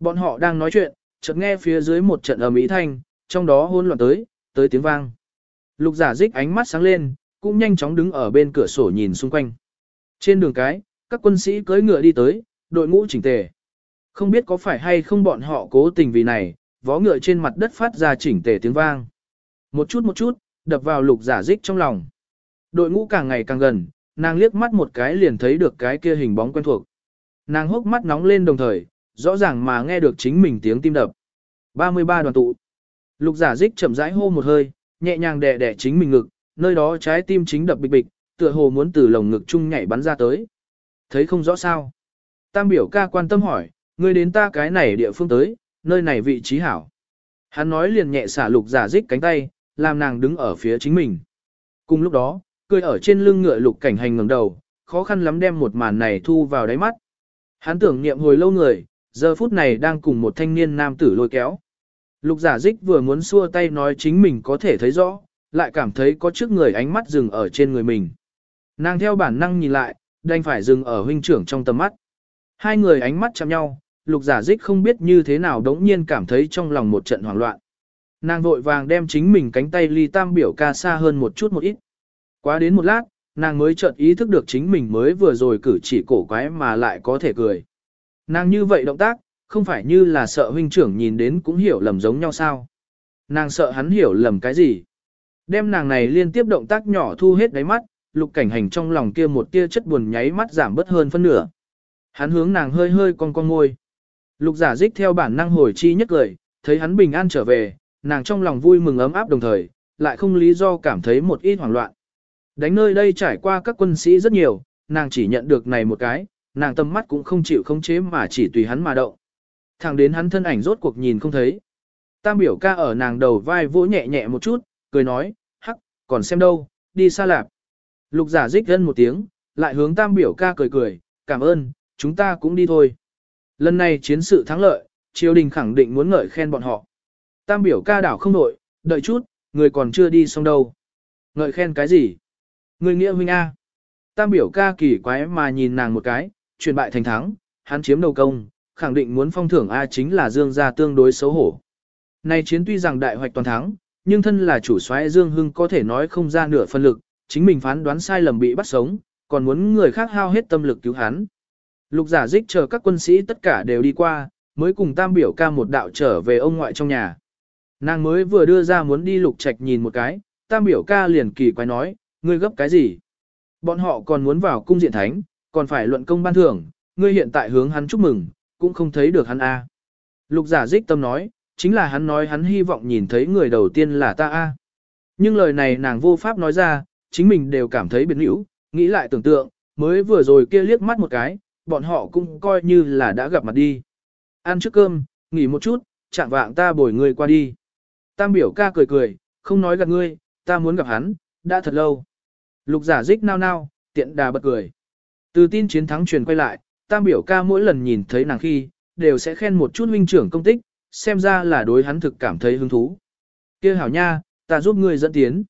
Bọn họ đang nói chuyện, chợt nghe phía dưới một trận ầm ĩ thanh, trong đó hỗn loạn tới, tới tiếng vang. Lục giả dích ánh mắt sáng lên, cũng nhanh chóng đứng ở bên cửa sổ nhìn xung quanh. Trên đường cái, các quân sĩ cưỡi ngựa đi tới, đội ngũ chỉnh tề. Không biết có phải hay không bọn họ cố tình vì này, vó ngựa trên mặt đất phát ra chỉnh tề tiếng vang. Một chút một chút, đập vào lục giả dích trong lòng. Đội ngũ càng ngày càng gần, nàng liếc mắt một cái liền thấy được cái kia hình bóng quen thuộc. Nàng hốc mắt nóng lên đồng thời, rõ ràng mà nghe được chính mình tiếng tim đập. 33 đoàn tụ. Lục giả dích chậm rãi hô một hơi, nhẹ nhàng đè đè chính mình ngực, nơi đó trái tim chính đập bịch bịch, tựa hồ muốn từ lồng ngực chung nhảy bắn ra tới. Thấy không rõ sao? Tam biểu ca quan tâm hỏi, ngươi đến ta cái này địa phương tới, nơi này vị trí hảo. Hắn nói liền nhẹ xả lục giả dích cánh tay, làm nàng đứng ở phía chính mình. Cùng lúc đó, cười ở trên lưng ngựa lục cảnh hành ngẩng đầu, khó khăn lắm đem một màn này thu vào đáy mắt. Hắn tưởng niệm hồi lâu người, giờ phút này đang cùng một thanh niên nam tử lôi kéo. Lục giả dích vừa muốn xua tay nói chính mình có thể thấy rõ, lại cảm thấy có trước người ánh mắt dừng ở trên người mình. Nàng theo bản năng nhìn lại, đành phải dừng ở huynh trưởng trong tầm mắt. Hai người ánh mắt chạm nhau, lục giả dích không biết như thế nào đống nhiên cảm thấy trong lòng một trận hoảng loạn. Nàng vội vàng đem chính mình cánh tay ly tam biểu ca xa hơn một chút một ít. Quá đến một lát, nàng mới chợt ý thức được chính mình mới vừa rồi cử chỉ cổ quái mà lại có thể cười. Nàng như vậy động tác, không phải như là sợ huynh trưởng nhìn đến cũng hiểu lầm giống nhau sao. Nàng sợ hắn hiểu lầm cái gì. Đem nàng này liên tiếp động tác nhỏ thu hết đáy mắt, lục cảnh hành trong lòng kia một tia chất buồn nháy mắt giảm bớt hơn phân nửa. Hắn hướng nàng hơi hơi con con môi. Lục giả dích theo bản năng hồi chi nhất lời, thấy hắn bình an trở về, nàng trong lòng vui mừng ấm áp đồng thời, lại không lý do cảm thấy một ít hoảng loạn. Đánh nơi đây trải qua các quân sĩ rất nhiều, nàng chỉ nhận được này một cái, nàng tâm mắt cũng không chịu khống chế mà chỉ tùy hắn mà động. Thẳng đến hắn thân ảnh rốt cuộc nhìn không thấy. Tam biểu ca ở nàng đầu vai vỗ nhẹ nhẹ một chút, cười nói, hắc, còn xem đâu, đi xa lạp. Lục giả dích gân một tiếng, lại hướng tam biểu ca cười cười, cảm ơn, chúng ta cũng đi thôi. Lần này chiến sự thắng lợi, triều đình khẳng định muốn ngợi khen bọn họ. Tam biểu ca đảo không nội, đợi chút, người còn chưa đi xong đâu. Ngợi khen cái gì? Người nghĩa huynh A. Tam biểu ca kỳ quái mà nhìn nàng một cái, truyền bại thành thắng, hắn chiếm đầu công, khẳng định muốn phong thưởng A chính là Dương gia tương đối xấu hổ. Nay chiến tuy rằng đại hoạch toàn thắng, nhưng thân là chủ soái Dương Hưng có thể nói không ra nửa phân lực, chính mình phán đoán sai lầm bị bắt sống, còn muốn người khác hao hết tâm lực cứu hắn. Lục giả dích chờ các quân sĩ tất cả đều đi qua, mới cùng tam biểu ca một đạo trở về ông ngoại trong nhà. Nàng mới vừa đưa ra muốn đi lục trạch nhìn một cái, tam biểu ca liền kỳ quái nói, ngươi gấp cái gì? Bọn họ còn muốn vào cung diện thánh, còn phải luận công ban thưởng, ngươi hiện tại hướng hắn chúc mừng, cũng không thấy được hắn A. Lục giả dích tâm nói, chính là hắn nói hắn hy vọng nhìn thấy người đầu tiên là ta A. Nhưng lời này nàng vô pháp nói ra, chính mình đều cảm thấy biệt hữu, nghĩ lại tưởng tượng, mới vừa rồi kia liếc mắt một cái, bọn họ cũng coi như là đã gặp mặt đi. Ăn trước cơm, nghỉ một chút, chạm vạng ta bồi người qua đi. Tam biểu ca cười cười, không nói gặp ngươi, ta muốn gặp hắn, đã thật lâu. Lục giả dích nao nao, tiện đà bật cười. Từ tin chiến thắng truyền quay lại, tam biểu ca mỗi lần nhìn thấy nàng khi, đều sẽ khen một chút huynh trưởng công tích, xem ra là đối hắn thực cảm thấy hứng thú. kia hảo nha, ta giúp ngươi dẫn tiến.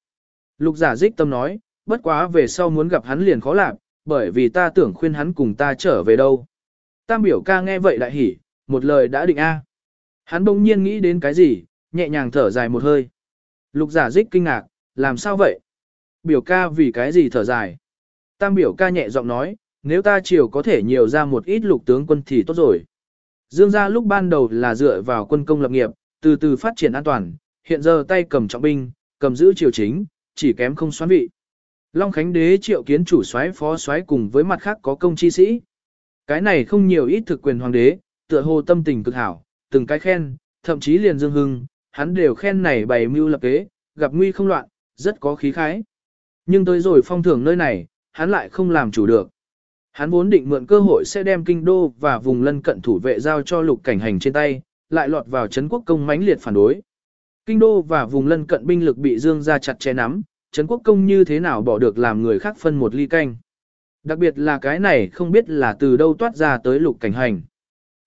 Lục giả dích tâm nói, bất quá về sau muốn gặp hắn liền khó làm, bởi vì ta tưởng khuyên hắn cùng ta trở về đâu. Tam biểu ca nghe vậy đại hỉ, một lời đã định A. Hắn bỗng nhiên nghĩ đến cái gì, nhẹ nhàng thở dài một hơi. Lục giả dích kinh ngạc, làm sao vậy? Biểu ca vì cái gì thở dài? Tam biểu ca nhẹ giọng nói, nếu ta chiều có thể nhiều ra một ít lục tướng quân thì tốt rồi. Dương gia lúc ban đầu là dựa vào quân công lập nghiệp, từ từ phát triển an toàn, hiện giờ tay cầm trọng binh, cầm giữ triều chính, chỉ kém không xoán vị. Long Khánh đế triệu kiến chủ soái phó soái cùng với mặt khác có công chi sĩ. Cái này không nhiều ít thực quyền hoàng đế, tựa hồ tâm tình cực hảo, từng cái khen, thậm chí liền dương hưng, hắn đều khen này bày mưu lập kế, gặp nguy không loạn, rất có khí khái. Nhưng tới rồi phong thưởng nơi này, hắn lại không làm chủ được. Hắn vốn định mượn cơ hội sẽ đem kinh đô và vùng lân cận thủ vệ giao cho lục cảnh hành trên tay, lại lọt vào Trấn quốc công mãnh liệt phản đối. Kinh đô và vùng lân cận binh lực bị dương ra chặt chẽ nắm, Trấn quốc công như thế nào bỏ được làm người khác phân một ly canh. Đặc biệt là cái này không biết là từ đâu toát ra tới lục cảnh hành.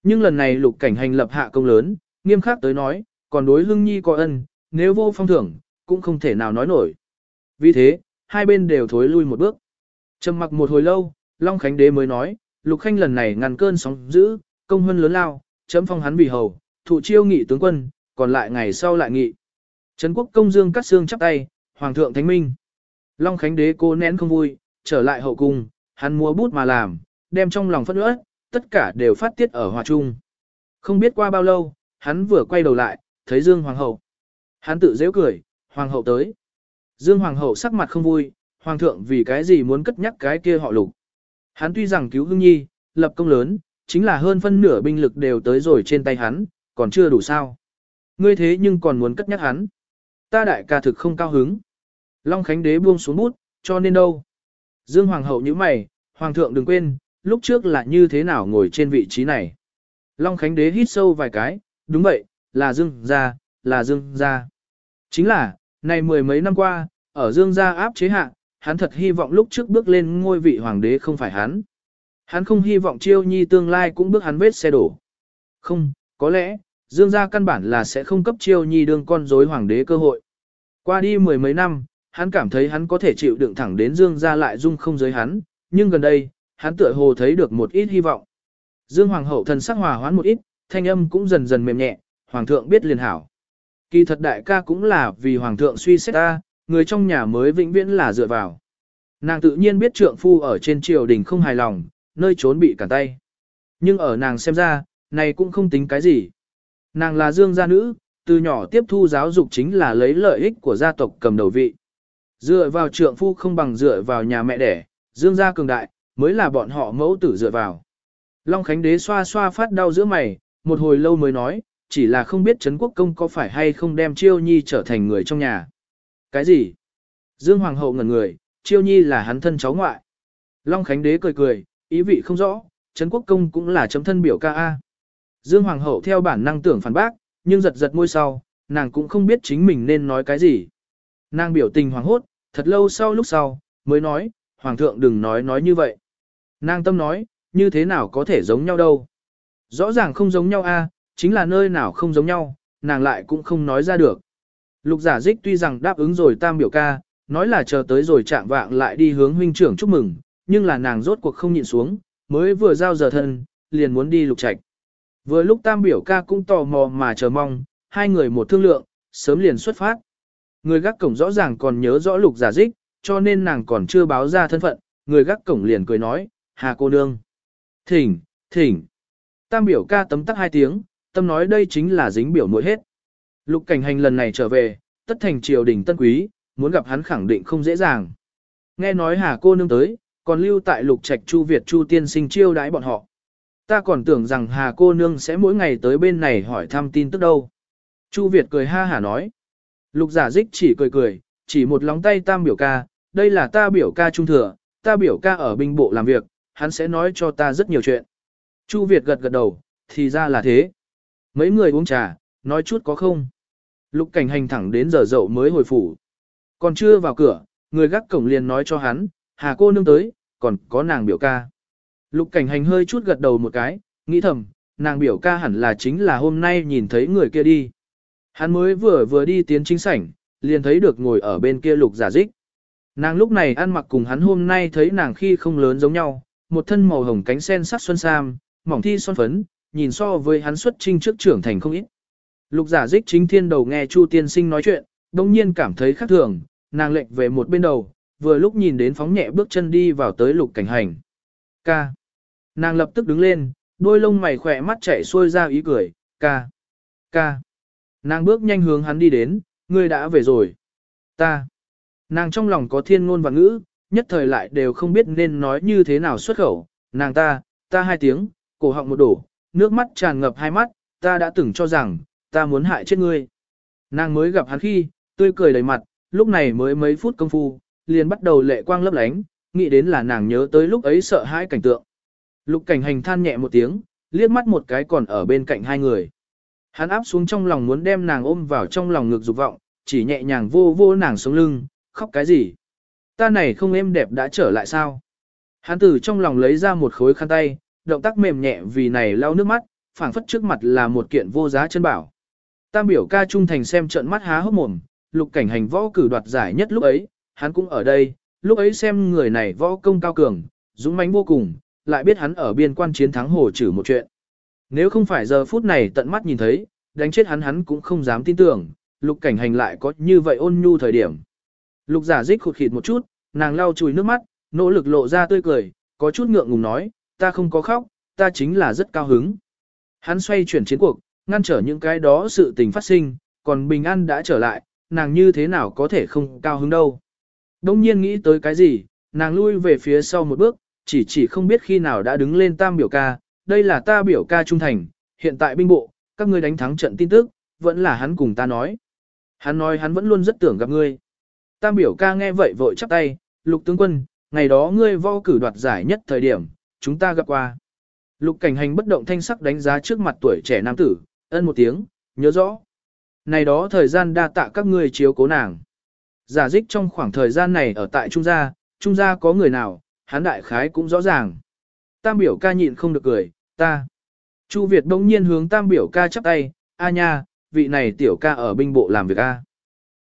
Nhưng lần này lục cảnh hành lập hạ công lớn, nghiêm khắc tới nói, còn đối hưng nhi có ân, nếu vô phong thưởng, cũng không thể nào nói nổi. Vì thế, hai bên đều thối lui một bước. Trầm mặc một hồi lâu, Long Khánh Đế mới nói, Lục Khanh lần này ngăn cơn sóng dữ, công hơn lớn lao, chấm phong hắn vì hầu, thụ chiêu nghị tướng quân, còn lại ngày sau lại nghị. Trấn quốc công dương cắt xương chắp tay, Hoàng thượng thánh minh. Long Khánh Đế cố nén không vui, trở lại hậu cung, hắn mua bút mà làm, đem trong lòng phất ướt, tất cả đều phát tiết ở hòa trung. Không biết qua bao lâu, hắn vừa quay đầu lại, thấy Dương Hoàng hậu. Hắn tự dễ cười, Hoàng hậu tới. Dương Hoàng hậu sắc mặt không vui, Hoàng thượng vì cái gì muốn cất nhắc cái kia họ lục. Hắn tuy rằng cứu Hưng Nhi, lập công lớn, chính là hơn phân nửa binh lực đều tới rồi trên tay hắn, còn chưa đủ sao. Ngươi thế nhưng còn muốn cất nhắc hắn. Ta đại ca thực không cao hứng. Long Khánh Đế buông xuống bút, cho nên đâu. Dương Hoàng hậu như mày, Hoàng thượng đừng quên, lúc trước là như thế nào ngồi trên vị trí này. Long Khánh Đế hít sâu vài cái, đúng vậy, là Dương gia, là Dương gia. Chính là, này mười mấy năm qua, ở Dương gia áp chế hạ, hắn thật hy vọng lúc trước bước lên ngôi vị hoàng đế không phải hắn. Hắn không hy vọng chiêu nhi tương lai cũng bước hắn vết xe đổ. Không, có lẽ, Dương gia căn bản là sẽ không cấp chiêu nhi đương con rối hoàng đế cơ hội. Qua đi mười mấy năm, hắn cảm thấy hắn có thể chịu đựng thẳng đến Dương gia lại dung không giới hắn, nhưng gần đây, hắn tựa hồ thấy được một ít hy vọng. Dương hoàng hậu thần sắc hòa hoãn một ít, thanh âm cũng dần dần mềm nhẹ, hoàng thượng biết liền hảo. Kỳ thật đại ca cũng là vì hoàng thượng suy xét ta, người trong nhà mới vĩnh viễn là dựa vào. Nàng tự nhiên biết trượng phu ở trên triều đình không hài lòng, nơi trốn bị cản tay. Nhưng ở nàng xem ra, này cũng không tính cái gì. Nàng là dương gia nữ, từ nhỏ tiếp thu giáo dục chính là lấy lợi ích của gia tộc cầm đầu vị. Dựa vào trượng phu không bằng dựa vào nhà mẹ đẻ, dương gia cường đại, mới là bọn họ mẫu tử dựa vào. Long Khánh Đế xoa xoa phát đau giữa mày, một hồi lâu mới nói, chỉ là không biết Trấn Quốc Công có phải hay không đem Chiêu Nhi trở thành người trong nhà. Cái gì? Dương Hoàng hậu ngẩn người, Chiêu Nhi là hắn thân cháu ngoại. Long Khánh Đế cười cười, ý vị không rõ, Trấn Quốc Công cũng là chấm thân biểu ca A. Dương Hoàng hậu theo bản năng tưởng phản bác, nhưng giật giật môi sau, nàng cũng không biết chính mình nên nói cái gì. Nàng biểu tình hoàng hốt, thật lâu sau lúc sau, mới nói, Hoàng thượng đừng nói nói như vậy. Nàng tâm nói, như thế nào có thể giống nhau đâu. Rõ ràng không giống nhau a, chính là nơi nào không giống nhau, nàng lại cũng không nói ra được. Lục giả dích tuy rằng đáp ứng rồi tam biểu ca, nói là chờ tới rồi chạm vạng lại đi hướng huynh trưởng chúc mừng, nhưng là nàng rốt cuộc không nhịn xuống, mới vừa giao giờ thân, liền muốn đi lục trạch. Vừa lúc tam biểu ca cũng tò mò mà chờ mong, hai người một thương lượng, sớm liền xuất phát. Người gác cổng rõ ràng còn nhớ rõ lục giả dích, cho nên nàng còn chưa báo ra thân phận, người gác cổng liền cười nói, hà cô nương. Thỉnh, thỉnh. Tam biểu ca tấm tắc hai tiếng, tâm nói đây chính là dính biểu mũi hết. Lục cảnh hành lần này trở về, tất thành triều đình tân quý, muốn gặp hắn khẳng định không dễ dàng. Nghe nói hà cô nương tới, còn lưu tại lục trạch chu Việt chu tiên sinh chiêu đãi bọn họ. Ta còn tưởng rằng hà cô nương sẽ mỗi ngày tới bên này hỏi thăm tin tức đâu. Chu Việt cười ha hả nói. Lục giả dích chỉ cười cười, chỉ một lóng tay tam biểu ca, đây là ta biểu ca trung thừa, ta biểu ca ở binh bộ làm việc, hắn sẽ nói cho ta rất nhiều chuyện. Chu Việt gật gật đầu, thì ra là thế. Mấy người uống trà, nói chút có không. Lục cảnh hành thẳng đến giờ dậu mới hồi phủ. Còn chưa vào cửa, người gác cổng liền nói cho hắn, hà cô nương tới, còn có nàng biểu ca. Lục cảnh hành hơi chút gật đầu một cái, nghĩ thầm, nàng biểu ca hẳn là chính là hôm nay nhìn thấy người kia đi. Hắn mới vừa vừa đi tiến chính sảnh, liền thấy được ngồi ở bên kia lục giả dích. Nàng lúc này ăn mặc cùng hắn hôm nay thấy nàng khi không lớn giống nhau, một thân màu hồng cánh sen sắc xuân sam, mỏng thi son phấn, nhìn so với hắn xuất trinh trước trưởng thành không ít. Lục giả dích chính thiên đầu nghe Chu tiên sinh nói chuyện, đồng nhiên cảm thấy khác thường, nàng lệnh về một bên đầu, vừa lúc nhìn đến phóng nhẹ bước chân đi vào tới lục cảnh hành. Ca. Nàng lập tức đứng lên, đôi lông mày khỏe mắt chảy xuôi ra ý cười, ca. Ca. Nàng bước nhanh hướng hắn đi đến, ngươi đã về rồi. Ta. Nàng trong lòng có thiên ngôn và ngữ, nhất thời lại đều không biết nên nói như thế nào xuất khẩu. Nàng ta, ta hai tiếng, cổ họng một đổ, nước mắt tràn ngập hai mắt, ta đã từng cho rằng, ta muốn hại chết ngươi. Nàng mới gặp hắn khi, tươi cười đầy mặt, lúc này mới mấy phút công phu, liền bắt đầu lệ quang lấp lánh, nghĩ đến là nàng nhớ tới lúc ấy sợ hãi cảnh tượng. Lục cảnh hành than nhẹ một tiếng, liếc mắt một cái còn ở bên cạnh hai người. Hắn áp xuống trong lòng muốn đem nàng ôm vào trong lòng ngực dục vọng, chỉ nhẹ nhàng vô vô nàng sống lưng, khóc cái gì? Ta này không êm đẹp đã trở lại sao? Hắn từ trong lòng lấy ra một khối khăn tay, động tác mềm nhẹ vì này lau nước mắt, phảng phất trước mặt là một kiện vô giá chân bảo. Tam biểu ca trung thành xem trận mắt há hốc mồm, lục cảnh hành võ cử đoạt giải nhất lúc ấy, hắn cũng ở đây, lúc ấy xem người này võ công cao cường, dũng mãnh vô cùng, lại biết hắn ở biên quan chiến thắng hồ trừ một chuyện. Nếu không phải giờ phút này tận mắt nhìn thấy, đánh chết hắn hắn cũng không dám tin tưởng, lục cảnh hành lại có như vậy ôn nhu thời điểm. Lục giả dích khụt khịt một chút, nàng lau chùi nước mắt, nỗ lực lộ ra tươi cười, có chút ngượng ngùng nói, ta không có khóc, ta chính là rất cao hứng. Hắn xoay chuyển chiến cuộc, ngăn trở những cái đó sự tình phát sinh, còn bình an đã trở lại, nàng như thế nào có thể không cao hứng đâu. Đông nhiên nghĩ tới cái gì, nàng lui về phía sau một bước, chỉ chỉ không biết khi nào đã đứng lên tam biểu ca, đây là ta biểu ca trung thành, hiện tại binh bộ, các ngươi đánh thắng trận tin tức, vẫn là hắn cùng ta nói. Hắn nói hắn vẫn luôn rất tưởng gặp ngươi. Tam biểu ca nghe vậy vội chắp tay, lục tướng quân, ngày đó ngươi vô cử đoạt giải nhất thời điểm, chúng ta gặp qua. Lục cảnh hành bất động thanh sắc đánh giá trước mặt tuổi trẻ nam tử, ân một tiếng, nhớ rõ. Này đó thời gian đa tạ các ngươi chiếu cố nàng. Giả dích trong khoảng thời gian này ở tại Trung Gia, Trung Gia có người nào, hán đại khái cũng rõ ràng. Tam biểu ca nhịn không được cười, ta. Chu Việt đông nhiên hướng tam biểu ca chắp tay, a nha, vị này tiểu ca ở binh bộ làm việc a.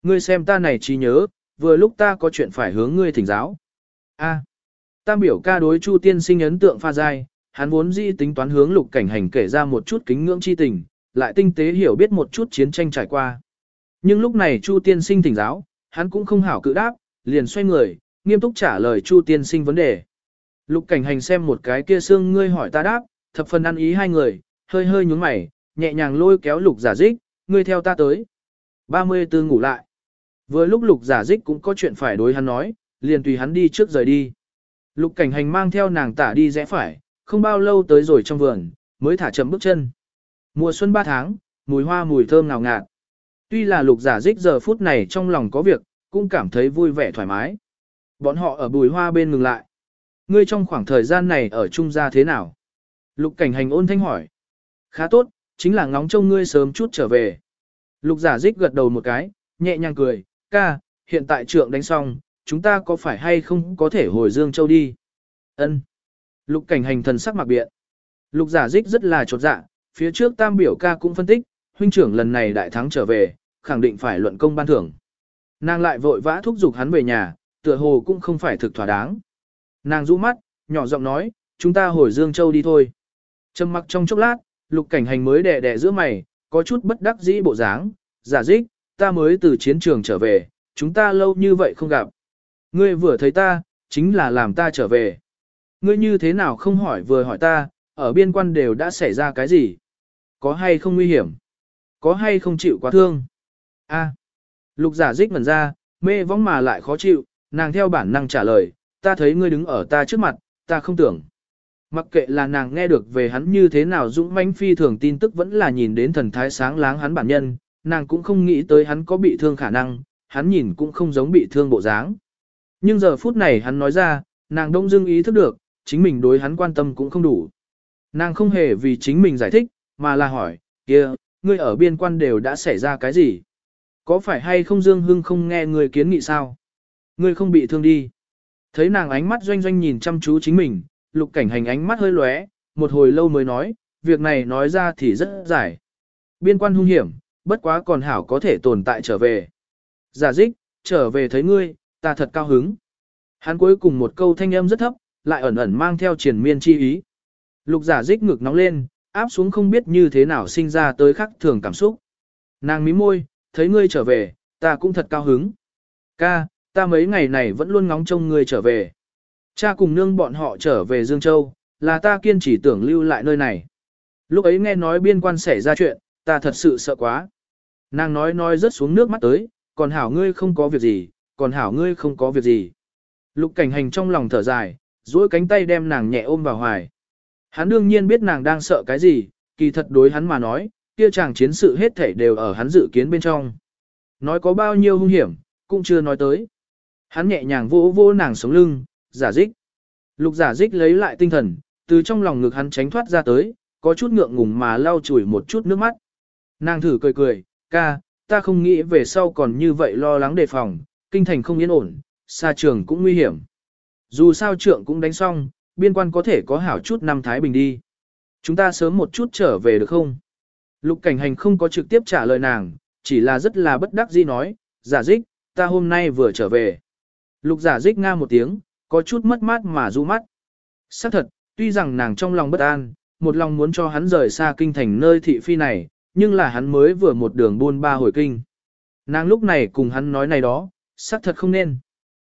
Ngươi xem ta này trí nhớ, vừa lúc ta có chuyện phải hướng ngươi thỉnh giáo. A. Tam biểu ca đối Chu tiên sinh ấn tượng pha dai, hắn vốn dĩ tính toán hướng lục cảnh hành kể ra một chút kính ngưỡng chi tình, lại tinh tế hiểu biết một chút chiến tranh trải qua. Nhưng lúc này Chu tiên sinh thỉnh giáo, hắn cũng không hảo cự đáp, liền xoay người, nghiêm túc trả lời Chu tiên sinh vấn đề. Lục cảnh hành xem một cái kia xương ngươi hỏi ta đáp, thập phần ăn ý hai người, hơi hơi nhúng mày, nhẹ nhàng lôi kéo lục giả dích, ngươi theo ta tới. 34 ngủ lại. Vừa lúc lục giả dích cũng có chuyện phải đối hắn nói, liền tùy hắn đi trước rời đi. Lục cảnh hành mang theo nàng tả đi rẽ phải, không bao lâu tới rồi trong vườn, mới thả chậm bước chân. Mùa xuân ba tháng, mùi hoa mùi thơm ngào ngạt. Tuy là lục giả dích giờ phút này trong lòng có việc, cũng cảm thấy vui vẻ thoải mái. Bọn họ ở bùi hoa bên ngừng lại. Ngươi trong khoảng thời gian này ở trung gia thế nào? Lục cảnh hành ôn thanh hỏi. Khá tốt, chính là ngóng trông ngươi sớm chút trở về. Lục giả dích gật đầu một cái, nhẹ nhàng cười, ca, hiện tại trượng đánh xong, chúng ta có phải hay không có thể hồi Dương Châu đi? Ân. Lục cảnh hành thần sắc mặc biện. Lục giả dích rất là chột dạ, phía trước tam biểu ca cũng phân tích, huynh trưởng lần này đại thắng trở về, khẳng định phải luận công ban thưởng. Nàng lại vội vã thúc giục hắn về nhà, tựa hồ cũng không phải thực thỏa đáng. Nàng rũ mắt, nhỏ giọng nói, chúng ta hồi Dương Châu đi thôi. Trầm mặc trong chốc lát, lục cảnh hành mới đè đè giữa mày, có chút bất đắc dĩ bộ dáng, giả dích, ta mới từ chiến trường trở về, chúng ta lâu như vậy không gặp. Ngươi vừa thấy ta, chính là làm ta trở về. Ngươi như thế nào không hỏi vừa hỏi ta, ở biên quan đều đã xảy ra cái gì? Có hay không nguy hiểm? Có hay không chịu quá thương? A. Lục giả dích ngẩn ra, mê vong mà lại khó chịu, nàng theo bản năng trả lời, ta thấy ngươi đứng ở ta trước mặt, ta không tưởng. Mặc kệ là nàng nghe được về hắn như thế nào dũng mãnh phi thường tin tức vẫn là nhìn đến thần thái sáng láng hắn bản nhân, nàng cũng không nghĩ tới hắn có bị thương khả năng, hắn nhìn cũng không giống bị thương bộ dáng. Nhưng giờ phút này hắn nói ra, nàng đông dưng ý thức được, chính mình đối hắn quan tâm cũng không đủ. Nàng không hề vì chính mình giải thích, mà là hỏi, kia, ngươi ở biên quan đều đã xảy ra cái gì? Có phải hay không Dương Hưng không nghe người kiến nghị sao? Ngươi không bị thương đi. Thấy nàng ánh mắt doanh doanh nhìn chăm chú chính mình, lục cảnh hành ánh mắt hơi lóe, một hồi lâu mới nói, việc này nói ra thì rất dài. Biên quan hung hiểm, bất quá còn hảo có thể tồn tại trở về. Giả dích, trở về thấy ngươi, ta thật cao hứng. Hắn cuối cùng một câu thanh âm rất thấp, lại ẩn ẩn mang theo triển miên chi ý. Lục giả dích ngực nóng lên, áp xuống không biết như thế nào sinh ra tới khắc thường cảm xúc. Nàng mím môi, thấy ngươi trở về, ta cũng thật cao hứng. Ca, ta mấy ngày này vẫn luôn ngóng trông ngươi trở về. Cha cùng nương bọn họ trở về Dương Châu, là ta kiên trì tưởng lưu lại nơi này. Lúc ấy nghe nói biên quan xảy ra chuyện, ta thật sự sợ quá. Nàng nói nói rất xuống nước mắt tới, còn hảo ngươi không có việc gì, còn hảo ngươi không có việc gì. Lục cảnh hành trong lòng thở dài, duỗi cánh tay đem nàng nhẹ ôm vào hoài. Hắn đương nhiên biết nàng đang sợ cái gì, kỳ thật đối hắn mà nói, kia chàng chiến sự hết thảy đều ở hắn dự kiến bên trong. Nói có bao nhiêu hung hiểm, cũng chưa nói tới. Hắn nhẹ nhàng vỗ vỗ nàng sống lưng, giả dích. Lục giả dích lấy lại tinh thần, từ trong lòng ngực hắn tránh thoát ra tới, có chút ngượng ngùng mà lau chùi một chút nước mắt. Nàng thử cười cười, ca, ta không nghĩ về sau còn như vậy lo lắng đề phòng, kinh thành không yên ổn, xa trường cũng nguy hiểm. Dù sao trượng cũng đánh xong, biên quan có thể có hảo chút năm Thái Bình đi. Chúng ta sớm một chút trở về được không? Lục cảnh hành không có trực tiếp trả lời nàng, chỉ là rất là bất đắc dĩ nói, giả dích, ta hôm nay vừa trở về. Lục giả dích nga một tiếng, có chút mất mát mà du mắt. Xác thật, tuy rằng nàng trong lòng bất an, một lòng muốn cho hắn rời xa kinh thành nơi thị phi này, nhưng là hắn mới vừa một đường buôn ba hồi kinh. Nàng lúc này cùng hắn nói này đó, xác thật không nên.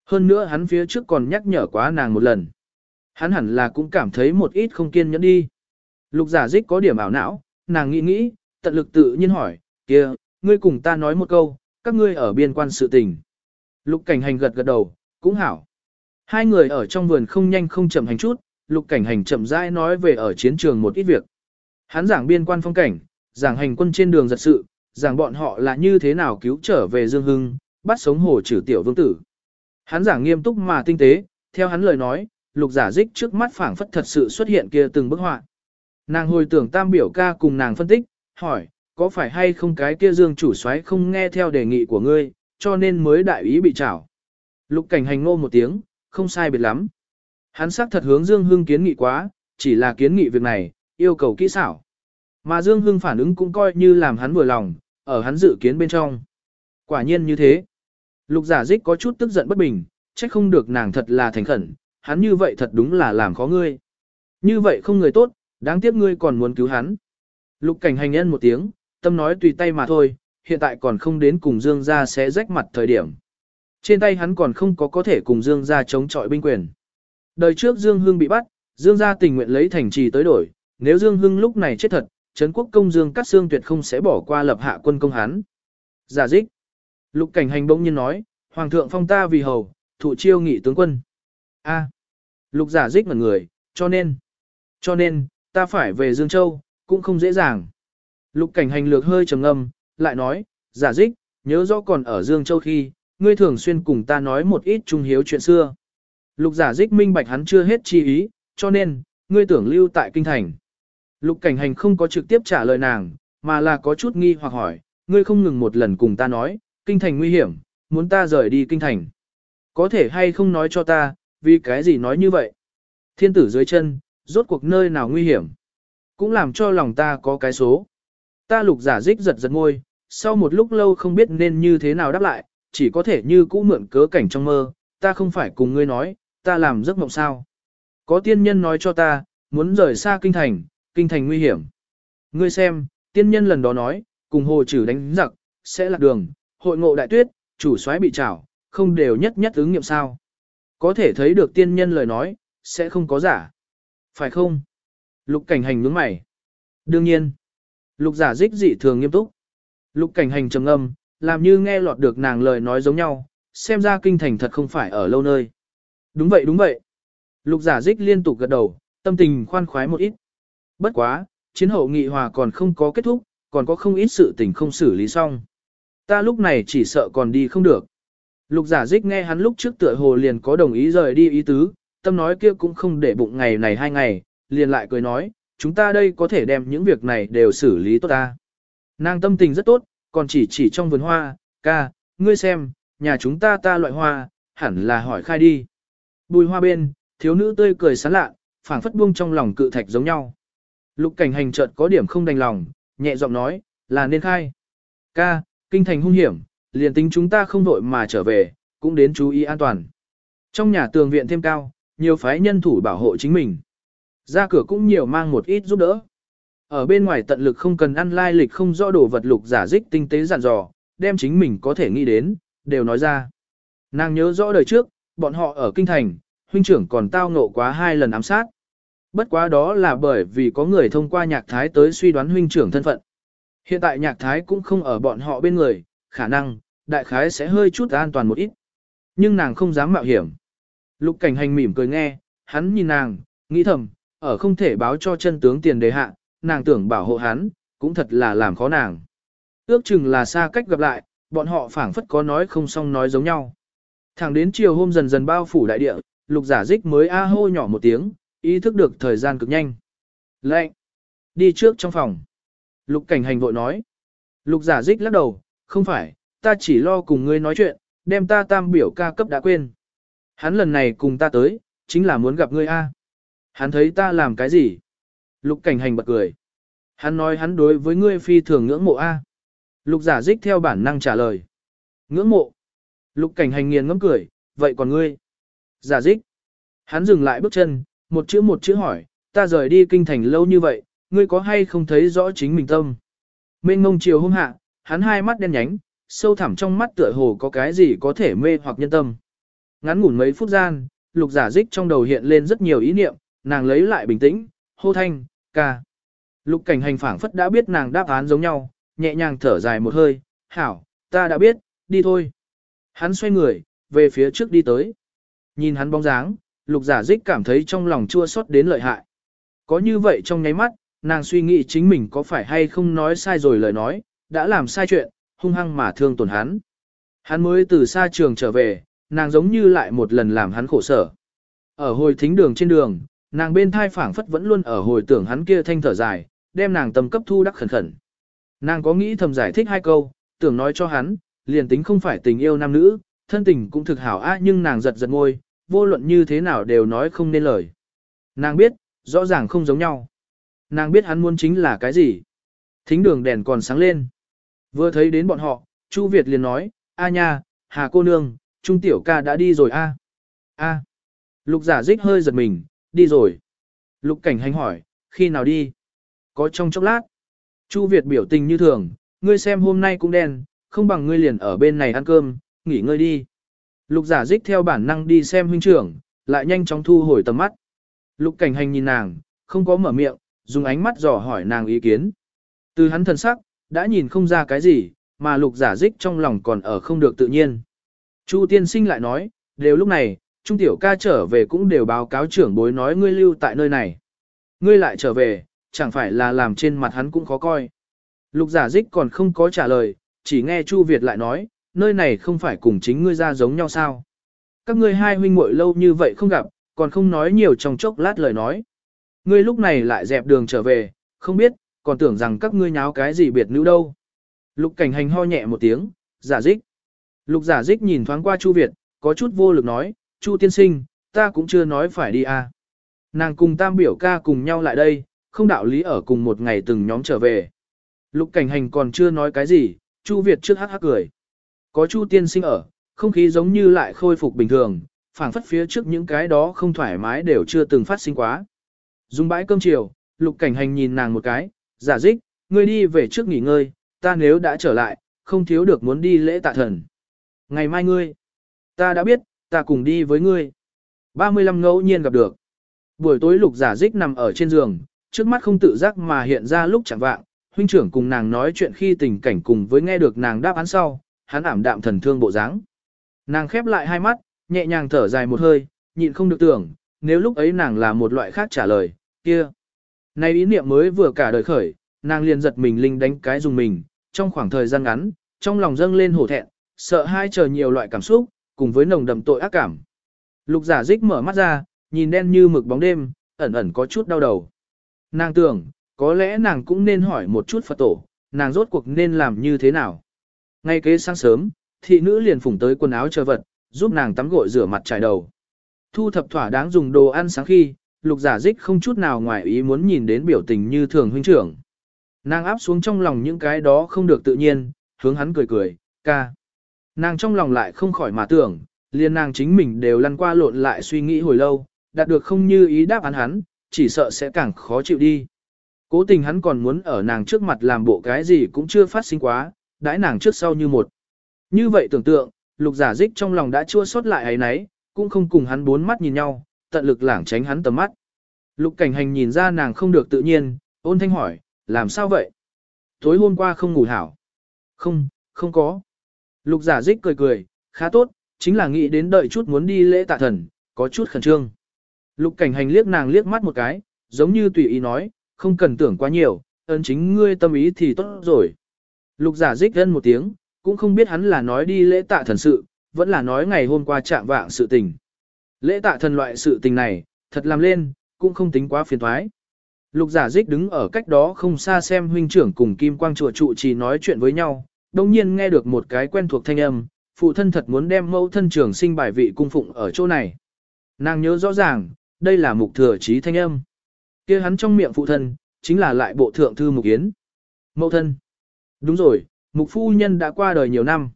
Hơn nữa hắn phía trước còn nhắc nhở quá nàng một lần. Hắn hẳn là cũng cảm thấy một ít không kiên nhẫn đi. Lục giả dích có điểm ảo não, nàng nghĩ nghĩ, tận lực tự nhiên hỏi, kia, ngươi cùng ta nói một câu, các ngươi ở biên quan sự tình. Lục cảnh hành gật gật đầu, cũng hảo. Hai người ở trong vườn không nhanh không chậm hành chút, lục cảnh hành chậm rãi nói về ở chiến trường một ít việc. Hắn giảng biên quan phong cảnh, giảng hành quân trên đường giật sự, giảng bọn họ là như thế nào cứu trở về Dương Hưng, bắt sống hồ trừ tiểu vương tử. Hắn giảng nghiêm túc mà tinh tế, theo hắn lời nói, lục giả dích trước mắt phảng phất thật sự xuất hiện kia từng bức họa. Nàng hồi tưởng tam biểu ca cùng nàng phân tích, hỏi, có phải hay không cái kia dương chủ soái không nghe theo đề nghị của ngươi, cho nên mới đại ý bị trảo. Lục cảnh hành ngô một tiếng, không sai biệt lắm. Hắn xác thật hướng Dương Hưng kiến nghị quá, chỉ là kiến nghị việc này, yêu cầu kỹ xảo. Mà Dương Hưng phản ứng cũng coi như làm hắn vừa lòng, ở hắn dự kiến bên trong. Quả nhiên như thế. Lục giả dích có chút tức giận bất bình, trách không được nàng thật là thành khẩn, hắn như vậy thật đúng là làm khó ngươi. Như vậy không người tốt, đáng tiếc ngươi còn muốn cứu hắn. Lục cảnh hành nhân một tiếng, tâm nói tùy tay mà thôi, hiện tại còn không đến cùng Dương gia sẽ rách mặt thời điểm. Trên tay hắn còn không có có thể cùng Dương gia chống chọi binh quyền. Đời trước Dương Hương bị bắt, Dương gia tình nguyện lấy thành trì tới đổi, nếu Dương Hưng lúc này chết thật, Trấn quốc công Dương cắt Xương tuyệt không sẽ bỏ qua lập hạ quân công hắn. Giả dích. Lục cảnh hành bỗng nhiên nói, Hoàng thượng phong ta vì hầu, thụ chiêu nghị tướng quân. A. Lục giả dích ngẩn người, cho nên, cho nên, ta phải về Dương Châu, cũng không dễ dàng. Lục cảnh hành lược hơi trầm ngâm, lại nói, giả dích, nhớ rõ còn ở Dương Châu khi, ngươi thường xuyên cùng ta nói một ít trung hiếu chuyện xưa. Lục giả dích minh bạch hắn chưa hết chi ý, cho nên, ngươi tưởng lưu tại kinh thành. Lục cảnh hành không có trực tiếp trả lời nàng, mà là có chút nghi hoặc hỏi, ngươi không ngừng một lần cùng ta nói, kinh thành nguy hiểm, muốn ta rời đi kinh thành. Có thể hay không nói cho ta, vì cái gì nói như vậy? Thiên tử dưới chân, rốt cuộc nơi nào nguy hiểm? Cũng làm cho lòng ta có cái số. Ta lục giả dích giật giật ngôi, sau một lúc lâu không biết nên như thế nào đáp lại, chỉ có thể như cũ mượn cớ cảnh trong mơ, ta không phải cùng ngươi nói, ta làm giấc mộng sao. Có tiên nhân nói cho ta, muốn rời xa kinh thành, kinh thành nguy hiểm. Ngươi xem, tiên nhân lần đó nói, cùng hồ trừ đánh giặc, sẽ lạc đường, hội ngộ đại tuyết, chủ soái bị trảo, không đều nhất nhất ứng nghiệm sao. Có thể thấy được tiên nhân lời nói, sẽ không có giả. Phải không? Lục cảnh hành nhướng mày. Đương nhiên. Lục giả dích dị thường nghiêm túc. Lục cảnh hành trầm âm, làm như nghe lọt được nàng lời nói giống nhau, xem ra kinh thành thật không phải ở lâu nơi. Đúng vậy đúng vậy. Lục giả dích liên tục gật đầu, tâm tình khoan khoái một ít. Bất quá, chiến hậu nghị hòa còn không có kết thúc, còn có không ít sự tình không xử lý xong. Ta lúc này chỉ sợ còn đi không được. Lục giả dích nghe hắn lúc trước tựa hồ liền có đồng ý rời đi ý tứ, tâm nói kia cũng không để bụng ngày này hai ngày, liền lại cười nói, chúng ta đây có thể đem những việc này đều xử lý tốt ta. Nàng tâm tình rất tốt, còn chỉ chỉ trong vườn hoa, ca, ngươi xem, nhà chúng ta ta loại hoa, hẳn là hỏi khai đi. Bùi hoa bên, thiếu nữ tươi cười sán lạ, phảng phất buông trong lòng cự thạch giống nhau. Lục cảnh hành chợt có điểm không đành lòng, nhẹ giọng nói, là nên khai. Ca, kinh thành hung hiểm, liền tính chúng ta không vội mà trở về, cũng đến chú ý an toàn. Trong nhà tường viện thêm cao, nhiều phái nhân thủ bảo hộ chính mình. Ra cửa cũng nhiều mang một ít giúp đỡ. Ở bên ngoài tận lực không cần ăn lai lịch không rõ đồ vật lục giả dích tinh tế dặn dò, đem chính mình có thể nghĩ đến, đều nói ra. Nàng nhớ rõ đời trước, bọn họ ở kinh thành, huynh trưởng còn tao ngộ quá hai lần ám sát. Bất quá đó là bởi vì có người thông qua nhạc thái tới suy đoán huynh trưởng thân phận. Hiện tại nhạc thái cũng không ở bọn họ bên người, khả năng, đại khái sẽ hơi chút an toàn một ít. Nhưng nàng không dám mạo hiểm. Lục cảnh hành mỉm cười nghe, hắn nhìn nàng, nghĩ thầm, ở không thể báo cho chân tướng tiền đề hạ, nàng tưởng bảo hộ hắn, cũng thật là làm khó nàng. Ước chừng là xa cách gặp lại, bọn họ phảng phất có nói không xong nói giống nhau. Thẳng đến chiều hôm dần dần bao phủ đại địa, lục giả dích mới a hô nhỏ một tiếng, ý thức được thời gian cực nhanh. Lệnh! Đi trước trong phòng. Lục cảnh hành vội nói. Lục giả dích lắc đầu, không phải, ta chỉ lo cùng ngươi nói chuyện, đem ta tam biểu ca cấp đã quên. Hắn lần này cùng ta tới, chính là muốn gặp ngươi a. Hắn thấy ta làm cái gì? Lục cảnh hành bật cười. Hắn nói hắn đối với ngươi phi thường ngưỡng mộ a. Lục giả dích theo bản năng trả lời. Ngưỡng mộ. Lục cảnh hành nghiền ngấm cười, vậy còn ngươi? Giả dích. Hắn dừng lại bước chân, một chữ một chữ hỏi, ta rời đi kinh thành lâu như vậy, ngươi có hay không thấy rõ chính mình tâm? Mênh ngông chiều hôm hạ, hắn hai mắt đen nhánh, sâu thẳm trong mắt tựa hồ có cái gì có thể mê hoặc nhân tâm. Ngắn ngủn mấy phút gian, lục giả dích trong đầu hiện lên rất nhiều ý niệm, nàng lấy lại bình tĩnh, hô thanh, ca. Lục cảnh hành phảng phất đã biết nàng đáp án giống nhau, nhẹ nhàng thở dài một hơi, hảo, ta đã biết, đi thôi. Hắn xoay người, về phía trước đi tới. Nhìn hắn bóng dáng, lục giả dích cảm thấy trong lòng chua xót đến lợi hại. Có như vậy trong nháy mắt, nàng suy nghĩ chính mình có phải hay không nói sai rồi lời nói, đã làm sai chuyện, hung hăng mà thương tổn hắn. Hắn mới từ xa trường trở về, nàng giống như lại một lần làm hắn khổ sở. Ở hồi thính đường trên đường, nàng bên thai phảng phất vẫn luôn ở hồi tưởng hắn kia thanh thở dài, đem nàng tâm cấp thu đắc khẩn khẩn. Nàng có nghĩ thầm giải thích hai câu, tưởng nói cho hắn, liền tính không phải tình yêu nam nữ, thân tình cũng thực hảo á nhưng nàng giật giật ngôi, vô luận như thế nào đều nói không nên lời. Nàng biết, rõ ràng không giống nhau. Nàng biết hắn muốn chính là cái gì. Thính đường đèn còn sáng lên. Vừa thấy đến bọn họ, Chu Việt liền nói, a nha, hà cô nương, trung tiểu ca đã đi rồi a. A. Lục giả dích hơi giật mình, đi rồi. Lục cảnh hành hỏi, khi nào đi? Có trong chốc lát. Chu Việt biểu tình như thường, ngươi xem hôm nay cũng đen, không bằng ngươi liền ở bên này ăn cơm, nghỉ ngơi đi. Lục giả dích theo bản năng đi xem huynh trưởng, lại nhanh chóng thu hồi tầm mắt. Lục cảnh hành nhìn nàng, không có mở miệng, dùng ánh mắt dò hỏi nàng ý kiến. Từ hắn thần sắc, đã nhìn không ra cái gì, mà lục giả dích trong lòng còn ở không được tự nhiên. Chu tiên sinh lại nói, đều lúc này, trung tiểu ca trở về cũng đều báo cáo trưởng bối nói ngươi lưu tại nơi này. Ngươi lại trở về, chẳng phải là làm trên mặt hắn cũng khó coi. Lục giả dích còn không có trả lời, chỉ nghe Chu Việt lại nói, nơi này không phải cùng chính ngươi ra giống nhau sao. Các ngươi hai huynh muội lâu như vậy không gặp, còn không nói nhiều trong chốc lát lời nói. Ngươi lúc này lại dẹp đường trở về, không biết, còn tưởng rằng các ngươi nháo cái gì biệt nữ đâu. Lục cảnh hành ho nhẹ một tiếng, giả dích. Lục giả dích nhìn thoáng qua Chu Việt, có chút vô lực nói, Chu tiên sinh, ta cũng chưa nói phải đi à. Nàng cùng tam biểu ca cùng nhau lại đây, không đạo lý ở cùng một ngày từng nhóm trở về. Lục cảnh hành còn chưa nói cái gì, Chu Việt trước hắc hắc cười. Có Chu tiên sinh ở, không khí giống như lại khôi phục bình thường, phảng phất phía trước những cái đó không thoải mái đều chưa từng phát sinh quá. Dùng bãi cơm chiều, lục cảnh hành nhìn nàng một cái, giả dích, ngươi đi về trước nghỉ ngơi, ta nếu đã trở lại, không thiếu được muốn đi lễ tạ thần. Ngày mai ngươi, ta đã biết, ta cùng đi với ngươi. 35 ngẫu nhiên gặp được. Buổi tối lục giả dích nằm ở trên giường, trước mắt không tự giác mà hiện ra lúc chẳng vạng, huynh trưởng cùng nàng nói chuyện khi tình cảnh cùng với nghe được nàng đáp án sau, hắn ảm đạm thần thương bộ dáng. Nàng khép lại hai mắt, nhẹ nhàng thở dài một hơi, nhịn không được tưởng, nếu lúc ấy nàng là một loại khác trả lời, kia. Này ý niệm mới vừa cả đời khởi, nàng liền giật mình linh đánh cái dùng mình, trong khoảng thời gian ngắn, trong lòng dâng lên hổ thẹn, sợ hai chờ nhiều loại cảm xúc, cùng với nồng đậm tội ác cảm. Lục giả dích mở mắt ra, nhìn đen như mực bóng đêm, ẩn ẩn có chút đau đầu. Nàng tưởng, có lẽ nàng cũng nên hỏi một chút Phật tổ, nàng rốt cuộc nên làm như thế nào. Ngay kế sáng sớm, thị nữ liền phủng tới quần áo chờ vật, giúp nàng tắm gội rửa mặt trải đầu. Thu thập thỏa đáng dùng đồ ăn sáng khi, lục giả dích không chút nào ngoài ý muốn nhìn đến biểu tình như thường huynh trưởng. Nàng áp xuống trong lòng những cái đó không được tự nhiên, hướng hắn cười cười, ca. Nàng trong lòng lại không khỏi mà tưởng, liền nàng chính mình đều lăn qua lộn lại suy nghĩ hồi lâu, đạt được không như ý đáp án hắn, chỉ sợ sẽ càng khó chịu đi. Cố tình hắn còn muốn ở nàng trước mặt làm bộ cái gì cũng chưa phát sinh quá, đãi nàng trước sau như một. Như vậy tưởng tượng, lục giả dích trong lòng đã chua xót lại ấy nấy, cũng không cùng hắn bốn mắt nhìn nhau, tận lực lảng tránh hắn tầm mắt. Lục cảnh hành nhìn ra nàng không được tự nhiên, ôn thanh hỏi, làm sao vậy? Tối hôm qua không ngủ hảo. Không, không có. Lục giả dích cười cười, khá tốt, chính là nghĩ đến đợi chút muốn đi lễ tạ thần, có chút khẩn trương. Lục cảnh hành liếc nàng liếc mắt một cái, giống như tùy ý nói, không cần tưởng quá nhiều, ơn chính ngươi tâm ý thì tốt rồi. Lục giả dích gân một tiếng, cũng không biết hắn là nói đi lễ tạ thần sự, vẫn là nói ngày hôm qua chạm vạng sự tình. Lễ tạ thần loại sự tình này, thật làm lên, cũng không tính quá phiền thoái. Lục giả dích đứng ở cách đó không xa xem huynh trưởng cùng Kim Quang chùa trụ chỉ nói chuyện với nhau, đồng nhiên nghe được một cái quen thuộc thanh âm, phụ thân thật muốn đem mẫu thân trưởng sinh bài vị cung phụng ở chỗ này. Nàng nhớ rõ ràng, đây là mục thừa trí thanh âm. kia hắn trong miệng phụ thân, chính là lại bộ thượng thư mục yến. Mẫu thân. Đúng rồi, mục phu nhân đã qua đời nhiều năm.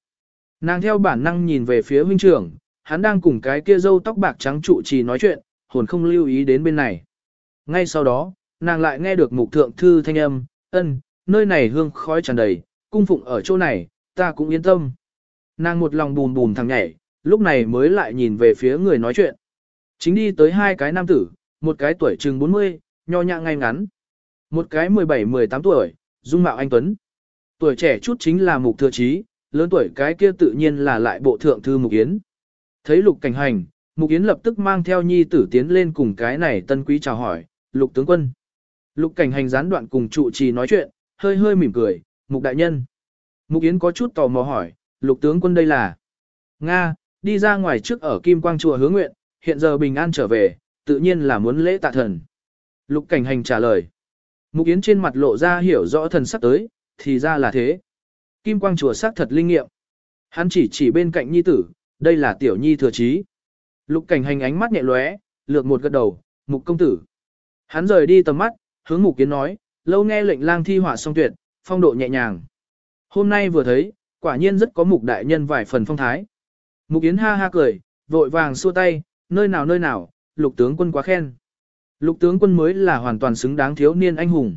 Nàng theo bản năng nhìn về phía huynh trưởng, hắn đang cùng cái kia dâu tóc bạc trắng trụ trì nói chuyện, hồn không lưu ý đến bên này. Ngay sau đó, nàng lại nghe được mục thượng thư thanh âm, ân, nơi này hương khói tràn đầy, cung phụng ở chỗ này, ta cũng yên tâm. Nàng một lòng bùn bùn thằng nhảy, lúc này mới lại nhìn về phía người nói chuyện. Chính đi tới hai cái nam tử, một cái tuổi chừng 40, nho nhã ngay ngắn. Một cái 17-18 tuổi, dung mạo anh Tuấn. Tuổi trẻ chút chính là mục thừa trí, lớn tuổi cái kia tự nhiên là lại bộ thượng thư mục yến. Thấy lục cảnh hành, mục yến lập tức mang theo nhi tử tiến lên cùng cái này tân quý chào hỏi, lục tướng quân. Lục cảnh hành gián đoạn cùng trụ trì nói chuyện, hơi hơi mỉm cười, mục đại nhân. Mục yến có chút tò mò hỏi, lục tướng quân đây là Nga, đi ra ngoài trước ở Kim Quang Chùa hướng nguyện, hiện giờ bình an trở về, tự nhiên là muốn lễ tạ thần. Lục cảnh hành trả lời. Mục Yến trên mặt lộ ra hiểu rõ thần sắc tới, thì ra là thế. Kim Quang Chùa xác thật linh nghiệm. Hắn chỉ chỉ bên cạnh nhi tử, đây là tiểu nhi thừa trí. Lục cảnh hành ánh mắt nhẹ lóe, lược một gật đầu, mục công tử. Hắn rời đi tầm mắt, hướng mục kiến nói, lâu nghe lệnh lang thi họa song tuyệt, phong độ nhẹ nhàng. Hôm nay vừa thấy, quả nhiên rất có mục đại nhân vài phần phong thái. Mục Yến ha ha cười, vội vàng xua tay, nơi nào nơi nào, lục tướng quân quá khen. Lục tướng quân mới là hoàn toàn xứng đáng thiếu niên anh hùng.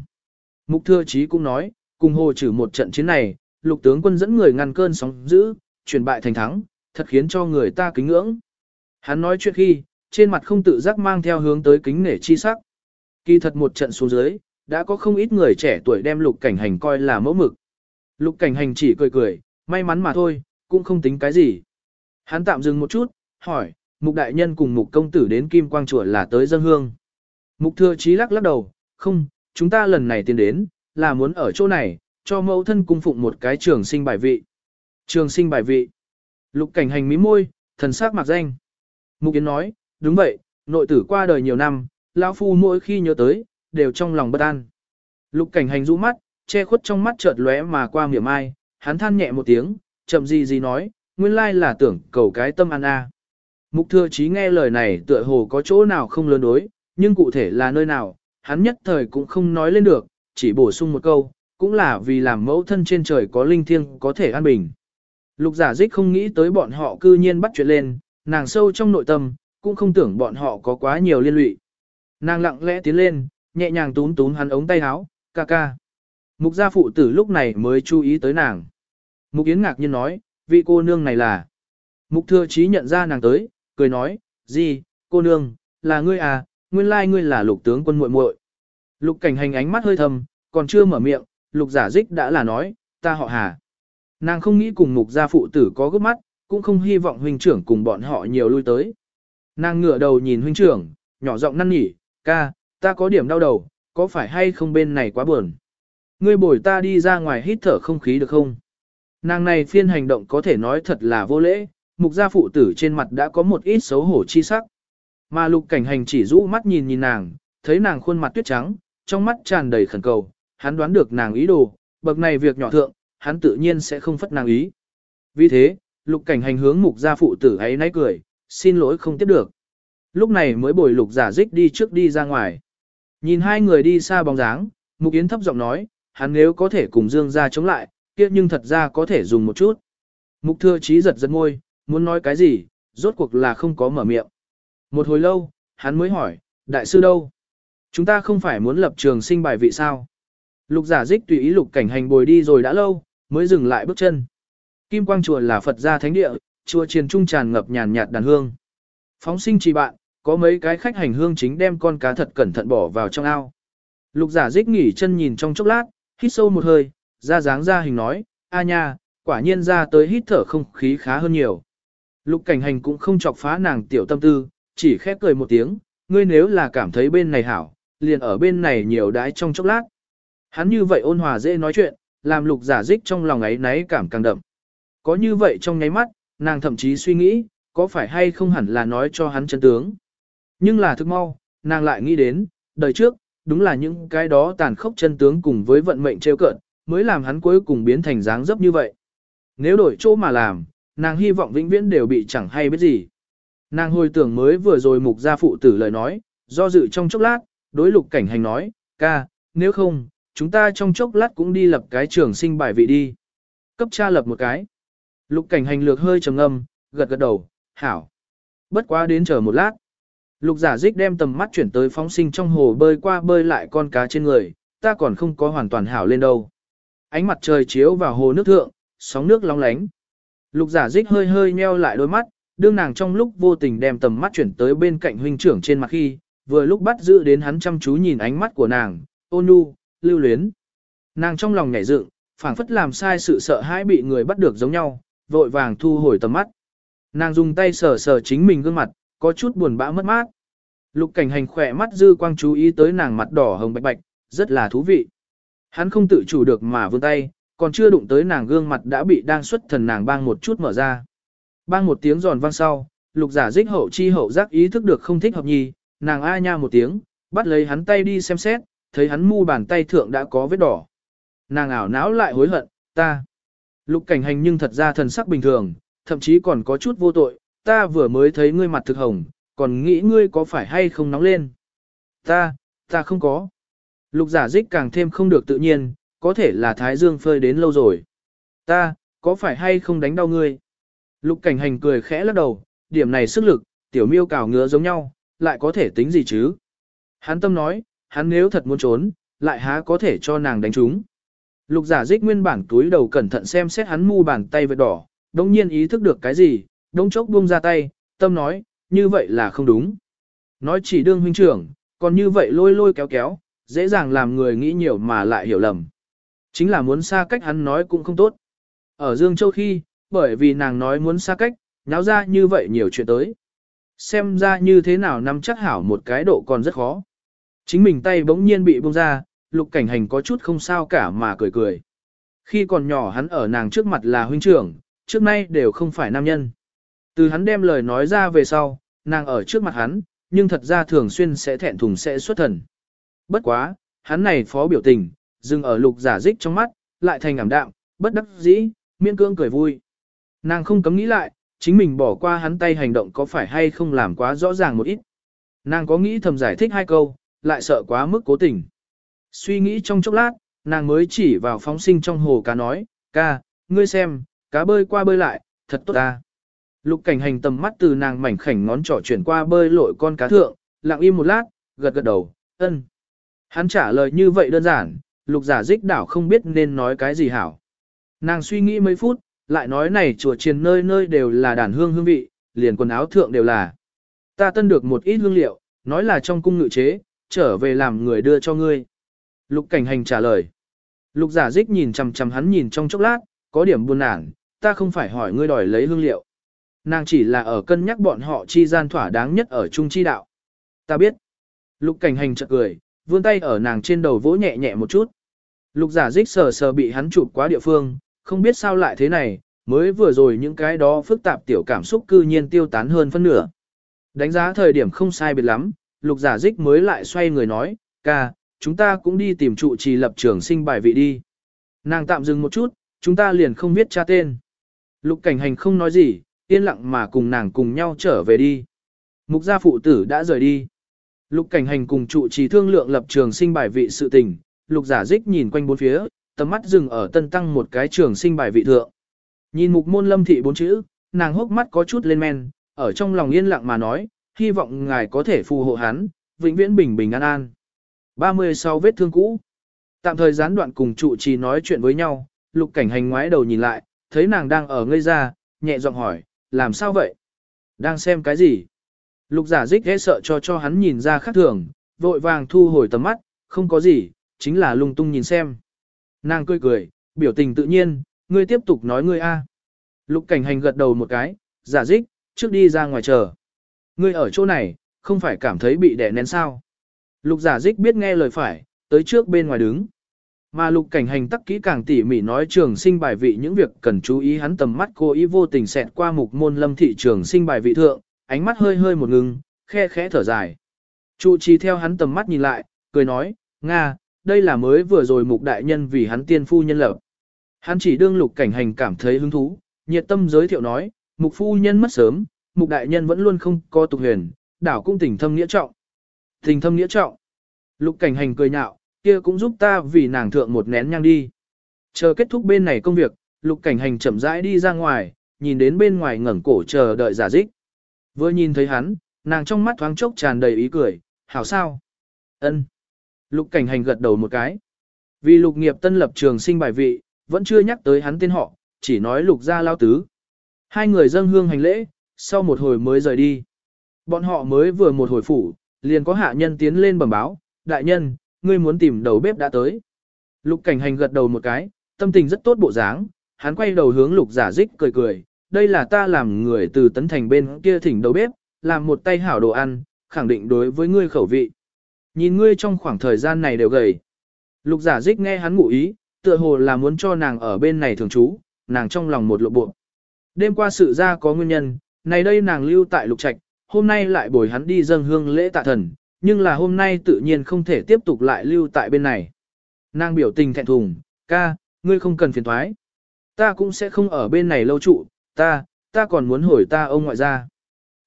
Mục thừa chí cũng nói, cùng hồ trừ một trận chiến này, lục tướng quân dẫn người ngăn cơn sóng dữ, chuyển bại thành thắng, thật khiến cho người ta kính ngưỡng. Hắn nói chuyện khi, trên mặt không tự giác mang theo hướng tới kính nể chi sắc. Kỳ thật một trận xuống dưới, đã có không ít người trẻ tuổi đem lục cảnh hành coi là mẫu mực. Lục cảnh hành chỉ cười cười, may mắn mà thôi, cũng không tính cái gì. Hắn tạm dừng một chút, hỏi, mục đại nhân cùng mục công tử đến Kim Quang Chùa là tới dân hương. Mục thừa chí lắc lắc đầu, không, chúng ta lần này tiến đến, là muốn ở chỗ này, cho mẫu thân cung phụng một cái trường sinh bài vị. Trường sinh bài vị. Lục cảnh hành mí môi, thần sắc mặc danh. Mục Yến nói, đúng vậy, nội tử qua đời nhiều năm, lão phu mỗi khi nhớ tới, đều trong lòng bất an. Lục cảnh hành rũ mắt, che khuất trong mắt chợt lóe mà qua miệng ai, hắn than nhẹ một tiếng, chậm gì gì nói, nguyên lai là tưởng cầu cái tâm an a. Mục thừa chí nghe lời này tựa hồ có chỗ nào không lớn đối, nhưng cụ thể là nơi nào, hắn nhất thời cũng không nói lên được, chỉ bổ sung một câu, cũng là vì làm mẫu thân trên trời có linh thiêng có thể an bình. Lục giả dích không nghĩ tới bọn họ cư nhiên bắt chuyện lên, nàng sâu trong nội tâm, cũng không tưởng bọn họ có quá nhiều liên lụy. Nàng lặng lẽ tiến lên, nhẹ nhàng túm túm hắn ống tay áo, ca ca. Mục gia phụ tử lúc này mới chú ý tới nàng. Mục Yến ngạc nhiên nói, vị cô nương này là. Mục thừa chí nhận ra nàng tới, cười nói, gì, cô nương, là ngươi à, nguyên lai ngươi là lục tướng quân muội muội. Lục cảnh hành ánh mắt hơi thầm, còn chưa mở miệng, lục giả dích đã là nói, ta họ hà. Nàng không nghĩ cùng mục gia phụ tử có gấp mắt, cũng không hy vọng huynh trưởng cùng bọn họ nhiều lui tới. Nàng ngửa đầu nhìn huynh trưởng, nhỏ giọng năn nỉ, ca, ta có điểm đau đầu, có phải hay không bên này quá buồn. Ngươi bồi ta đi ra ngoài hít thở không khí được không? Nàng này phiên hành động có thể nói thật là vô lễ, mục gia phụ tử trên mặt đã có một ít xấu hổ chi sắc. Mà lục cảnh hành chỉ rũ mắt nhìn nhìn nàng, thấy nàng khuôn mặt tuyết trắng, trong mắt tràn đầy khẩn cầu, hắn đoán được nàng ý đồ, bậc này việc nhỏ thượng, hắn tự nhiên sẽ không phất nàng ý. Vì thế, lục cảnh hành hướng mục gia phụ tử ấy náy cười, xin lỗi không tiếp được. Lúc này mới bồi lục giả dích đi trước đi ra ngoài. Nhìn hai người đi xa bóng dáng, mục yến thấp giọng nói, hắn nếu có thể cùng dương gia chống lại, kia nhưng thật ra có thể dùng một chút. Mục thừa trí giật giật môi, muốn nói cái gì, rốt cuộc là không có mở miệng. Một hồi lâu, hắn mới hỏi, đại sư đâu? Chúng ta không phải muốn lập trường sinh bài vị sao? Lục giả dích tùy ý lục cảnh hành bồi đi rồi đã lâu, mới dừng lại bước chân. Kim quang chùa là Phật gia thánh địa, chùa triền trung tràn ngập nhàn nhạt đàn hương. Phóng sinh chỉ bạn, có mấy cái khách hành hương chính đem con cá thật cẩn thận bỏ vào trong ao. Lục giả dích nghỉ chân nhìn trong chốc lát, hít sâu một hơi, ra dáng ra hình nói, a nha, quả nhiên ra tới hít thở không khí khá hơn nhiều. Lục cảnh hành cũng không chọc phá nàng tiểu tâm tư, chỉ khép cười một tiếng, ngươi nếu là cảm thấy bên này hảo, liền ở bên này nhiều đái trong chốc lát. Hắn như vậy ôn hòa dễ nói chuyện, làm lục giả dích trong lòng ấy náy cảm càng đậm. Có như vậy trong nháy mắt, nàng thậm chí suy nghĩ, có phải hay không hẳn là nói cho hắn chân tướng. Nhưng là thức mau, nàng lại nghĩ đến, đời trước, đúng là những cái đó tàn khốc chân tướng cùng với vận mệnh trêu cợt, mới làm hắn cuối cùng biến thành dáng dấp như vậy. Nếu đổi chỗ mà làm, nàng hy vọng vĩnh viễn đều bị chẳng hay biết gì. Nàng hồi tưởng mới vừa rồi mục gia phụ tử lời nói, do dự trong chốc lát, đối lục cảnh hành nói, ca, nếu không, chúng ta trong chốc lát cũng đi lập cái trường sinh bài vị đi. Cấp cha lập một cái. Lục cảnh hành lược hơi trầm ngâm, gật gật đầu, hảo. Bất quá đến chờ một lát. Lục giả dích đem tầm mắt chuyển tới phóng sinh trong hồ bơi qua bơi lại con cá trên người, ta còn không có hoàn toàn hảo lên đâu. Ánh mặt trời chiếu vào hồ nước thượng, sóng nước long lánh. Lục giả dích hơi hơi nheo lại đôi mắt, đương nàng trong lúc vô tình đem tầm mắt chuyển tới bên cạnh huynh trưởng trên mặt khi, vừa lúc bắt giữ đến hắn chăm chú nhìn ánh mắt của nàng, ôn nhu, lưu luyến. Nàng trong lòng nhảy dựng, phảng phất làm sai sự sợ hãi bị người bắt được giống nhau, vội vàng thu hồi tầm mắt. Nàng dùng tay sờ sờ chính mình gương mặt, có chút buồn bã mất mát. Lục cảnh hành khỏe mắt dư quang chú ý tới nàng mặt đỏ hồng bạch bạch, rất là thú vị. Hắn không tự chủ được mà vươn tay, còn chưa đụng tới nàng gương mặt đã bị đang xuất thần nàng bang một chút mở ra. Bang một tiếng giòn vang sau, lục giả dích hậu chi hậu giác ý thức được không thích hợp nhì nàng a nha một tiếng, bắt lấy hắn tay đi xem xét, thấy hắn mu bàn tay thượng đã có vết đỏ. Nàng ảo não lại hối hận, ta. Lục cảnh hành nhưng thật ra thần sắc bình thường, thậm chí còn có chút vô tội, ta vừa mới thấy ngươi mặt thực hồng, còn nghĩ ngươi có phải hay không nóng lên. Ta, ta không có. Lục giả dích càng thêm không được tự nhiên, có thể là thái dương phơi đến lâu rồi. Ta, có phải hay không đánh đau ngươi? Lục cảnh hành cười khẽ lắc đầu, điểm này sức lực, tiểu miêu cào ngứa giống nhau, lại có thể tính gì chứ? Hắn tâm nói, hắn nếu thật muốn trốn, lại há có thể cho nàng đánh chúng. Lục giả dích nguyên bản túi đầu cẩn thận xem xét hắn mu bàn tay vết đỏ, đồng nhiên ý thức được cái gì, đống chốc buông ra tay, tâm nói, như vậy là không đúng. Nói chỉ đương huynh trưởng, còn như vậy lôi lôi kéo kéo, dễ dàng làm người nghĩ nhiều mà lại hiểu lầm. Chính là muốn xa cách hắn nói cũng không tốt. Ở Dương Châu khi, bởi vì nàng nói muốn xa cách, nháo ra như vậy nhiều chuyện tới. Xem ra như thế nào nắm chắc hảo một cái độ còn rất khó. Chính mình tay bỗng nhiên bị bông ra, lục cảnh hành có chút không sao cả mà cười cười. Khi còn nhỏ hắn ở nàng trước mặt là huynh trưởng, trước nay đều không phải nam nhân. Từ hắn đem lời nói ra về sau, nàng ở trước mặt hắn, nhưng thật ra thường xuyên sẽ thẹn thùng sẽ xuất thần. Bất quá, hắn này phó biểu tình, dừng ở lục giả dích trong mắt, lại thành ảm đạm, bất đắc dĩ, miễn cưỡng cười vui. Nàng không cấm nghĩ lại, chính mình bỏ qua hắn tay hành động có phải hay không làm quá rõ ràng một ít. Nàng có nghĩ thầm giải thích hai câu, lại sợ quá mức cố tình. Suy nghĩ trong chốc lát, nàng mới chỉ vào phóng sinh trong hồ cá nói, ca, ngươi xem, cá bơi qua bơi lại, thật tốt ta. Lục cảnh hành tầm mắt từ nàng mảnh khảnh ngón trỏ chuyển qua bơi lội con cá thượng, lặng im một lát, gật gật đầu, ân. Hắn trả lời như vậy đơn giản, lục giả dích đảo không biết nên nói cái gì hảo. Nàng suy nghĩ mấy phút, lại nói này chùa chiền nơi nơi đều là đàn hương hương vị, liền quần áo thượng đều là. Ta tân được một ít hương liệu, nói là trong cung ngự chế, trở về làm người đưa cho ngươi. Lục cảnh hành trả lời. Lục giả dích nhìn chằm chằm hắn nhìn trong chốc lát, có điểm buồn nản, ta không phải hỏi ngươi đòi lấy hương liệu. Nàng chỉ là ở cân nhắc bọn họ chi gian thỏa đáng nhất ở trung chi đạo. Ta biết. Lục cảnh hành chợt cười, vươn tay ở nàng trên đầu vỗ nhẹ nhẹ một chút. Lục giả dích sờ sờ bị hắn chụp quá địa phương, không biết sao lại thế này, mới vừa rồi những cái đó phức tạp tiểu cảm xúc cư nhiên tiêu tán hơn phân nửa. Đánh giá thời điểm không sai biệt lắm, lục giả dích mới lại xoay người nói, ca, chúng ta cũng đi tìm trụ trì lập trường sinh bài vị đi. Nàng tạm dừng một chút, chúng ta liền không biết cha tên. Lục cảnh hành không nói gì, yên lặng mà cùng nàng cùng nhau trở về đi. Mục gia phụ tử đã rời đi. Lục cảnh hành cùng trụ trì thương lượng lập trường sinh bài vị sự tình, lục giả dích nhìn quanh bốn phía, tầm mắt dừng ở tân tăng một cái trường sinh bài vị thượng. Nhìn mục môn lâm thị bốn chữ, nàng hốc mắt có chút lên men, ở trong lòng yên lặng mà nói, hy vọng ngài có thể phù hộ hắn, vĩnh viễn bình bình an an. 36 vết thương cũ. Tạm thời gián đoạn cùng trụ trì nói chuyện với nhau, lục cảnh hành ngoái đầu nhìn lại, thấy nàng đang ở ngây ra, nhẹ giọng hỏi, làm sao vậy? Đang xem cái gì? Lục giả dích ghé sợ cho cho hắn nhìn ra khác thường, vội vàng thu hồi tầm mắt, không có gì, chính là lung tung nhìn xem. Nàng cười cười, biểu tình tự nhiên, ngươi tiếp tục nói ngươi a. Lục cảnh hành gật đầu một cái, giả dích, trước đi ra ngoài chờ. Ngươi ở chỗ này, không phải cảm thấy bị đè nén sao. Lục giả dích biết nghe lời phải, tới trước bên ngoài đứng. Mà lục cảnh hành tắc kỹ càng tỉ mỉ nói trường sinh bài vị những việc cần chú ý hắn tầm mắt cô ý vô tình xẹt qua mục môn lâm thị trường sinh bài vị thượng, ánh mắt hơi hơi một ngừng, khe khẽ thở dài. Trụ trì theo hắn tầm mắt nhìn lại, cười nói, Nga, đây là mới vừa rồi mục đại nhân vì hắn tiên phu nhân lập. Hắn chỉ đương lục cảnh hành cảm thấy hứng thú, nhiệt tâm giới thiệu nói, mục phu nhân mất sớm, mục đại nhân vẫn luôn không có tục huyền, đảo cũng tình thâm nghĩa trọng. Tình thâm nghĩa trọng. Lục cảnh hành cười nhạo, kia cũng giúp ta vì nàng thượng một nén nhang đi. Chờ kết thúc bên này công việc, lục cảnh hành chậm rãi đi ra ngoài, nhìn đến bên ngoài ngẩng cổ chờ đợi giả dích. Vừa nhìn thấy hắn, nàng trong mắt thoáng chốc tràn đầy ý cười, hảo sao? ân Lục cảnh hành gật đầu một cái. Vì lục nghiệp tân lập trường sinh bài vị, vẫn chưa nhắc tới hắn tên họ, chỉ nói lục gia lao tứ. Hai người dâng hương hành lễ, sau một hồi mới rời đi. Bọn họ mới vừa một hồi phủ, liền có hạ nhân tiến lên bẩm báo, đại nhân, ngươi muốn tìm đầu bếp đã tới. Lục cảnh hành gật đầu một cái, tâm tình rất tốt bộ dáng, hắn quay đầu hướng lục giả dích cười cười, đây là ta làm người từ tấn thành bên kia thỉnh đầu bếp, làm một tay hảo đồ ăn, khẳng định đối với ngươi khẩu vị. Nhìn ngươi trong khoảng thời gian này đều gầy. Lục giả dích nghe hắn ngụ ý, tựa hồ là muốn cho nàng ở bên này thường trú, nàng trong lòng một lộ bộ. Đêm qua sự ra có nguyên nhân, này đây nàng lưu tại lục trạch, hôm nay lại bồi hắn đi dâng hương lễ tạ thần, nhưng là hôm nay tự nhiên không thể tiếp tục lại lưu tại bên này. Nàng biểu tình thẹn thùng, ca, ngươi không cần phiền thoái. Ta cũng sẽ không ở bên này lâu trụ, ta, ta còn muốn hỏi ta ông ngoại ra.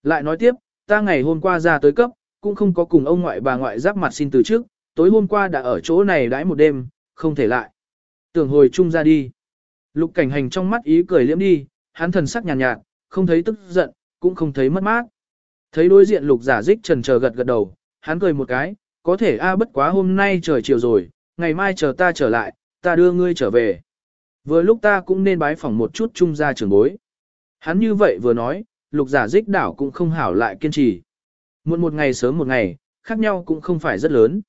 Lại nói tiếp, ta ngày hôm qua ra tới cấp, cũng không có cùng ông ngoại bà ngoại giáp mặt xin từ trước, tối hôm qua đã ở chỗ này đãi một đêm, không thể lại. Tưởng hồi chung ra đi. Lục cảnh hành trong mắt ý cười liễm đi, hắn thần sắc nhàn nhạt, nhạt, không thấy tức giận, cũng không thấy mất mát. Thấy đối diện lục giả dích trần chờ gật gật đầu, hắn cười một cái, có thể a bất quá hôm nay trời chiều rồi, ngày mai chờ ta trở lại, ta đưa ngươi trở về. Vừa lúc ta cũng nên bái phỏng một chút chung gia trưởng bối. Hắn như vậy vừa nói, lục giả dích đảo cũng không hảo lại kiên trì. Muộn một ngày sớm một ngày, khác nhau cũng không phải rất lớn.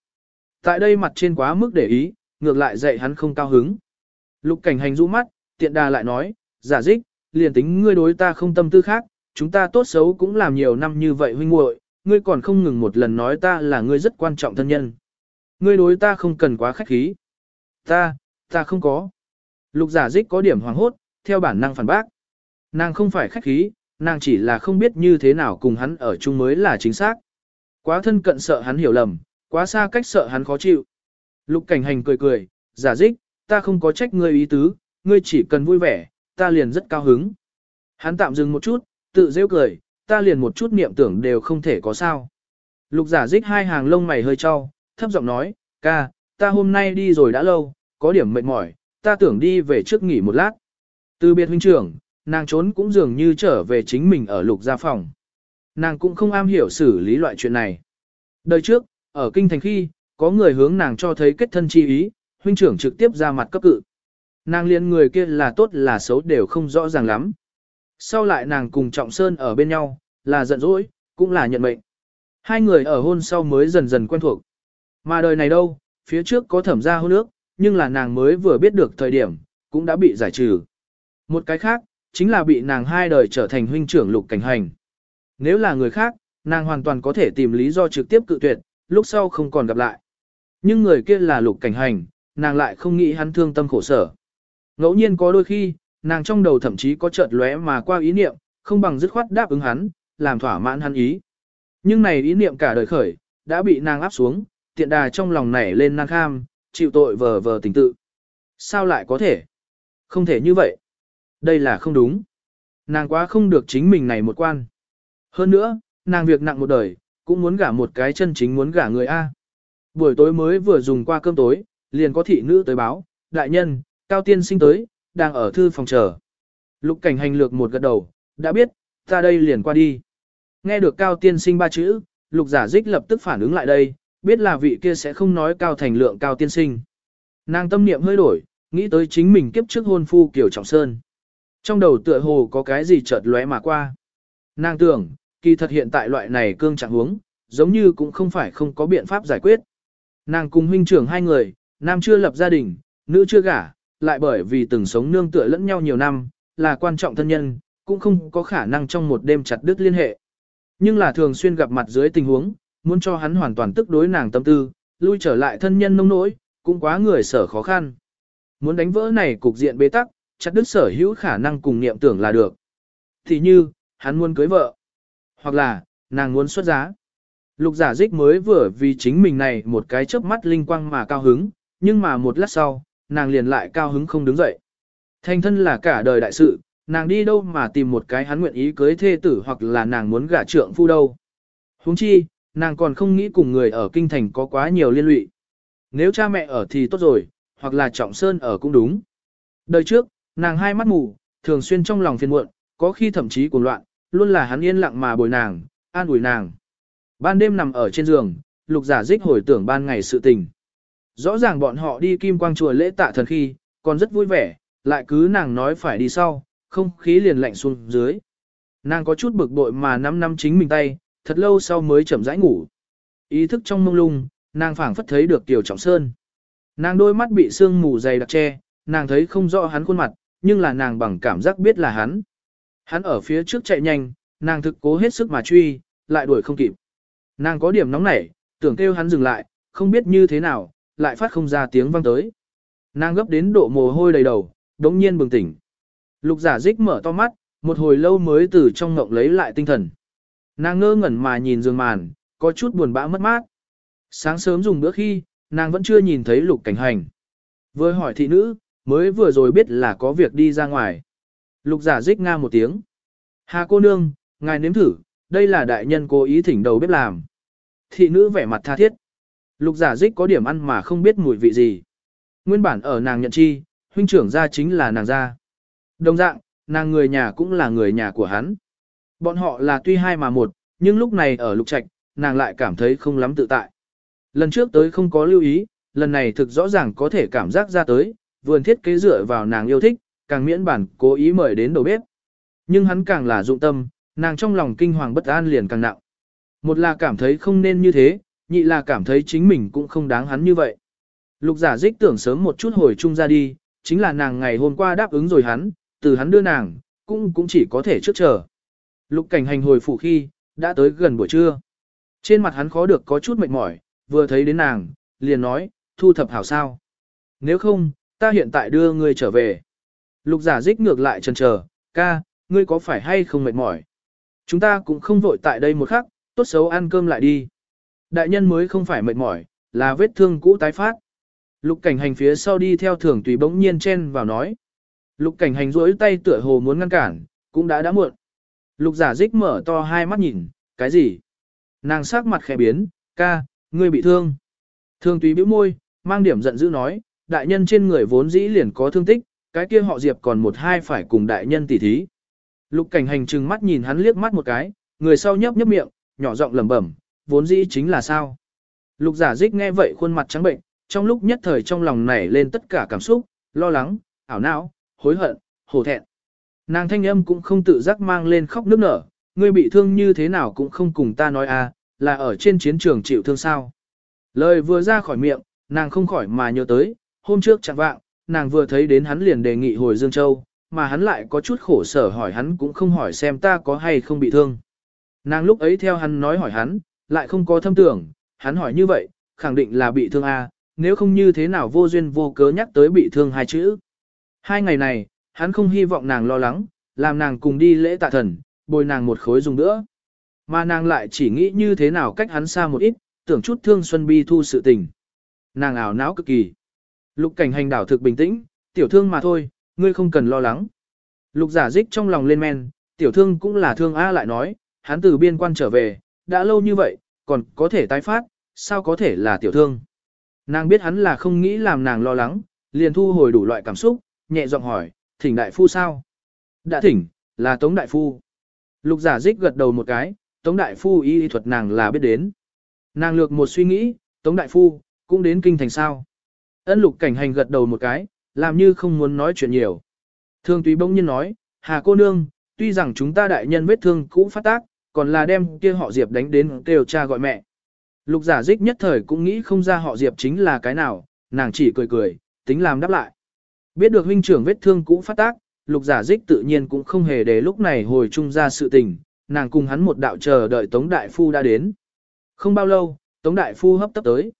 Tại đây mặt trên quá mức để ý, ngược lại dạy hắn không cao hứng. Lục cảnh hành rũ mắt, tiện đà lại nói, giả dích, liền tính ngươi đối ta không tâm tư khác, chúng ta tốt xấu cũng làm nhiều năm như vậy huynh muội, ngươi còn không ngừng một lần nói ta là ngươi rất quan trọng thân nhân. Ngươi đối ta không cần quá khách khí. Ta, ta không có. Lục giả dích có điểm hoàng hốt, theo bản năng phản bác. Nàng không phải khách khí, nàng chỉ là không biết như thế nào cùng hắn ở chung mới là chính xác. Quá thân cận sợ hắn hiểu lầm, quá xa cách sợ hắn khó chịu. Lục cảnh hành cười cười, giả dích, ta không có trách ngươi ý tứ, ngươi chỉ cần vui vẻ, ta liền rất cao hứng. Hắn tạm dừng một chút, tự rêu cười, ta liền một chút niệm tưởng đều không thể có sao. Lục giả dích hai hàng lông mày hơi cho, thấp giọng nói, ca, ta hôm nay đi rồi đã lâu, có điểm mệt mỏi, ta tưởng đi về trước nghỉ một lát. Từ biệt huynh trưởng, nàng trốn cũng dường như trở về chính mình ở lục gia phòng. Nàng cũng không am hiểu xử lý loại chuyện này. Đời trước, ở kinh thành khi, có người hướng nàng cho thấy kết thân chi ý, huynh trưởng trực tiếp ra mặt cấp cự. Nàng liên người kia là tốt là xấu đều không rõ ràng lắm. Sau lại nàng cùng Trọng Sơn ở bên nhau, là giận dỗi, cũng là nhận mệnh. Hai người ở hôn sau mới dần dần quen thuộc. Mà đời này đâu, phía trước có thẩm gia hôn nước, nhưng là nàng mới vừa biết được thời điểm, cũng đã bị giải trừ. Một cái khác, chính là bị nàng hai đời trở thành huynh trưởng lục cảnh hành. Nếu là người khác, nàng hoàn toàn có thể tìm lý do trực tiếp cự tuyệt, lúc sau không còn gặp lại. Nhưng người kia là lục cảnh hành, nàng lại không nghĩ hắn thương tâm khổ sở. Ngẫu nhiên có đôi khi, nàng trong đầu thậm chí có chợt lóe mà qua ý niệm, không bằng dứt khoát đáp ứng hắn, làm thỏa mãn hắn ý. Nhưng này ý niệm cả đời khởi, đã bị nàng áp xuống, tiện đà trong lòng nảy lên nàng kham, chịu tội vờ vờ tình tự. Sao lại có thể? Không thể như vậy. Đây là không đúng. Nàng quá không được chính mình này một quan. Hơn nữa, nàng việc nặng một đời, cũng muốn gả một cái chân chính muốn gả người A. Buổi tối mới vừa dùng qua cơm tối, liền có thị nữ tới báo, đại nhân, cao tiên sinh tới, đang ở thư phòng chờ. Lục cảnh hành lược một gật đầu, đã biết, ta đây liền qua đi. Nghe được cao tiên sinh ba chữ, lục giả dích lập tức phản ứng lại đây, biết là vị kia sẽ không nói cao thành lượng cao tiên sinh. Nàng tâm niệm hơi đổi, nghĩ tới chính mình kiếp trước hôn phu Kiều Trọng Sơn. Trong đầu tựa hồ có cái gì chợt lóe mà qua. Nàng tưởng, kỳ thật hiện tại loại này cương trạng huống, giống như cũng không phải không có biện pháp giải quyết. Nàng cùng huynh trưởng hai người, nam chưa lập gia đình, nữ chưa gả, lại bởi vì từng sống nương tựa lẫn nhau nhiều năm, là quan trọng thân nhân, cũng không có khả năng trong một đêm chặt đứt liên hệ. Nhưng là thường xuyên gặp mặt dưới tình huống, muốn cho hắn hoàn toàn tức đối nàng tâm tư, lui trở lại thân nhân nông nỗi, cũng quá người sở khó khăn. Muốn đánh vỡ này cục diện bế tắc, chặt đứt sở hữu khả năng cùng niệm tưởng là được. Thì như, hắn muốn cưới vợ, hoặc là, nàng muốn xuất giá. Lục giả dích mới vừa vì chính mình này một cái chớp mắt linh quang mà cao hứng, nhưng mà một lát sau, nàng liền lại cao hứng không đứng dậy. Thành thân là cả đời đại sự, nàng đi đâu mà tìm một cái hắn nguyện ý cưới thê tử hoặc là nàng muốn gả trượng phu đâu. Huống chi, nàng còn không nghĩ cùng người ở kinh thành có quá nhiều liên lụy. Nếu cha mẹ ở thì tốt rồi, hoặc là trọng sơn ở cũng đúng. Đời trước, nàng hai mắt mù, thường xuyên trong lòng phiền muộn, có khi thậm chí cuồng loạn, luôn là hắn yên lặng mà bồi nàng, an ủi nàng. Ban đêm nằm ở trên giường, lục giả dích hồi tưởng ban ngày sự tình. Rõ ràng bọn họ đi kim quang chùa lễ tạ thần khi, còn rất vui vẻ, lại cứ nàng nói phải đi sau, không khí liền lạnh xuống dưới. Nàng có chút bực bội mà nắm nắm chính mình tay, thật lâu sau mới chậm rãi ngủ. Ý thức trong mông lung, nàng phảng phất thấy được Tiểu Trọng Sơn. Nàng đôi mắt bị sương mù dày đặc che, nàng thấy không rõ hắn khuôn mặt, nhưng là nàng bằng cảm giác biết là hắn. Hắn ở phía trước chạy nhanh, nàng thực cố hết sức mà truy, lại đuổi không kịp. Nàng có điểm nóng nảy, tưởng kêu hắn dừng lại, không biết như thế nào, lại phát không ra tiếng vang tới. Nàng gấp đến độ mồ hôi đầy đầu, đống nhiên bừng tỉnh. Lục giả dích mở to mắt, một hồi lâu mới từ trong ngộng lấy lại tinh thần. Nàng ngơ ngẩn mà nhìn giường màn, có chút buồn bã mất mát. Sáng sớm dùng bữa khi, nàng vẫn chưa nhìn thấy lục cảnh hành. Vừa hỏi thị nữ, mới vừa rồi biết là có việc đi ra ngoài. Lục giả dích nga một tiếng. Hà cô nương, ngài nếm thử, đây là đại nhân cố ý thỉnh đầu bếp làm. Thị nữ vẻ mặt tha thiết. Lục giả dích có điểm ăn mà không biết mùi vị gì. Nguyên bản ở nàng nhận chi, huynh trưởng gia chính là nàng gia. Đồng dạng, nàng người nhà cũng là người nhà của hắn. Bọn họ là tuy hai mà một, nhưng lúc này ở lục trạch, nàng lại cảm thấy không lắm tự tại. Lần trước tới không có lưu ý, lần này thực rõ ràng có thể cảm giác ra tới, vườn thiết kế dựa vào nàng yêu thích, càng miễn bản cố ý mời đến đầu bếp. Nhưng hắn càng là dụng tâm, nàng trong lòng kinh hoàng bất an liền càng nặng. Một là cảm thấy không nên như thế, nhị là cảm thấy chính mình cũng không đáng hắn như vậy. Lục giả dích tưởng sớm một chút hồi chung ra đi, chính là nàng ngày hôm qua đáp ứng rồi hắn, từ hắn đưa nàng, cũng cũng chỉ có thể trước chờ. Lục cảnh hành hồi phủ khi, đã tới gần buổi trưa. Trên mặt hắn khó được có chút mệt mỏi, vừa thấy đến nàng, liền nói, thu thập hảo sao. Nếu không, ta hiện tại đưa ngươi trở về. Lục giả dích ngược lại chần chờ, ca, ngươi có phải hay không mệt mỏi? Chúng ta cũng không vội tại đây một khắc, tốt xấu ăn cơm lại đi. Đại nhân mới không phải mệt mỏi, là vết thương cũ tái phát. Lục cảnh hành phía sau đi theo thường tùy bỗng nhiên chen vào nói. Lục cảnh hành rỗi tay tựa hồ muốn ngăn cản, cũng đã đã muộn. Lục giả dích mở to hai mắt nhìn, cái gì? Nàng sắc mặt khẽ biến, ca, ngươi bị thương. Thường tùy bĩu môi, mang điểm giận dữ nói, đại nhân trên người vốn dĩ liền có thương tích, cái kia họ diệp còn một hai phải cùng đại nhân tỉ thí. Lục cảnh hành trừng mắt nhìn hắn liếc mắt một cái, người sau nhấp nhấp miệng, nhỏ giọng lẩm bẩm, vốn dĩ chính là sao. Lục giả dích nghe vậy khuôn mặt trắng bệnh, trong lúc nhất thời trong lòng nảy lên tất cả cảm xúc, lo lắng, ảo não, hối hận, hổ thẹn. Nàng thanh âm cũng không tự giác mang lên khóc nức nở, ngươi bị thương như thế nào cũng không cùng ta nói à, là ở trên chiến trường chịu thương sao. Lời vừa ra khỏi miệng, nàng không khỏi mà nhớ tới, hôm trước chẳng vạng, nàng vừa thấy đến hắn liền đề nghị hồi Dương Châu, mà hắn lại có chút khổ sở hỏi hắn cũng không hỏi xem ta có hay không bị thương. Nàng lúc ấy theo hắn nói hỏi hắn, lại không có thâm tưởng, hắn hỏi như vậy, khẳng định là bị thương A, nếu không như thế nào vô duyên vô cớ nhắc tới bị thương hai chữ. Hai ngày này, hắn không hy vọng nàng lo lắng, làm nàng cùng đi lễ tạ thần, bồi nàng một khối dùng nữa. Mà nàng lại chỉ nghĩ như thế nào cách hắn xa một ít, tưởng chút thương Xuân Bi thu sự tình. Nàng ảo não cực kỳ. Lục cảnh hành đảo thực bình tĩnh, tiểu thương mà thôi, ngươi không cần lo lắng. Lục giả dích trong lòng lên men, tiểu thương cũng là thương A lại nói, hắn từ biên quan trở về, đã lâu như vậy, còn có thể tái phát, sao có thể là tiểu thương. Nàng biết hắn là không nghĩ làm nàng lo lắng, liền thu hồi đủ loại cảm xúc, nhẹ giọng hỏi, thỉnh đại phu sao? Đã thỉnh, là Tống đại phu. Lục giả dích gật đầu một cái, Tống đại phu y thuật nàng là biết đến. Nàng lược một suy nghĩ, Tống đại phu, cũng đến kinh thành sao. Ân lục cảnh hành gật đầu một cái, làm như không muốn nói chuyện nhiều. Thương túy bỗng nhiên nói, Hà cô nương, tuy rằng chúng ta đại nhân vết thương cũ phát tác, còn là đem kia họ Diệp đánh đến kêu cha gọi mẹ. Lục giả dích nhất thời cũng nghĩ không ra họ Diệp chính là cái nào, nàng chỉ cười cười, tính làm đáp lại. Biết được huynh trưởng vết thương cũ phát tác, lục giả dích tự nhiên cũng không hề để lúc này hồi trung ra sự tình, nàng cùng hắn một đạo chờ đợi Tống Đại Phu đã đến. Không bao lâu, Tống Đại Phu hấp tấp tới.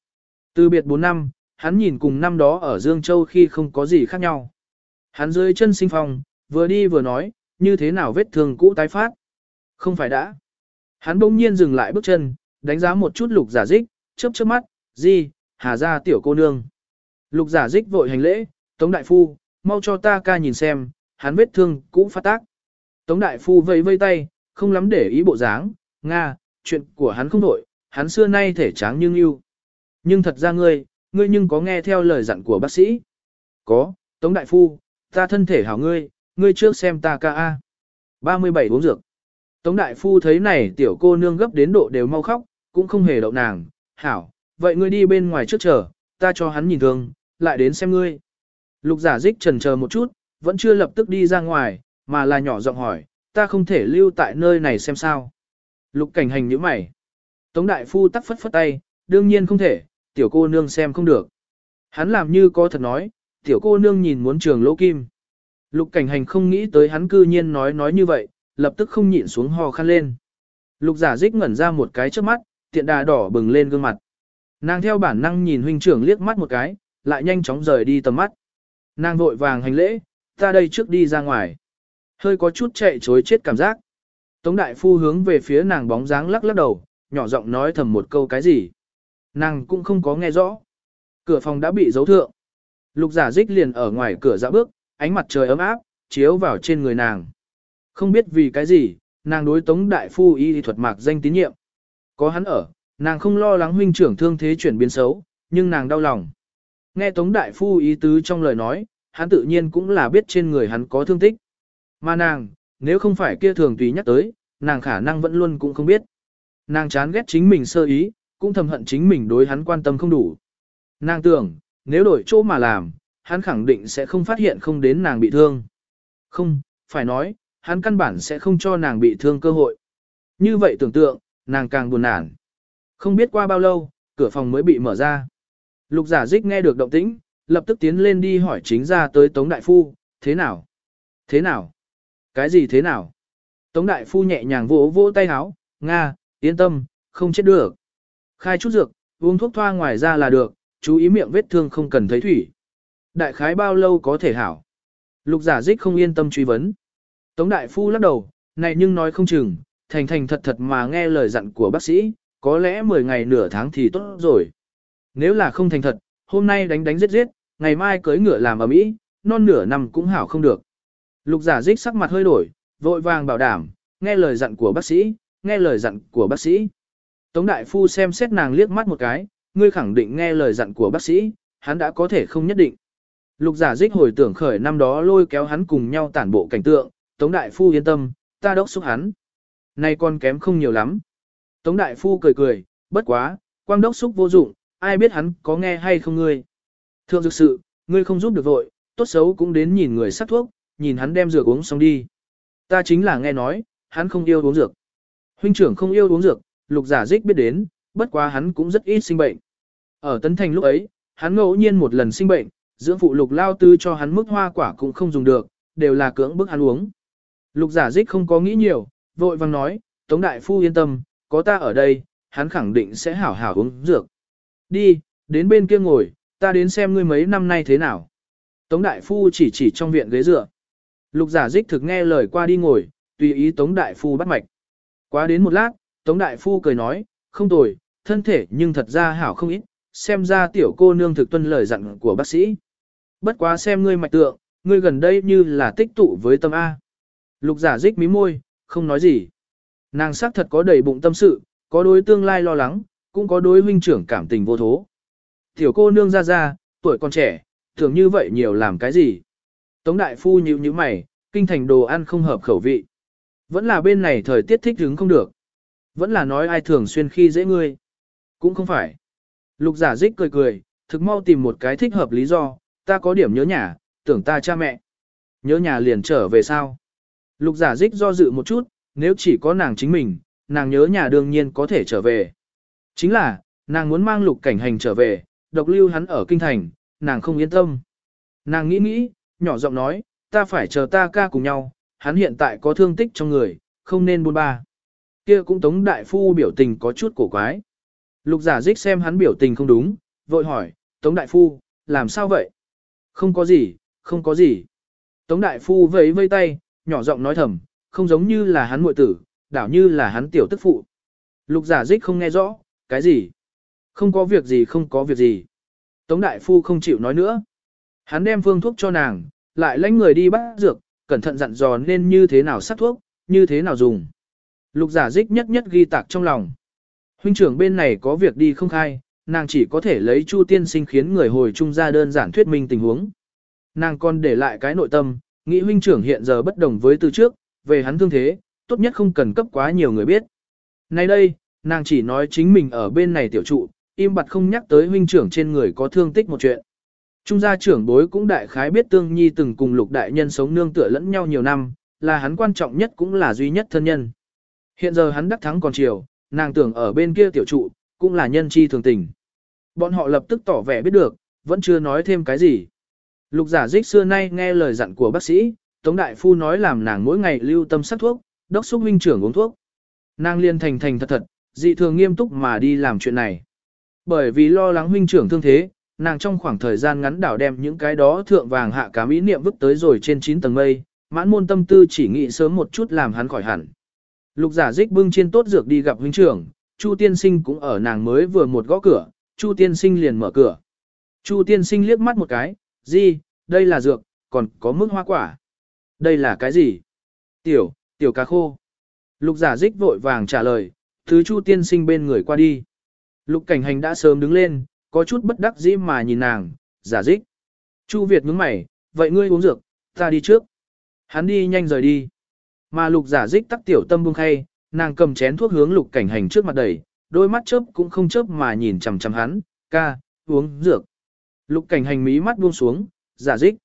Từ biệt 4 năm, hắn nhìn cùng năm đó ở Dương Châu khi không có gì khác nhau. Hắn dưới chân sinh phòng vừa đi vừa nói, như thế nào vết thương cũ tái phát. Không phải đã. Hắn bỗng nhiên dừng lại bước chân, đánh giá một chút lục giả dích, chớp chớp mắt, gì, hà ra tiểu cô nương. Lục giả dích vội hành lễ, Tống Đại Phu, mau cho ta ca nhìn xem, hắn vết thương cũ phát tác. Tống Đại Phu vây vây tay, không lắm để ý bộ dáng, Nga, chuyện của hắn không đổi, hắn xưa nay thể tráng nhưng yêu. Nhưng thật ra ngươi, ngươi nhưng có nghe theo lời dặn của bác sĩ? Có, Tống Đại Phu, ta thân thể hảo ngươi, ngươi trước xem ta ca A. 37 uống dược. Tống Đại Phu thấy này tiểu cô nương gấp đến độ đều mau khóc, cũng không hề đậu nàng, hảo, vậy ngươi đi bên ngoài trước chờ, ta cho hắn nhìn thương, lại đến xem ngươi. Lục giả dích trần chờ một chút, vẫn chưa lập tức đi ra ngoài, mà là nhỏ giọng hỏi, ta không thể lưu tại nơi này xem sao. Lục cảnh hành như mày. Tống đại phu tắc phất phất tay, đương nhiên không thể, tiểu cô nương xem không được. Hắn làm như có thật nói, tiểu cô nương nhìn muốn trường lỗ kim. Lục cảnh hành không nghĩ tới hắn cư nhiên nói nói như vậy, lập tức không nhịn xuống ho khăn lên. Lục giả dích ngẩn ra một cái trước mắt, tiện đà đỏ bừng lên gương mặt. Nàng theo bản năng nhìn huynh trưởng liếc mắt một cái, lại nhanh chóng rời đi tầm mắt. Nàng vội vàng hành lễ, ta đây trước đi ra ngoài. Hơi có chút chạy chối chết cảm giác. Tống đại phu hướng về phía nàng bóng dáng lắc lắc đầu, nhỏ giọng nói thầm một câu cái gì. Nàng cũng không có nghe rõ. Cửa phòng đã bị giấu thượng. Lục giả dích liền ở ngoài cửa dạ bước, ánh mặt trời ấm áp, chiếu vào trên người nàng. Không biết vì cái gì, nàng đối tống đại phu y thuật mạc danh tín nhiệm. Có hắn ở, nàng không lo lắng huynh trưởng thương thế chuyển biến xấu, nhưng nàng đau lòng. Nghe tống đại phu ý tứ trong lời nói, hắn tự nhiên cũng là biết trên người hắn có thương tích. Mà nàng, nếu không phải kia thường tùy nhắc tới, nàng khả năng vẫn luôn cũng không biết. Nàng chán ghét chính mình sơ ý, cũng thầm hận chính mình đối hắn quan tâm không đủ. Nàng tưởng, nếu đổi chỗ mà làm, hắn khẳng định sẽ không phát hiện không đến nàng bị thương. Không, phải nói, hắn căn bản sẽ không cho nàng bị thương cơ hội. Như vậy tưởng tượng, nàng càng buồn nản. Không biết qua bao lâu, cửa phòng mới bị mở ra. Lục giả dích nghe được động tĩnh, lập tức tiến lên đi hỏi chính ra tới Tống Đại Phu, thế nào? Thế nào? Cái gì thế nào? Tống Đại Phu nhẹ nhàng vỗ vỗ tay háo, Nga, yên tâm, không chết được. Khai chút dược, uống thuốc thoa ngoài ra là được, chú ý miệng vết thương không cần thấy thủy. Đại khái bao lâu có thể hảo? Lục giả dích không yên tâm truy vấn. Tống Đại Phu lắc đầu, này nhưng nói không chừng, thành thành thật thật mà nghe lời dặn của bác sĩ, có lẽ 10 ngày nửa tháng thì tốt rồi. Nếu là không thành thật, hôm nay đánh đánh giết giết, ngày mai cưới ngựa làm ở mỹ, non nửa năm cũng hảo không được. Lục giả dích sắc mặt hơi đổi, vội vàng bảo đảm, nghe lời dặn của bác sĩ, nghe lời dặn của bác sĩ. Tống đại phu xem xét nàng liếc mắt một cái, ngươi khẳng định nghe lời dặn của bác sĩ, hắn đã có thể không nhất định. Lục giả dích hồi tưởng khởi năm đó lôi kéo hắn cùng nhau tản bộ cảnh tượng, Tống đại phu yên tâm, ta đốc xúc hắn. Nay con kém không nhiều lắm. Tống đại phu cười cười, bất quá, quang đốc xúc vô dụng, ai biết hắn có nghe hay không ngươi. Thượng dược sự, ngươi không giúp được vội, tốt xấu cũng đến nhìn người sắc thuốc, nhìn hắn đem dược uống xong đi. Ta chính là nghe nói, hắn không yêu uống dược. Huynh trưởng không yêu uống dược, lục giả dích biết đến, bất quá hắn cũng rất ít sinh bệnh. Ở Tấn Thành lúc ấy, hắn ngẫu nhiên một lần sinh bệnh, dưỡng phụ lục lao tư cho hắn mức hoa quả cũng không dùng được, đều là cưỡng bức hắn uống. Lục giả dích không có nghĩ nhiều, vội vang nói, Tống Đại Phu yên tâm, có ta ở đây, hắn khẳng định sẽ hảo hảo uống dược. Đi, đến bên kia ngồi, ta đến xem ngươi mấy năm nay thế nào. Tống Đại Phu chỉ chỉ trong viện ghế dựa. Lục giả dích thực nghe lời qua đi ngồi, tùy ý Tống Đại Phu bắt mạch. Quá đến một lát, Tống Đại Phu cười nói, không tồi, thân thể nhưng thật ra hảo không ít, xem ra tiểu cô nương thực tuân lời dặn của bác sĩ. Bất quá xem ngươi mạch tượng, ngươi gần đây như là tích tụ với tâm A. Lục giả dích mí môi, không nói gì. Nàng xác thật có đầy bụng tâm sự, có đối tương lai lo lắng, cũng có đối huynh trưởng cảm tình vô thố. Tiểu cô nương ra ra, tuổi còn trẻ, tưởng như vậy nhiều làm cái gì. Tống đại phu nhíu nhíu mày, kinh thành đồ ăn không hợp khẩu vị. Vẫn là bên này thời tiết thích hứng không được. Vẫn là nói ai thường xuyên khi dễ ngươi. Cũng không phải. Lục giả dích cười cười, thực mau tìm một cái thích hợp lý do, ta có điểm nhớ nhà, tưởng ta cha mẹ. Nhớ nhà liền trở về sao? Lục giả dích do dự một chút, nếu chỉ có nàng chính mình, nàng nhớ nhà đương nhiên có thể trở về. Chính là, nàng muốn mang lục cảnh hành trở về, độc lưu hắn ở kinh thành, nàng không yên tâm. Nàng nghĩ nghĩ, nhỏ giọng nói, ta phải chờ ta ca cùng nhau, hắn hiện tại có thương tích trong người, không nên buôn ba. Kia cũng tống đại phu biểu tình có chút cổ quái. Lục giả dích xem hắn biểu tình không đúng, vội hỏi, tống đại phu, làm sao vậy? Không có gì, không có gì. Tống đại phu vẫy vây tay, nhỏ giọng nói thầm, không giống như là hắn muội tử, đảo như là hắn tiểu tức phụ. Lục giả dích không nghe rõ, cái gì? Không có việc gì không có việc gì. Tống đại phu không chịu nói nữa. Hắn đem phương thuốc cho nàng, lại lãnh người đi bắt dược, cẩn thận dặn dò nên như thế nào sắc thuốc, như thế nào dùng. Lục giả dích nhất nhất ghi tạc trong lòng. Huynh trưởng bên này có việc đi không khai, nàng chỉ có thể lấy Chu tiên sinh khiến người hồi trung ra đơn giản thuyết minh tình huống. Nàng còn để lại cái nội tâm, nghĩ huynh trưởng hiện giờ bất đồng với từ trước, về hắn thương thế, tốt nhất không cần cấp quá nhiều người biết. Nay đây, nàng chỉ nói chính mình ở bên này tiểu trụ, im bặt không nhắc tới huynh trưởng trên người có thương tích một chuyện. Trung gia trưởng bối cũng đại khái biết Tương Nhi từng cùng lục đại nhân sống nương tựa lẫn nhau nhiều năm, là hắn quan trọng nhất cũng là duy nhất thân nhân. Hiện giờ hắn đắc thắng còn chiều, nàng tưởng ở bên kia tiểu trụ, cũng là nhân chi thường tình. Bọn họ lập tức tỏ vẻ biết được, vẫn chưa nói thêm cái gì. Lục giả dích xưa nay nghe lời dặn của bác sĩ, Tống Đại Phu nói làm nàng mỗi ngày lưu tâm sắc thuốc, đốc xúc huynh trưởng uống thuốc. Nàng liên thành thành thật thật, dị thường nghiêm túc mà đi làm chuyện này. Bởi vì lo lắng huynh trưởng thương thế, nàng trong khoảng thời gian ngắn đảo đem những cái đó thượng vàng hạ cám ý niệm vứt tới rồi trên 9 tầng mây, mãn môn tâm tư chỉ nghĩ sớm một chút làm hắn khỏi hẳn. Lục giả dích bưng trên tốt dược đi gặp huynh trưởng, Chu tiên sinh cũng ở nàng mới vừa một gõ cửa, Chu tiên sinh liền mở cửa. Chu tiên sinh liếc mắt một cái, Di, đây là dược, còn có mức hoa quả. Đây là cái gì? Tiểu, tiểu cá khô. Lục giả dích vội vàng trả lời, thứ chu tiên sinh bên người qua đi. Lục cảnh hành đã sớm đứng lên, có chút bất đắc dĩ mà nhìn nàng, giả dích. Chu Việt nhướng mày, vậy ngươi uống dược, ta đi trước. Hắn đi nhanh rời đi. Mà lục giả dích tắc tiểu tâm buông khay, nàng cầm chén thuốc hướng lục cảnh hành trước mặt đẩy, đôi mắt chớp cũng không chớp mà nhìn chằm chằm hắn, ca, uống dược. Lục cảnh hành mí mắt buông xuống, giả dích.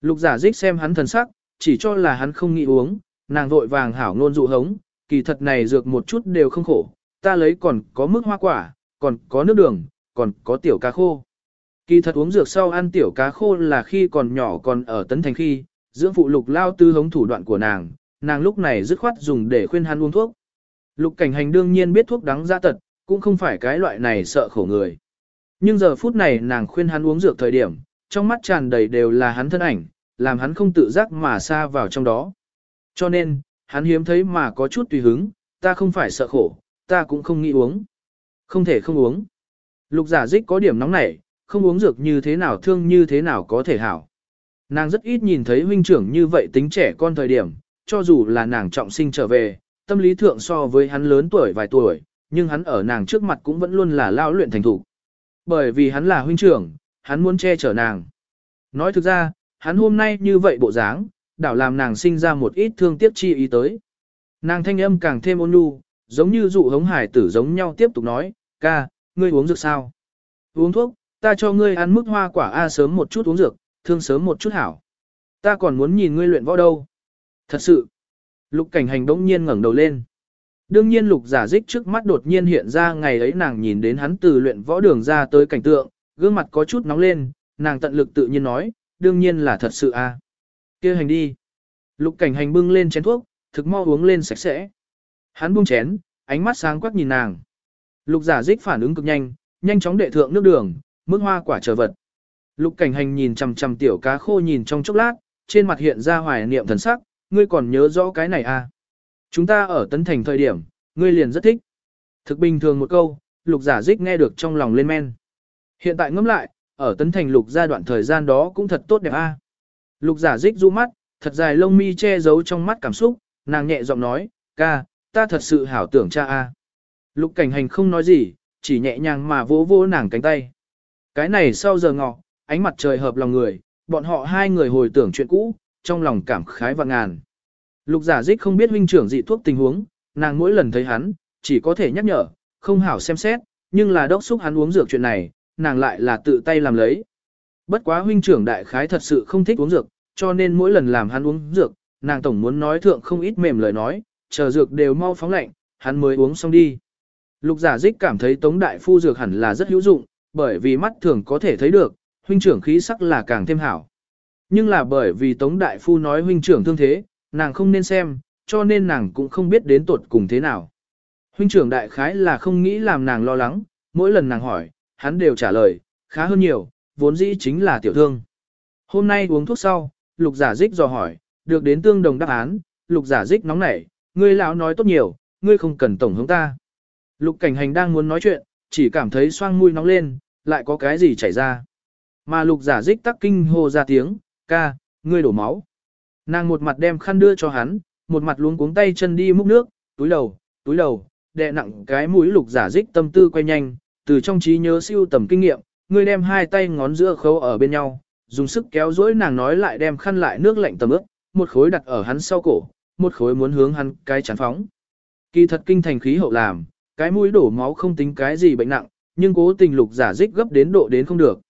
Lục giả dích xem hắn thần sắc, chỉ cho là hắn không nghĩ uống, nàng vội vàng hảo ngôn dụ hống, kỳ thật này dược một chút đều không khổ, ta lấy còn có mức hoa quả, còn có nước đường, còn có tiểu cá khô. Kỳ thật uống dược sau ăn tiểu cá khô là khi còn nhỏ còn ở tấn thành khi, dưỡng phụ lục lao tư hống thủ đoạn của nàng, nàng lúc này dứt khoát dùng để khuyên hắn uống thuốc. Lục cảnh hành đương nhiên biết thuốc đắng ra tật, cũng không phải cái loại này sợ khổ người. Nhưng giờ phút này nàng khuyên hắn uống dược thời điểm, trong mắt tràn đầy đều là hắn thân ảnh, làm hắn không tự giác mà xa vào trong đó. Cho nên, hắn hiếm thấy mà có chút tùy hứng, ta không phải sợ khổ, ta cũng không nghĩ uống. Không thể không uống. Lục giả dích có điểm nóng nảy, không uống dược như thế nào thương như thế nào có thể hảo. Nàng rất ít nhìn thấy huynh trưởng như vậy tính trẻ con thời điểm, cho dù là nàng trọng sinh trở về, tâm lý thượng so với hắn lớn tuổi vài tuổi, nhưng hắn ở nàng trước mặt cũng vẫn luôn là lao luyện thành thủ. Bởi vì hắn là huynh trưởng, hắn muốn che chở nàng. Nói thực ra, hắn hôm nay như vậy bộ dáng, đảo làm nàng sinh ra một ít thương tiếc chi ý tới. Nàng thanh âm càng thêm ôn nhu, giống như dụ hống hải tử giống nhau tiếp tục nói, ca, ngươi uống dược sao? Uống thuốc, ta cho ngươi ăn mức hoa quả A sớm một chút uống dược, thương sớm một chút hảo. Ta còn muốn nhìn ngươi luyện võ đâu. Thật sự. Lục cảnh hành đống nhiên ngẩng đầu lên. Đương nhiên lục giả dích trước mắt đột nhiên hiện ra ngày ấy nàng nhìn đến hắn từ luyện võ đường ra tới cảnh tượng, gương mặt có chút nóng lên, nàng tận lực tự nhiên nói, đương nhiên là thật sự a. kia hành đi. Lục cảnh hành bưng lên chén thuốc, thực mau uống lên sạch sẽ. Hắn buông chén, ánh mắt sáng quắc nhìn nàng. Lục giả dích phản ứng cực nhanh, nhanh chóng đệ thượng nước đường, mức hoa quả trở vật. Lục cảnh hành nhìn chằm chằm tiểu cá khô nhìn trong chốc lát, trên mặt hiện ra hoài niệm thần sắc, ngươi còn nhớ rõ cái này à? Chúng ta ở Tấn Thành thời điểm, ngươi liền rất thích. Thực bình thường một câu, lục giả dích nghe được trong lòng lên men. Hiện tại ngẫm lại, ở Tấn Thành lục giai đoạn thời gian đó cũng thật tốt đẹp a. À? Lục giả dích du mắt, thật dài lông mi che giấu trong mắt cảm xúc, nàng nhẹ giọng nói, ca, ta thật sự hảo tưởng cha a. Lục cảnh hành không nói gì, chỉ nhẹ nhàng mà vỗ vỗ nàng cánh tay. Cái này sau giờ ngọ, ánh mặt trời hợp lòng người, bọn họ hai người hồi tưởng chuyện cũ, trong lòng cảm khái và ngàn. Lục giả dích không biết huynh trưởng dị thuốc tình huống, nàng mỗi lần thấy hắn, chỉ có thể nhắc nhở, không hảo xem xét, nhưng là đốc xúc hắn uống dược chuyện này, nàng lại là tự tay làm lấy. Bất quá huynh trưởng đại khái thật sự không thích uống dược, cho nên mỗi lần làm hắn uống dược, nàng tổng muốn nói thượng không ít mềm lời nói, chờ dược đều mau phóng lạnh, hắn mới uống xong đi. Lục giả dích cảm thấy tống đại phu dược hẳn là rất hữu dụng, bởi vì mắt thường có thể thấy được, huynh trưởng khí sắc là càng thêm hảo. Nhưng là bởi vì tống đại phu nói huynh trưởng thương thế, nàng không nên xem, cho nên nàng cũng không biết đến tuột cùng thế nào. Huynh trưởng đại khái là không nghĩ làm nàng lo lắng, mỗi lần nàng hỏi, hắn đều trả lời, khá hơn nhiều, vốn dĩ chính là tiểu thương. Hôm nay uống thuốc sau, lục giả dích dò hỏi, được đến tương đồng đáp án, lục giả dích nóng nảy, ngươi lão nói tốt nhiều, ngươi không cần tổng hướng ta. Lục cảnh hành đang muốn nói chuyện, chỉ cảm thấy xoang mũi nóng lên, lại có cái gì chảy ra. Mà lục giả dích tắc kinh hô ra tiếng, ca, ngươi đổ máu. Nàng một mặt đem khăn đưa cho hắn, một mặt luống cuống tay chân đi múc nước, túi đầu, túi đầu, đè nặng cái mũi lục giả dích tâm tư quay nhanh, từ trong trí nhớ siêu tầm kinh nghiệm, ngươi đem hai tay ngón giữa khâu ở bên nhau, dùng sức kéo dối nàng nói lại đem khăn lại nước lạnh tầm ướp, một khối đặt ở hắn sau cổ, một khối muốn hướng hắn cái chán phóng. Kỳ thật kinh thành khí hậu làm, cái mũi đổ máu không tính cái gì bệnh nặng, nhưng cố tình lục giả dích gấp đến độ đến không được.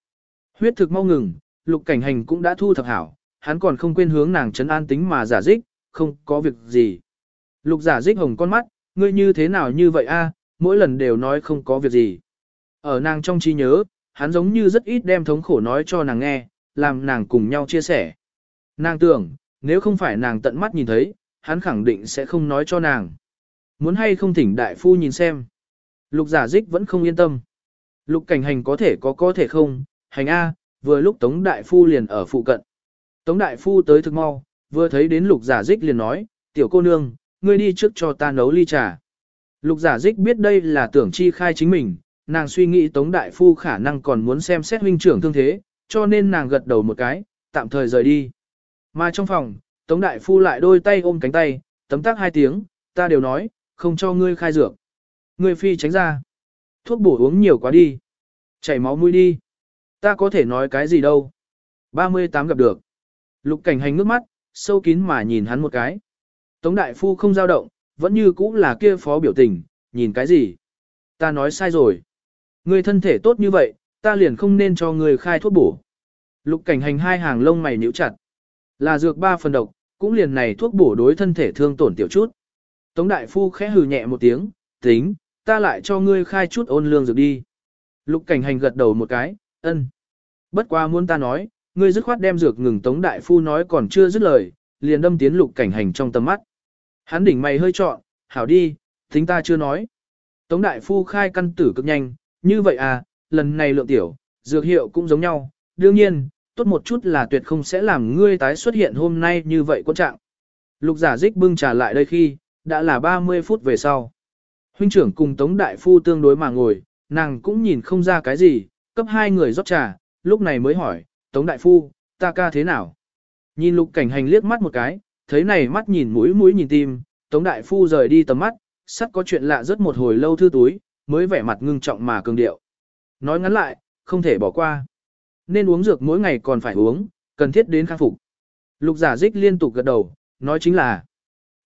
Huyết thực mau ngừng, lục cảnh hành cũng đã thu thập hảo, hắn còn không quên hướng nàng trấn an tính mà giả dích, không có việc gì. Lục giả dích hồng con mắt, ngươi như thế nào như vậy a? mỗi lần đều nói không có việc gì. Ở nàng trong trí nhớ, hắn giống như rất ít đem thống khổ nói cho nàng nghe, làm nàng cùng nhau chia sẻ. Nàng tưởng, nếu không phải nàng tận mắt nhìn thấy, hắn khẳng định sẽ không nói cho nàng. Muốn hay không thỉnh đại phu nhìn xem. Lục giả dích vẫn không yên tâm. Lục cảnh hành có thể có có thể không, hành A, vừa lúc Tống Đại Phu liền ở phụ cận. Tống Đại Phu tới thực mau, vừa thấy đến lục giả dích liền nói, tiểu cô nương, ngươi đi trước cho ta nấu ly trà. Lục giả dích biết đây là tưởng chi khai chính mình, nàng suy nghĩ Tống Đại Phu khả năng còn muốn xem xét huynh trưởng thương thế, cho nên nàng gật đầu một cái, tạm thời rời đi. Mà trong phòng, Tống Đại Phu lại đôi tay ôm cánh tay, tấm tắc hai tiếng, ta đều nói, không cho ngươi khai dược. Ngươi phi tránh ra. Thuốc bổ uống nhiều quá đi. Chảy máu mũi đi. Ta có thể nói cái gì đâu. 38 gặp được. Lục cảnh hành nước mắt, sâu kín mà nhìn hắn một cái. Tống đại phu không dao động, vẫn như cũ là kia phó biểu tình, nhìn cái gì. Ta nói sai rồi. Ngươi thân thể tốt như vậy, ta liền không nên cho ngươi khai thuốc bổ. Lục cảnh hành hai hàng lông mày nhíu chặt. Là dược ba phần độc, cũng liền này thuốc bổ đối thân thể thương tổn tiểu chút. Tống đại phu khẽ hừ nhẹ một tiếng, tính, ta lại cho ngươi khai chút ôn lương dược đi. Lục cảnh hành gật đầu một cái, ân. Bất quá muốn ta nói, ngươi dứt khoát đem dược ngừng Tống Đại Phu nói còn chưa dứt lời, liền đâm tiến lục cảnh hành trong tầm mắt. Hắn đỉnh mày hơi trọn, hảo đi, tính ta chưa nói. Tống Đại Phu khai căn tử cực nhanh, như vậy à, lần này lượng tiểu, dược hiệu cũng giống nhau, đương nhiên, tốt một chút là tuyệt không sẽ làm ngươi tái xuất hiện hôm nay như vậy quan trạng. Lục giả dích bưng trà lại đây khi, đã là 30 phút về sau. Huynh trưởng cùng Tống Đại Phu tương đối mà ngồi, nàng cũng nhìn không ra cái gì, cấp hai người rót trà, lúc này mới hỏi, Tống Đại Phu, ta ca thế nào? Nhìn lục cảnh hành liếc mắt một cái, thấy này mắt nhìn mũi mũi nhìn tim, Tống Đại Phu rời đi tầm mắt, sắt có chuyện lạ rất một hồi lâu thư túi, mới vẻ mặt ngưng trọng mà cường điệu. Nói ngắn lại, không thể bỏ qua. Nên uống dược mỗi ngày còn phải uống, cần thiết đến khắc phục. Lục giả dích liên tục gật đầu, nói chính là.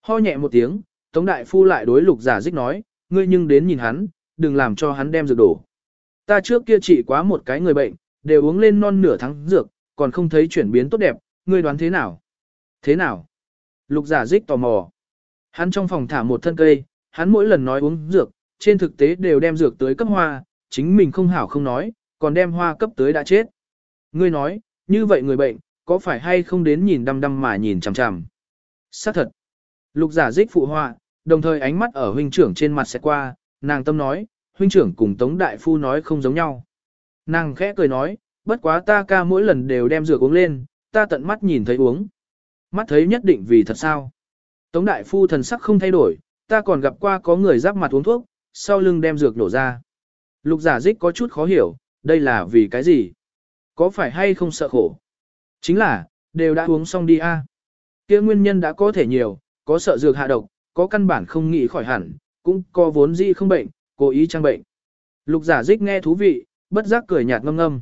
Ho nhẹ một tiếng, Tống Đại Phu lại đối lục giả dích nói, ngươi nhưng đến nhìn hắn, đừng làm cho hắn đem dược đổ. Ta trước kia chỉ quá một cái người bệnh, đều uống lên non nửa tháng dược, còn không thấy chuyển biến tốt đẹp, ngươi đoán thế nào? Thế nào? Lục giả dích tò mò. Hắn trong phòng thả một thân cây, hắn mỗi lần nói uống dược, trên thực tế đều đem dược tới cấp hoa, chính mình không hảo không nói, còn đem hoa cấp tới đã chết. Ngươi nói, như vậy người bệnh, có phải hay không đến nhìn đăm đăm mà nhìn chằm chằm? Xác thật. Lục giả dích phụ họa, đồng thời ánh mắt ở huynh trưởng trên mặt sẽ qua, nàng tâm nói, huynh trưởng cùng Tống Đại Phu nói không giống nhau. Nàng khẽ cười nói, bất quá ta ca mỗi lần đều đem rửa uống lên, ta tận mắt nhìn thấy uống. Mắt thấy nhất định vì thật sao. Tống Đại Phu thần sắc không thay đổi, ta còn gặp qua có người giáp mặt uống thuốc, sau lưng đem dược nổ ra. Lục giả dích có chút khó hiểu, đây là vì cái gì? Có phải hay không sợ khổ? Chính là, đều đã uống xong đi a. Kia nguyên nhân đã có thể nhiều, có sợ dược hạ độc, có căn bản không nghĩ khỏi hẳn, cũng có vốn gì không bệnh, cố ý trang bệnh. Lục giả dích nghe thú vị, bất giác cười nhạt ngâm ngâm.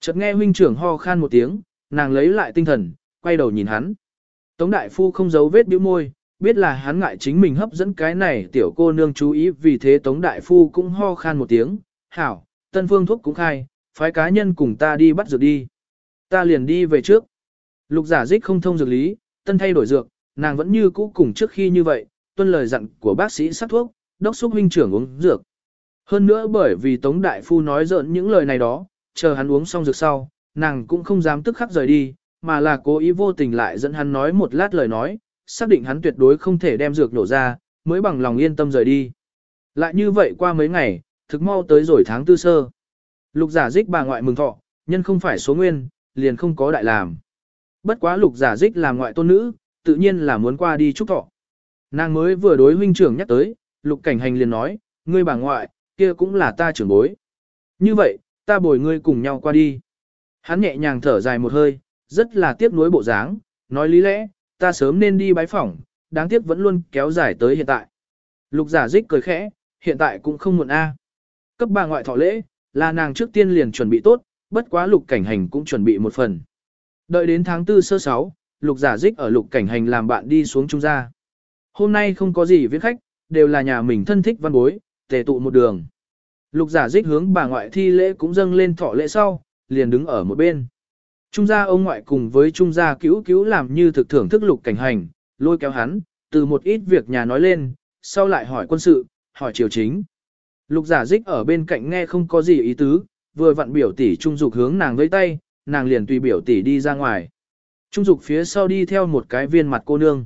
Chợt nghe huynh trưởng ho khan một tiếng, nàng lấy lại tinh thần, quay đầu nhìn hắn. Tống đại phu không giấu vết bĩu môi, biết là hắn ngại chính mình hấp dẫn cái này tiểu cô nương chú ý vì thế Tống đại phu cũng ho khan một tiếng, hảo, tân phương thuốc cũng khai, phái cá nhân cùng ta đi bắt dược đi. Ta liền đi về trước. Lục giả dích không thông dược lý, tân thay đổi dược, nàng vẫn như cũ cùng trước khi như vậy, tuân lời dặn của bác sĩ sắc thuốc, đốc xúc huynh trưởng uống dược. Hơn nữa bởi vì Tống Đại Phu nói giỡn những lời này đó, chờ hắn uống xong dược sau, nàng cũng không dám tức khắc rời đi, mà là cố ý vô tình lại dẫn hắn nói một lát lời nói, xác định hắn tuyệt đối không thể đem dược nổ ra, mới bằng lòng yên tâm rời đi. Lại như vậy qua mấy ngày, thực mau tới rồi tháng tư sơ. Lục giả dích bà ngoại mừng thọ, nhân không phải số nguyên, liền không có đại làm. Bất quá lục giả dích là ngoại tôn nữ, tự nhiên là muốn qua đi chúc thọ. Nàng mới vừa đối huynh trưởng nhắc tới, lục cảnh hành liền nói, ngươi bà ngoại, kia cũng là ta trưởng bối. Như vậy, ta bồi ngươi cùng nhau qua đi. Hắn nhẹ nhàng thở dài một hơi, rất là tiếc nuối bộ dáng, nói lý lẽ, ta sớm nên đi bái phỏng, đáng tiếc vẫn luôn kéo dài tới hiện tại. Lục giả dích cười khẽ, hiện tại cũng không muộn a. Cấp bà ngoại thọ lễ, là nàng trước tiên liền chuẩn bị tốt, bất quá lục cảnh hành cũng chuẩn bị một phần. Đợi đến tháng tư sơ sáu, lục giả dích ở lục cảnh hành làm bạn đi xuống trung gia. Hôm nay không có gì viết khách, đều là nhà mình thân thích văn bối, tề tụ một đường. Lục giả dích hướng bà ngoại thi lễ cũng dâng lên thọ lễ sau, liền đứng ở một bên. Trung gia ông ngoại cùng với trung gia cứu cứu làm như thực thưởng thức lục cảnh hành, lôi kéo hắn, từ một ít việc nhà nói lên, sau lại hỏi quân sự, hỏi triều chính. Lục giả dích ở bên cạnh nghe không có gì ý tứ, vừa vặn biểu tỷ trung dục hướng nàng với tay, nàng liền tùy biểu tỷ đi ra ngoài. Trung dục phía sau đi theo một cái viên mặt cô nương.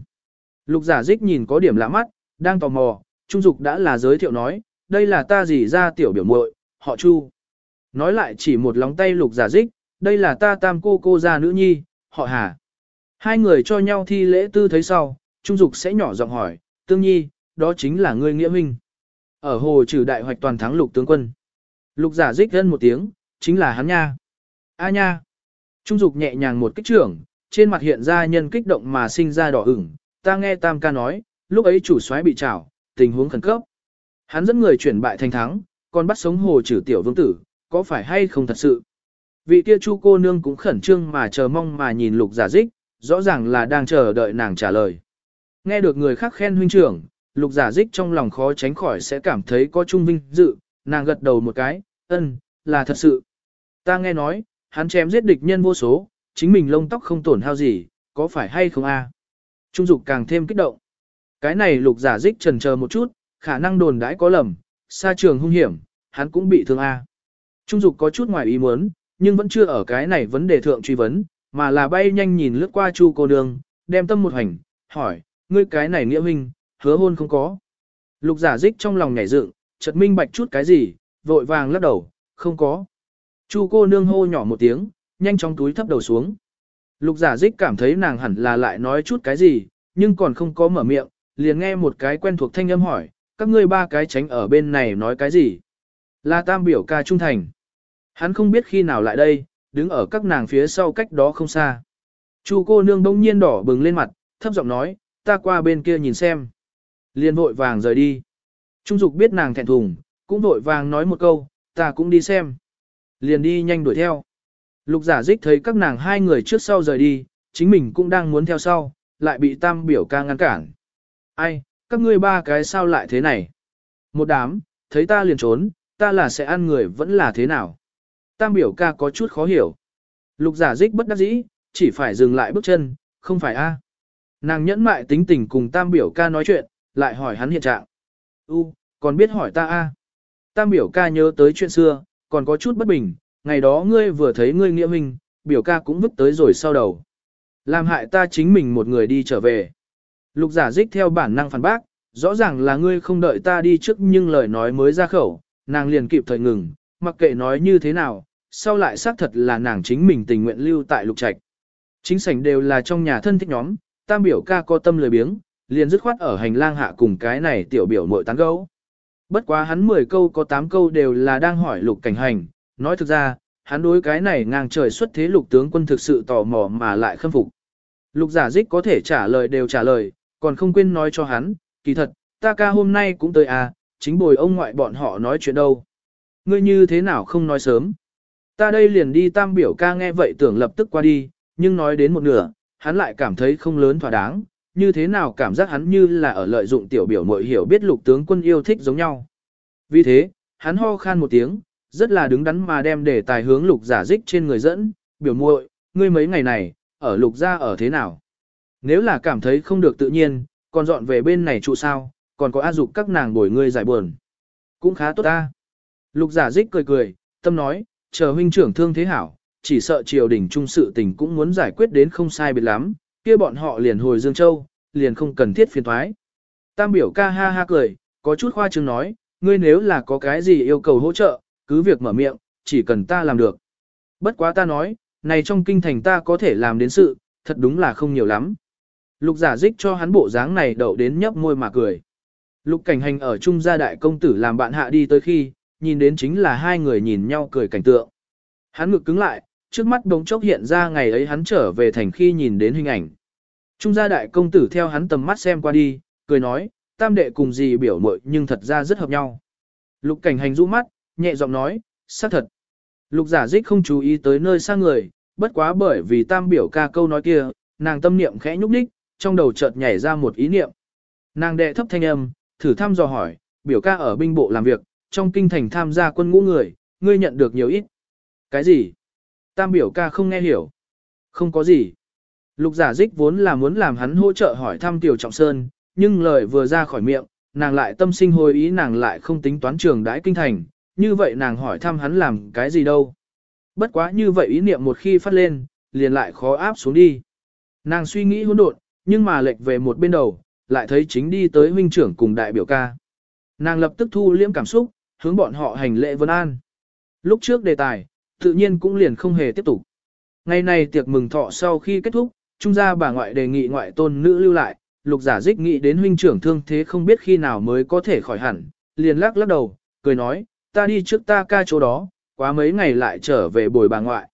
Lục giả dích nhìn có điểm lạ mắt, đang tò mò, Trung dục đã là giới thiệu nói, đây là ta gì ra tiểu biểu muội, họ Chu. Nói lại chỉ một lóng tay lục giả dích, đây là ta tam cô cô gia nữ nhi, họ Hà. Hai người cho nhau thi lễ tư thấy sau, Trung dục sẽ nhỏ giọng hỏi, tương nhi, đó chính là ngươi nghĩa minh. Ở hồ trừ đại hoạch toàn thắng lục tướng quân. Lục giả dích gân một tiếng, chính là hắn nha. A nha. Trung dục nhẹ nhàng một kích trưởng, trên mặt hiện ra nhân kích động mà sinh ra đỏ ửng. Ta nghe Tam ca nói, lúc ấy chủ soái bị trảo, tình huống khẩn cấp. Hắn dẫn người chuyển bại thành thắng, còn bắt sống hồ trừ tiểu vương tử, có phải hay không thật sự? Vị kia chu cô nương cũng khẩn trương mà chờ mong mà nhìn lục giả dích, rõ ràng là đang chờ đợi nàng trả lời. Nghe được người khác khen huynh trưởng, lục giả dích trong lòng khó tránh khỏi sẽ cảm thấy có trung vinh dự, nàng gật đầu một cái, ân, là thật sự. Ta nghe nói, hắn chém giết địch nhân vô số, chính mình lông tóc không tổn hao gì, có phải hay không a? Trung dục càng thêm kích động. Cái này lục giả dích trần chờ một chút, khả năng đồn đãi có lầm, xa trường hung hiểm, hắn cũng bị thương a. Trung dục có chút ngoài ý muốn, nhưng vẫn chưa ở cái này vấn đề thượng truy vấn, mà là bay nhanh nhìn lướt qua chu cô nương, đem tâm một hành, hỏi, ngươi cái này nghĩa huynh, hứa hôn không có. Lục giả dích trong lòng nhảy dựng, chợt minh bạch chút cái gì, vội vàng lắc đầu, không có. Chu cô nương hô nhỏ một tiếng, nhanh chóng túi thấp đầu xuống. Lục giả dích cảm thấy nàng hẳn là lại nói chút cái gì, nhưng còn không có mở miệng, liền nghe một cái quen thuộc thanh âm hỏi, các ngươi ba cái tránh ở bên này nói cái gì. Là tam biểu ca trung thành. Hắn không biết khi nào lại đây, đứng ở các nàng phía sau cách đó không xa. Chu cô nương bỗng nhiên đỏ bừng lên mặt, thấp giọng nói, ta qua bên kia nhìn xem. Liền vội vàng rời đi. Trung dục biết nàng thẹn thùng, cũng vội vàng nói một câu, ta cũng đi xem. Liền đi nhanh đuổi theo. Lục giả dích thấy các nàng hai người trước sau rời đi, chính mình cũng đang muốn theo sau, lại bị tam biểu ca ngăn cản. Ai, các ngươi ba cái sao lại thế này? Một đám, thấy ta liền trốn, ta là sẽ ăn người vẫn là thế nào? Tam biểu ca có chút khó hiểu. Lục giả dích bất đắc dĩ, chỉ phải dừng lại bước chân, không phải a? Nàng nhẫn mại tính tình cùng tam biểu ca nói chuyện, lại hỏi hắn hiện trạng. U, còn biết hỏi ta a? Tam biểu ca nhớ tới chuyện xưa, còn có chút bất bình, ngày đó ngươi vừa thấy ngươi nghĩa minh, biểu ca cũng vứt tới rồi sau đầu. Làm hại ta chính mình một người đi trở về. Lục giả dích theo bản năng phản bác, rõ ràng là ngươi không đợi ta đi trước nhưng lời nói mới ra khẩu, nàng liền kịp thời ngừng, mặc kệ nói như thế nào, sau lại xác thật là nàng chính mình tình nguyện lưu tại lục trạch. Chính sảnh đều là trong nhà thân thích nhóm, tam biểu ca có tâm lười biếng, liền dứt khoát ở hành lang hạ cùng cái này tiểu biểu mội tán gấu. Bất quá hắn 10 câu có 8 câu đều là đang hỏi lục cảnh hành, nói thực ra, hắn đối cái này ngang trời xuất thế lục tướng quân thực sự tò mò mà lại khâm phục. Lục giả dích có thể trả lời đều trả lời, còn không quên nói cho hắn, kỳ thật, ta ca hôm nay cũng tới à, chính bồi ông ngoại bọn họ nói chuyện đâu. Ngươi như thế nào không nói sớm. Ta đây liền đi tam biểu ca nghe vậy tưởng lập tức qua đi, nhưng nói đến một nửa, hắn lại cảm thấy không lớn thỏa đáng, như thế nào cảm giác hắn như là ở lợi dụng tiểu biểu mội hiểu biết lục tướng quân yêu thích giống nhau. Vì thế, hắn ho khan một tiếng, rất là đứng đắn mà đem đề tài hướng lục giả dích trên người dẫn, biểu muội, ngươi mấy ngày này, ở lục gia ở thế nào? Nếu là cảm thấy không được tự nhiên, còn dọn về bên này trụ sao, còn có a dục các nàng bồi ngươi giải buồn. Cũng khá tốt ta. Lục giả dích cười cười, tâm nói, chờ huynh trưởng thương thế hảo, chỉ sợ triều đình trung sự tình cũng muốn giải quyết đến không sai biệt lắm, kia bọn họ liền hồi Dương Châu, liền không cần thiết phiền thoái. Tam biểu ca ha ha cười, có chút khoa trương nói, ngươi nếu là có cái gì yêu cầu hỗ trợ, cứ việc mở miệng, chỉ cần ta làm được. Bất quá ta nói, này trong kinh thành ta có thể làm đến sự, thật đúng là không nhiều lắm. Lục giả dích cho hắn bộ dáng này đậu đến nhấp môi mà cười. Lục cảnh hành ở trung gia đại công tử làm bạn hạ đi tới khi, nhìn đến chính là hai người nhìn nhau cười cảnh tượng. Hắn ngực cứng lại, trước mắt đống chốc hiện ra ngày ấy hắn trở về thành khi nhìn đến hình ảnh. Trung gia đại công tử theo hắn tầm mắt xem qua đi, cười nói, tam đệ cùng gì biểu mội nhưng thật ra rất hợp nhau. Lục cảnh hành rũ mắt, nhẹ giọng nói, xác thật. Lục giả dích không chú ý tới nơi xa người, bất quá bởi vì tam biểu ca câu nói kia, nàng tâm niệm khẽ nhúc đích, trong đầu chợt nhảy ra một ý niệm. Nàng đệ thấp thanh âm, thử thăm dò hỏi, biểu ca ở binh bộ làm việc, trong kinh thành tham gia quân ngũ người, ngươi nhận được nhiều ít. Cái gì? Tam biểu ca không nghe hiểu. Không có gì. Lục giả dích vốn là muốn làm hắn hỗ trợ hỏi thăm Tiểu Trọng Sơn, nhưng lời vừa ra khỏi miệng, nàng lại tâm sinh hồi ý nàng lại không tính toán trường đãi kinh thành, như vậy nàng hỏi thăm hắn làm cái gì đâu. Bất quá như vậy ý niệm một khi phát lên, liền lại khó áp xuống đi. Nàng suy nghĩ hỗn độn, nhưng mà lệch về một bên đầu, lại thấy chính đi tới huynh trưởng cùng đại biểu ca. Nàng lập tức thu liễm cảm xúc, hướng bọn họ hành lễ vân an. Lúc trước đề tài, tự nhiên cũng liền không hề tiếp tục. Ngày này tiệc mừng thọ sau khi kết thúc, trung gia bà ngoại đề nghị ngoại tôn nữ lưu lại, lục giả dích nghĩ đến huynh trưởng thương thế không biết khi nào mới có thể khỏi hẳn, liền lắc lắc đầu, cười nói, ta đi trước ta ca chỗ đó, quá mấy ngày lại trở về bồi bà ngoại.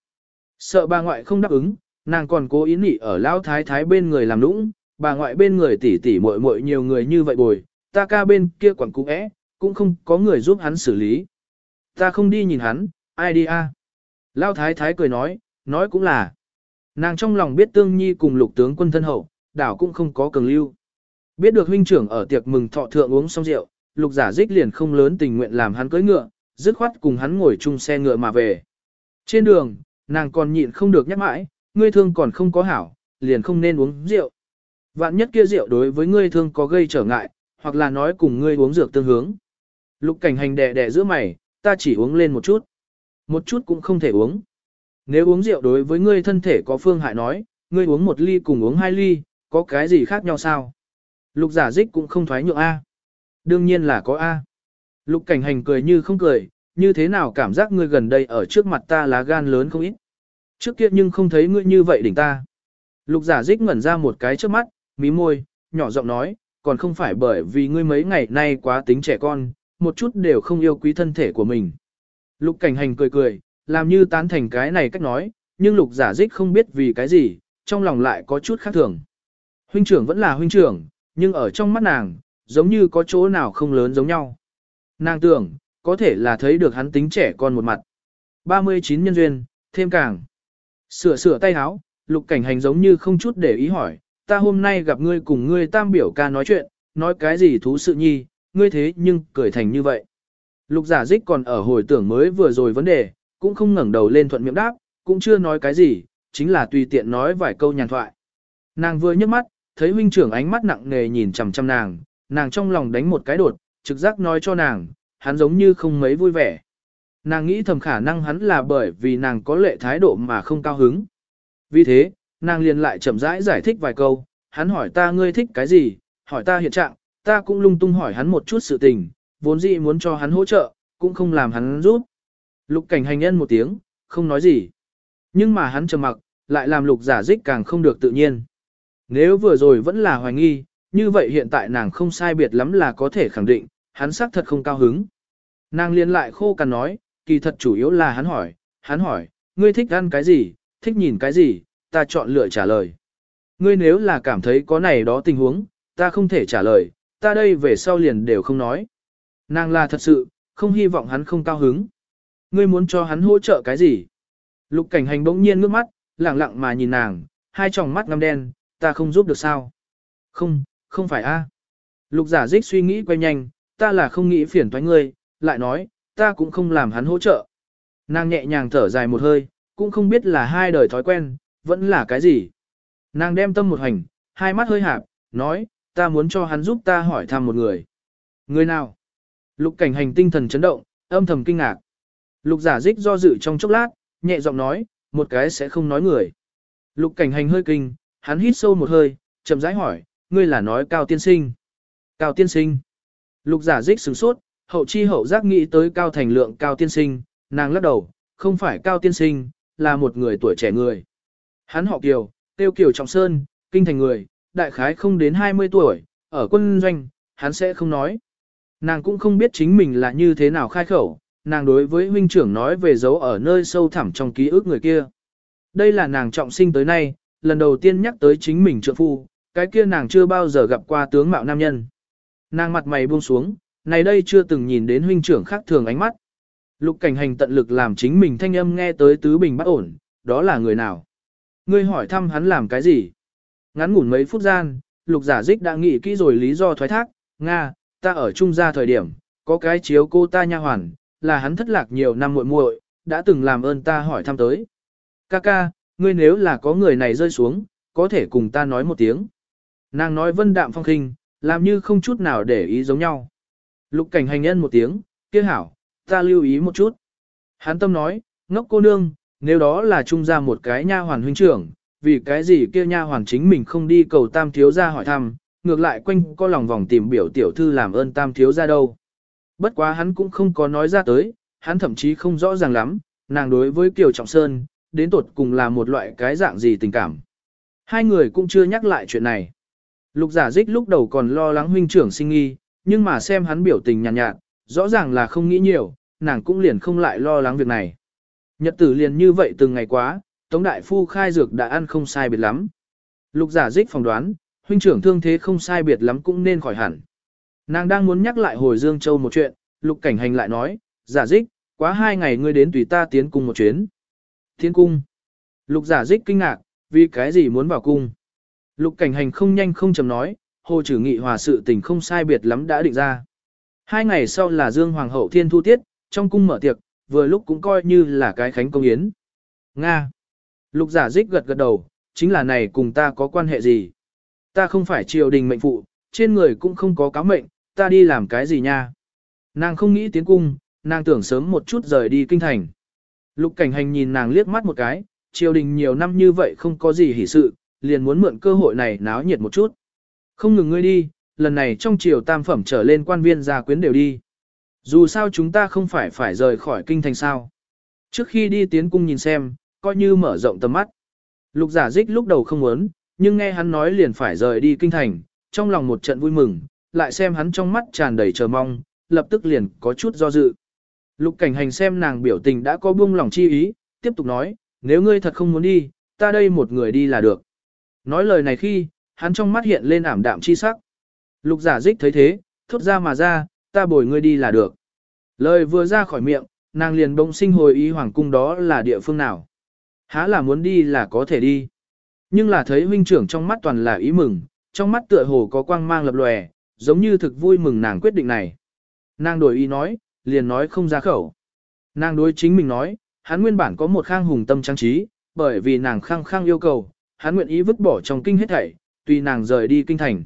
Sợ bà ngoại không đáp ứng, nàng còn cố ý nị ở lão thái thái bên người làm nũng, bà ngoại bên người tỉ tỉ muội muội nhiều người như vậy bồi, ta ca bên kia quẳng cũng é, cũng không có người giúp hắn xử lý. Ta không đi nhìn hắn, ai đi a? Lão thái thái cười nói, nói cũng là. Nàng trong lòng biết tương nhi cùng lục tướng quân thân hậu, đảo cũng không có cường lưu. Biết được huynh trưởng ở tiệc mừng thọ thượng uống xong rượu, lục giả dích liền không lớn tình nguyện làm hắn cưỡi ngựa, dứt khoát cùng hắn ngồi chung xe ngựa mà về. Trên đường, nàng còn nhịn không được nhắc mãi, ngươi thương còn không có hảo, liền không nên uống rượu. Vạn nhất kia rượu đối với ngươi thương có gây trở ngại, hoặc là nói cùng ngươi uống dược tương hướng. Lục cảnh hành đè đè giữa mày, ta chỉ uống lên một chút. Một chút cũng không thể uống. Nếu uống rượu đối với ngươi thân thể có phương hại nói, ngươi uống một ly cùng uống hai ly, có cái gì khác nhau sao? Lục giả dích cũng không thoái nhượng A. Đương nhiên là có A. Lục cảnh hành cười như không cười, như thế nào cảm giác ngươi gần đây ở trước mặt ta lá gan lớn không ít. Trước kia nhưng không thấy ngươi như vậy đỉnh ta. Lục giả dích ngẩn ra một cái trước mắt, mí môi, nhỏ giọng nói, còn không phải bởi vì ngươi mấy ngày nay quá tính trẻ con, một chút đều không yêu quý thân thể của mình. Lục cảnh hành cười cười, làm như tán thành cái này cách nói, nhưng lục giả dích không biết vì cái gì, trong lòng lại có chút khác thường. Huynh trưởng vẫn là huynh trưởng, nhưng ở trong mắt nàng, giống như có chỗ nào không lớn giống nhau. Nàng tưởng, có thể là thấy được hắn tính trẻ con một mặt. 39 nhân duyên, thêm càng. Sửa sửa tay áo, lục cảnh hành giống như không chút để ý hỏi, ta hôm nay gặp ngươi cùng ngươi tam biểu ca nói chuyện, nói cái gì thú sự nhi, ngươi thế nhưng cười thành như vậy. Lục giả dích còn ở hồi tưởng mới vừa rồi vấn đề, cũng không ngẩng đầu lên thuận miệng đáp, cũng chưa nói cái gì, chính là tùy tiện nói vài câu nhàn thoại. Nàng vừa nhấc mắt, thấy huynh trưởng ánh mắt nặng nề nhìn chằm chằm nàng, nàng trong lòng đánh một cái đột, trực giác nói cho nàng, hắn giống như không mấy vui vẻ. Nàng nghĩ thầm khả năng hắn là bởi vì nàng có lệ thái độ mà không cao hứng. Vì thế, nàng liền lại chậm rãi giải, giải thích vài câu, hắn hỏi ta ngươi thích cái gì, hỏi ta hiện trạng, ta cũng lung tung hỏi hắn một chút sự tình, vốn dĩ muốn cho hắn hỗ trợ, cũng không làm hắn giúp. Lục cảnh hành nhân một tiếng, không nói gì. Nhưng mà hắn trầm mặc, lại làm lục giả dích càng không được tự nhiên. Nếu vừa rồi vẫn là hoài nghi, như vậy hiện tại nàng không sai biệt lắm là có thể khẳng định, hắn xác thật không cao hứng. Nàng liên lại khô cằn nói, kỳ thật chủ yếu là hắn hỏi, hắn hỏi, ngươi thích ăn cái gì, thích nhìn cái gì, ta chọn lựa trả lời. Ngươi nếu là cảm thấy có này đó tình huống, ta không thể trả lời, ta đây về sau liền đều không nói. Nàng là thật sự, không hy vọng hắn không cao hứng. Ngươi muốn cho hắn hỗ trợ cái gì? Lục cảnh hành bỗng nhiên ngước mắt, lặng lặng mà nhìn nàng, hai tròng mắt ngăm đen, ta không giúp được sao? Không, không phải a. Lục giả dích suy nghĩ quay nhanh, ta là không nghĩ phiền toái ngươi, lại nói, ta cũng không làm hắn hỗ trợ. Nàng nhẹ nhàng thở dài một hơi, cũng không biết là hai đời thói quen, vẫn là cái gì. Nàng đem tâm một hành, hai mắt hơi hạp, nói, ta muốn cho hắn giúp ta hỏi thăm một người. Người nào? Lục cảnh hành tinh thần chấn động, âm thầm kinh ngạc. Lục giả dích do dự trong chốc lát, nhẹ giọng nói, một cái sẽ không nói người. Lục cảnh hành hơi kinh, hắn hít sâu một hơi, chậm rãi hỏi, ngươi là nói cao tiên sinh. Cao tiên sinh. Lục giả dích sửng sốt, hậu chi hậu giác nghĩ tới cao thành lượng cao tiên sinh, nàng lắc đầu, không phải cao tiên sinh, là một người tuổi trẻ người. Hắn họ Kiều, tiêu Kiều Trọng Sơn, kinh thành người, đại khái không đến 20 tuổi, ở quân doanh, hắn sẽ không nói. Nàng cũng không biết chính mình là như thế nào khai khẩu, nàng đối với huynh trưởng nói về dấu ở nơi sâu thẳm trong ký ức người kia. Đây là nàng trọng sinh tới nay, lần đầu tiên nhắc tới chính mình trượng phu, cái kia nàng chưa bao giờ gặp qua tướng mạo nam nhân. Nàng mặt mày buông xuống, này đây chưa từng nhìn đến huynh trưởng khác thường ánh mắt. Lục cảnh hành tận lực làm chính mình thanh âm nghe tới tứ bình bất ổn, đó là người nào? Ngươi hỏi thăm hắn làm cái gì? Ngắn ngủn mấy phút gian, lục giả dích đã nghĩ kỹ rồi lý do thoái thác, Nga, ta ở trung gia thời điểm, có cái chiếu cô ta nha hoàn, là hắn thất lạc nhiều năm muội muội, đã từng làm ơn ta hỏi thăm tới. Kaka, ngươi nếu là có người này rơi xuống, có thể cùng ta nói một tiếng. Nàng nói vân đạm phong khinh, làm như không chút nào để ý giống nhau. Lục cảnh hành nhân một tiếng, kia hảo, ta lưu ý một chút. Hán tâm nói, ngốc cô nương, nếu đó là trung gia một cái nha hoàn huynh trưởng, vì cái gì kia nha hoàn chính mình không đi cầu tam thiếu gia hỏi thăm, ngược lại quanh có lòng vòng tìm biểu tiểu thư làm ơn tam thiếu gia đâu. Bất quá hắn cũng không có nói ra tới, hắn thậm chí không rõ ràng lắm, nàng đối với Kiều Trọng Sơn, đến tột cùng là một loại cái dạng gì tình cảm. Hai người cũng chưa nhắc lại chuyện này. Lục giả dích lúc đầu còn lo lắng huynh trưởng sinh nghi, nhưng mà xem hắn biểu tình nhàn nhạt, nhạt, rõ ràng là không nghĩ nhiều, nàng cũng liền không lại lo lắng việc này. Nhật tử liền như vậy từng ngày quá, Tống Đại Phu khai dược đã ăn không sai biệt lắm. Lục giả dích phỏng đoán, huynh trưởng thương thế không sai biệt lắm cũng nên khỏi hẳn. Nàng đang muốn nhắc lại hồi Dương Châu một chuyện, lục cảnh hành lại nói, giả dích, quá hai ngày ngươi đến tùy ta tiến cung một chuyến. Tiến cung. Lục giả dích kinh ngạc, vì cái gì muốn vào cung. Lục cảnh hành không nhanh không chầm nói, hồ trừ nghị hòa sự tình không sai biệt lắm đã định ra. Hai ngày sau là Dương Hoàng hậu thiên thu tiết, trong cung mở tiệc, vừa lúc cũng coi như là cái khánh công yến. Nga. Lục giả dích gật gật đầu, chính là này cùng ta có quan hệ gì? Ta không phải triều đình mệnh phụ, trên người cũng không có cáo mệnh, ta đi làm cái gì nha? Nàng không nghĩ tiến cung, nàng tưởng sớm một chút rời đi kinh thành. Lục cảnh hành nhìn nàng liếc mắt một cái, triều đình nhiều năm như vậy không có gì hỉ sự, liền muốn mượn cơ hội này náo nhiệt một chút. Không ngừng ngươi đi, lần này trong triều tam phẩm trở lên quan viên gia quyến đều đi. Dù sao chúng ta không phải phải rời khỏi kinh thành sao. Trước khi đi tiến cung nhìn xem, coi như mở rộng tầm mắt. Lục giả dích lúc đầu không muốn, nhưng nghe hắn nói liền phải rời đi kinh thành, trong lòng một trận vui mừng, lại xem hắn trong mắt tràn đầy chờ mong, lập tức liền có chút do dự. Lục cảnh hành xem nàng biểu tình đã có buông lòng chi ý, tiếp tục nói, nếu ngươi thật không muốn đi, ta đây một người đi là được. Nói lời này khi, hắn trong mắt hiện lên ảm đạm chi sắc. Lục giả dích thấy thế, thốt ra mà ra, ta bồi ngươi đi là được. Lời vừa ra khỏi miệng, nàng liền bỗng sinh hồi ý hoàng cung đó là địa phương nào. Há là muốn đi là có thể đi. Nhưng là thấy huynh trưởng trong mắt toàn là ý mừng, trong mắt tựa hồ có quang mang lập lòe, giống như thực vui mừng nàng quyết định này. Nàng đổi ý nói, liền nói không ra khẩu. Nàng đối chính mình nói, hắn nguyên bản có một khang hùng tâm trang trí, bởi vì nàng khăng khăng yêu cầu, hắn nguyện ý vứt bỏ trong kinh hết thảy, tùy nàng rời đi kinh thành.